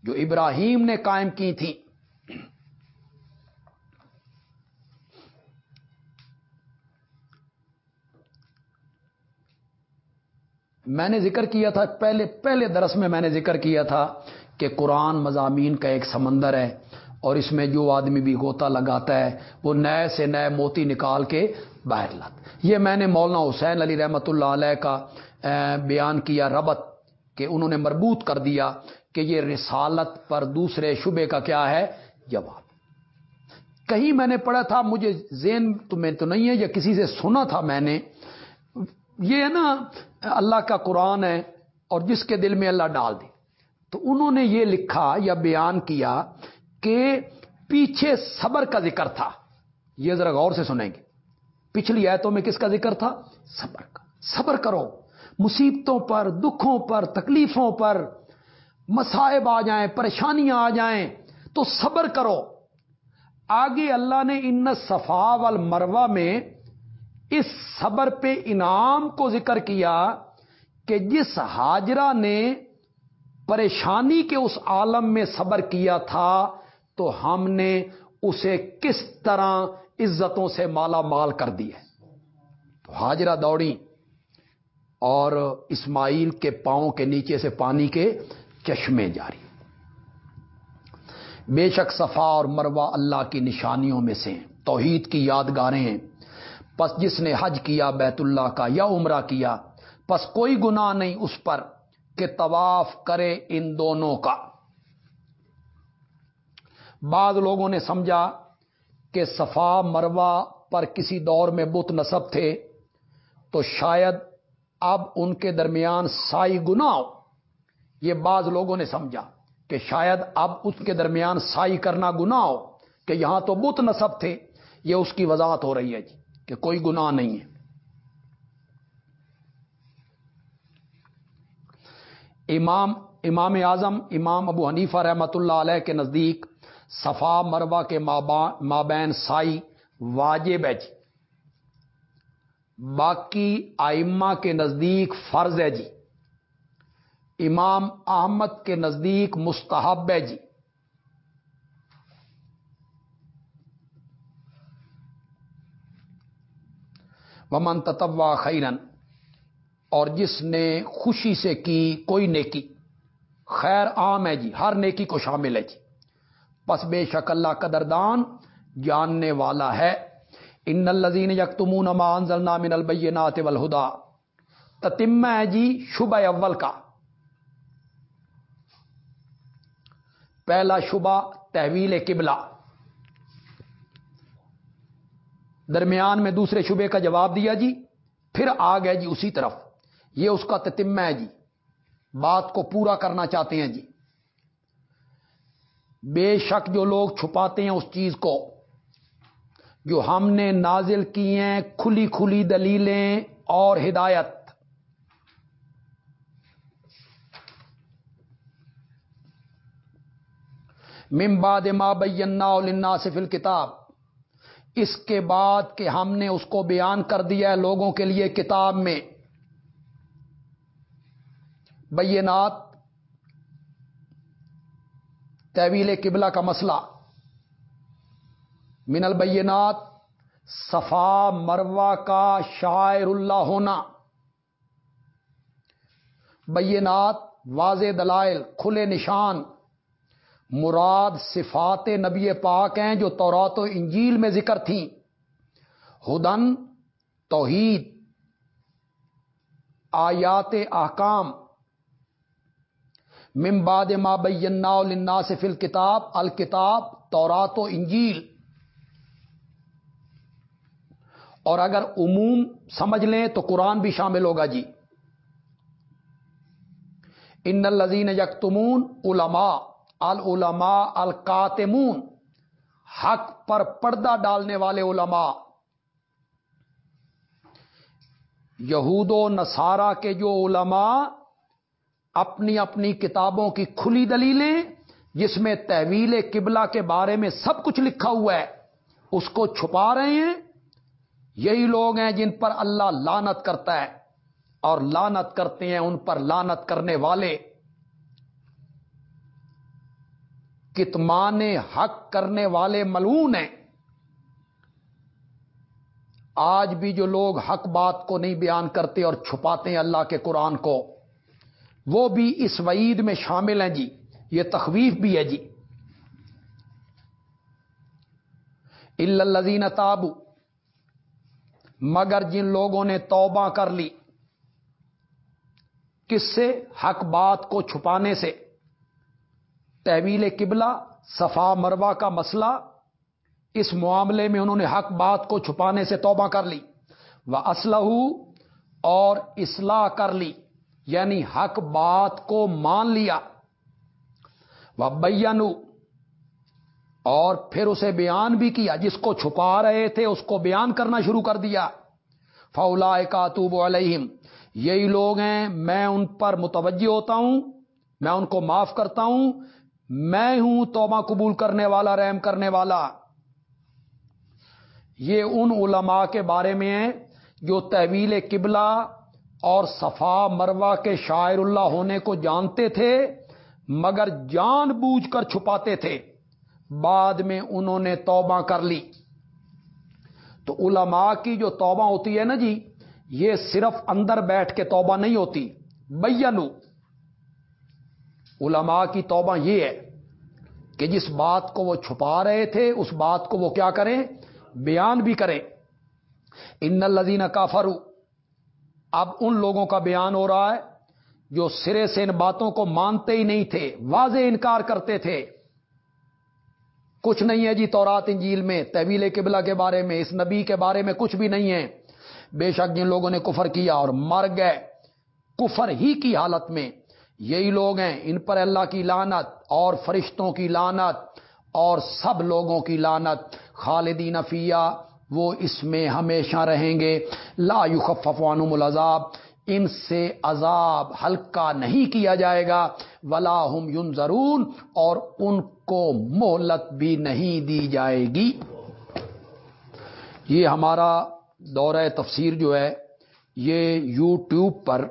جو ابراہیم نے قائم کی تھی میں نے ذکر کیا تھا، پہلے پہلے درس میں میں نے ذکر کیا تھا کہ قرآن مضامین کا ایک سمندر ہے اور اس میں جو آدمی بھی گوتا لگاتا ہے، وہ نئے سے نئے موتی نکال کے باہر لاتا یہ میں نے مولانا حسین علی رحمۃ اللہ علیہ کا بیان کیا، ربط کہ انہوں نے مربوط کر دیا کہ یہ رسالت پر دوسرے شبے کا کیا ہے؟ جواب۔ کہیں میں نے پڑھا تھا، مجھے زین تمہیں تو نہیں ہے، یا کسی سے سنا تھا میں نے، یہ ہے نا اللہ کا قرآن ہے اور جس کے دل میں اللہ ڈال دے۔ تو انہوں نے یہ لکھا یا بیان کیا کہ پیچھے صبر کا ذکر تھا۔ یہ ذرا غور سے سنیں گے۔ پچھلی آیتوں میں کس کا ذکر تھا؟ صبر کا۔ صبر کرو۔ مصیبتوں پر، دکھوں پر، تکلیفوں پر مسائب آ جائیں، پریشانیاں آ جائیں، تو صبر کرو۔ آگے اللہ نے ان صفا وال مروا میں اس صبر پہ انعام کو ذکر کیا کہ جس حاجرہ نے پریشانی کے اس عالم میں صبر کیا تھا تو ہم نے اسے کس طرح عزتوں سے مالا مال کر دی ہے۔ تو حاجرہ دوڑی اور اسماعیل کے پاؤں کے نیچے سے پانی کے چشمے جاری۔ بے شک صفا اور مروا اللہ کی نشانیوں میں سے توحید کی یادگاریں ہیں۔ پس جس نے حج کیا، بیت اللہ کا یا عمرہ کیا، پس کوئی گناہ نہیں اس پر کہ طواف کرے ان دونوں کا۔ بعض لوگوں نے سمجھا کہ صفا مروا پر کسی دور میں بت نصب تھے تو شاید اب ان کے درمیان سائی گنا ہو۔ یہ بعض لوگوں نے سمجھا کہ شاید اب اس کے درمیان سائی کرنا گنا ہو کہ یہاں تو بت نصب تھے، یہ اس کی وضاحت ہو رہی ہے جی۔ کہ کوئی گناہ نہیں ہے۔ امام امام اعظم، امام ابو حنیفہ رحمت اللہ علیہ کے نزدیک صفا مروا کے مابین سائی واجب ہے جی۔ باقی آئمہ کے نزدیک فرض ہے جی۔ امام احمد کے نزدیک مستحب ہے جی۔ ومن تتوا خیرن اور جس نے خوشی سے کی کوئی نیکی خیر عام ہے جی ہر نیکی کو شامل ہے جی۔ پس بے شک اللہ قدردان جاننے والا ہے۔ ان الزین یکتمون ما انزلنا من البینات والہدا تتمہ ہے جی شبہ اول کا۔ پہلا شبہ تحویل قبلہ۔ درمیان میں دوسرے شبے کا جواب دیا جی پھر آ گیا جی اسی طرف۔ یہ اس کا تتمہ ہے جی۔ بات کو پورا کرنا چاہتے ہیں جی۔ بے شک جو لوگ چھپاتے ہیں اس چیز کو، جو ہم نے نازل کی ہیں، کھلی کھلی دلیلیں اور ہدایت۔ ممباد ما بینا سفل کتاب اس کے بعد کہ ہم نے اس کو بیان کر دیا ہے لوگوں کے لیے کتاب میں۔ بینات طویل قبلہ کا مسئلہ۔ من البینات، صفا مروا کا شاعر اللہ ہونا۔ بینات، واضح دلائل، کھلے نشان۔ مراد صفات نبی پاک ہیں جو تورات و انجیل میں ذکر تھیں۔ ہدن، توحید، آیات احکام۔ ممباد ما بینا لنا سے فل کتاب الکتاب، تورات و انجیل۔ اور اگر عموم سمجھ لیں تو قرآن بھی شامل ہوگا جی۔ ان الزین یکتمون علماء۔ العلماء الکاتمون حق پر پردہ ڈالنے والے علماء۔ یہود و نصارہ کے جو علماء اپنی اپنی کتابوں کی کھلی دلیلیں، جس میں تحویل قبلہ کے بارے میں سب کچھ لکھا ہوا ہے، اس کو چھپا رہے ہیں۔ یہی لوگ ہیں جن پر اللہ لانت کرتا ہے، اور لانت کرتے ہیں ان پر لانت کرنے والے۔ کتمان حق کرنے والے ملون ہیں۔ آج بھی جو لوگ حق بات کو نہیں بیان کرتے اور چھپاتے ہیں اللہ کے قرآن کو، وہ بھی اس وعید میں شامل ہیں جی۔ یہ تخویف بھی ہے جی۔ الزین تابو مگر جن لوگوں نے توبہ کر لی، کس سے؟ حق بات کو چھپانے سے۔ تحویل قبلہ، صفا مروا کا مسئلہ، اس معاملے میں انہوں نے حق بات کو چھپانے سے توبہ کر لی وہ اسلح اور اصلاح کر لی یعنی حق بات کو مان لیا وہ بینو اور پھر اسے بیان بھی کیا، جس کو چھپا رہے تھے اس کو بیان کرنا شروع کر دیا فولا کاتوب علیہم یہی لوگ ہیں، میں ان پر متوجہ ہوتا ہوں، میں ان کو معاف کرتا ہوں میں ہوں توبہ قبول کرنے والا، رحم کرنے والا۔ یہ ان علماء کے بارے میں ہے جو تحویل قبلہ اور صفا مروا کے شاعر اللہ ہونے کو جانتے تھے، مگر جان بوجھ کر چھپاتے تھے۔ بعد میں انہوں نے توبہ کر لی۔ تو علماء کی جو توبہ ہوتی ہے نا جی یہ صرف اندر بیٹھ کے توبہ نہیں ہوتی۔ بینو۔ علماء کی توبہ یہ ہے کہ جس بات کو وہ چھپا رہے تھے، اس بات کو وہ کیا کریں؟ بیان بھی کریں۔ ان الزین کافرو اب ان لوگوں کا بیان ہو رہا ہے جو سرے سے ان باتوں کو مانتے ہی نہیں تھے، واضح انکار کرتے تھے۔ کچھ نہیں ہے جی تورات، انجیل میں طویل قبلہ کے بارے میں، اس نبی کے بارے میں کچھ بھی نہیں ہے۔ بے شک جن لوگوں نے کفر کیا اور مر گئے، کفر ہی کی حالت میں۔ یہی لوگ ہیں، ان پر اللہ کی لانت اور فرشتوں کی لانت اور سب لوگوں کی لانت خالدین فیا وہ اس میں ہمیشہ رہیں گے۔ لا یخفف عنہم العذاب، ان سے عذاب ہلکا نہیں کیا جائے گا۔ ولا ہم یون اور ان کو مہلت بھی نہیں دی جائے گی۔ یہ ہمارا دورہ تفسیر جو ہے، یہ یو ٹیوب پر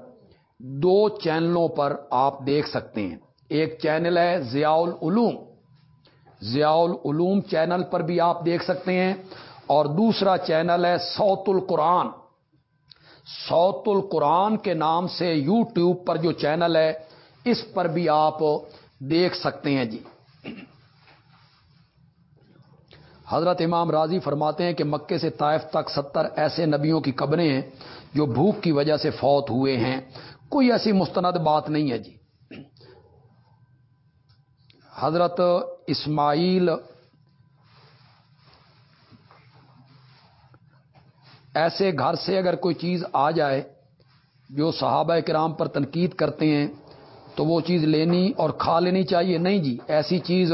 دو چینلوں پر آپ دیکھ سکتے ہیں۔ ایک چینل ہے ضیاء العلوم ضیاء العلوم چینل پر بھی آپ دیکھ سکتے ہیں۔ اور دوسرا چینل ہے سوت القرآن سوت القرآن کے نام سے یو ٹیوب پر جو چینل ہے، اس پر بھی آپ دیکھ سکتے ہیں جی۔ حضرت امام راضی فرماتے ہیں کہ مکے سے طائف تک ستر ایسے نبیوں کی قبریں ہیں جو بھوک کی وجہ سے فوت ہوئے ہیں۔ کوئی ایسی مستند بات نہیں ہے جی۔ حضرت اسماعیل ایسے گھر سے اگر کوئی چیز آ جائے جو صحابہ کرام پر تنقید کرتے ہیں، تو وہ چیز لینی اور کھا لینی چاہیے۔ نہیں جی ایسی چیز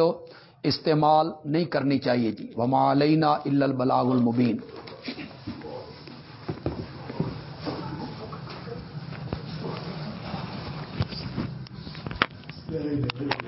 استعمال نہیں کرنی چاہیے جی۔ وما علینا البلاغ المبین ہوں ہوں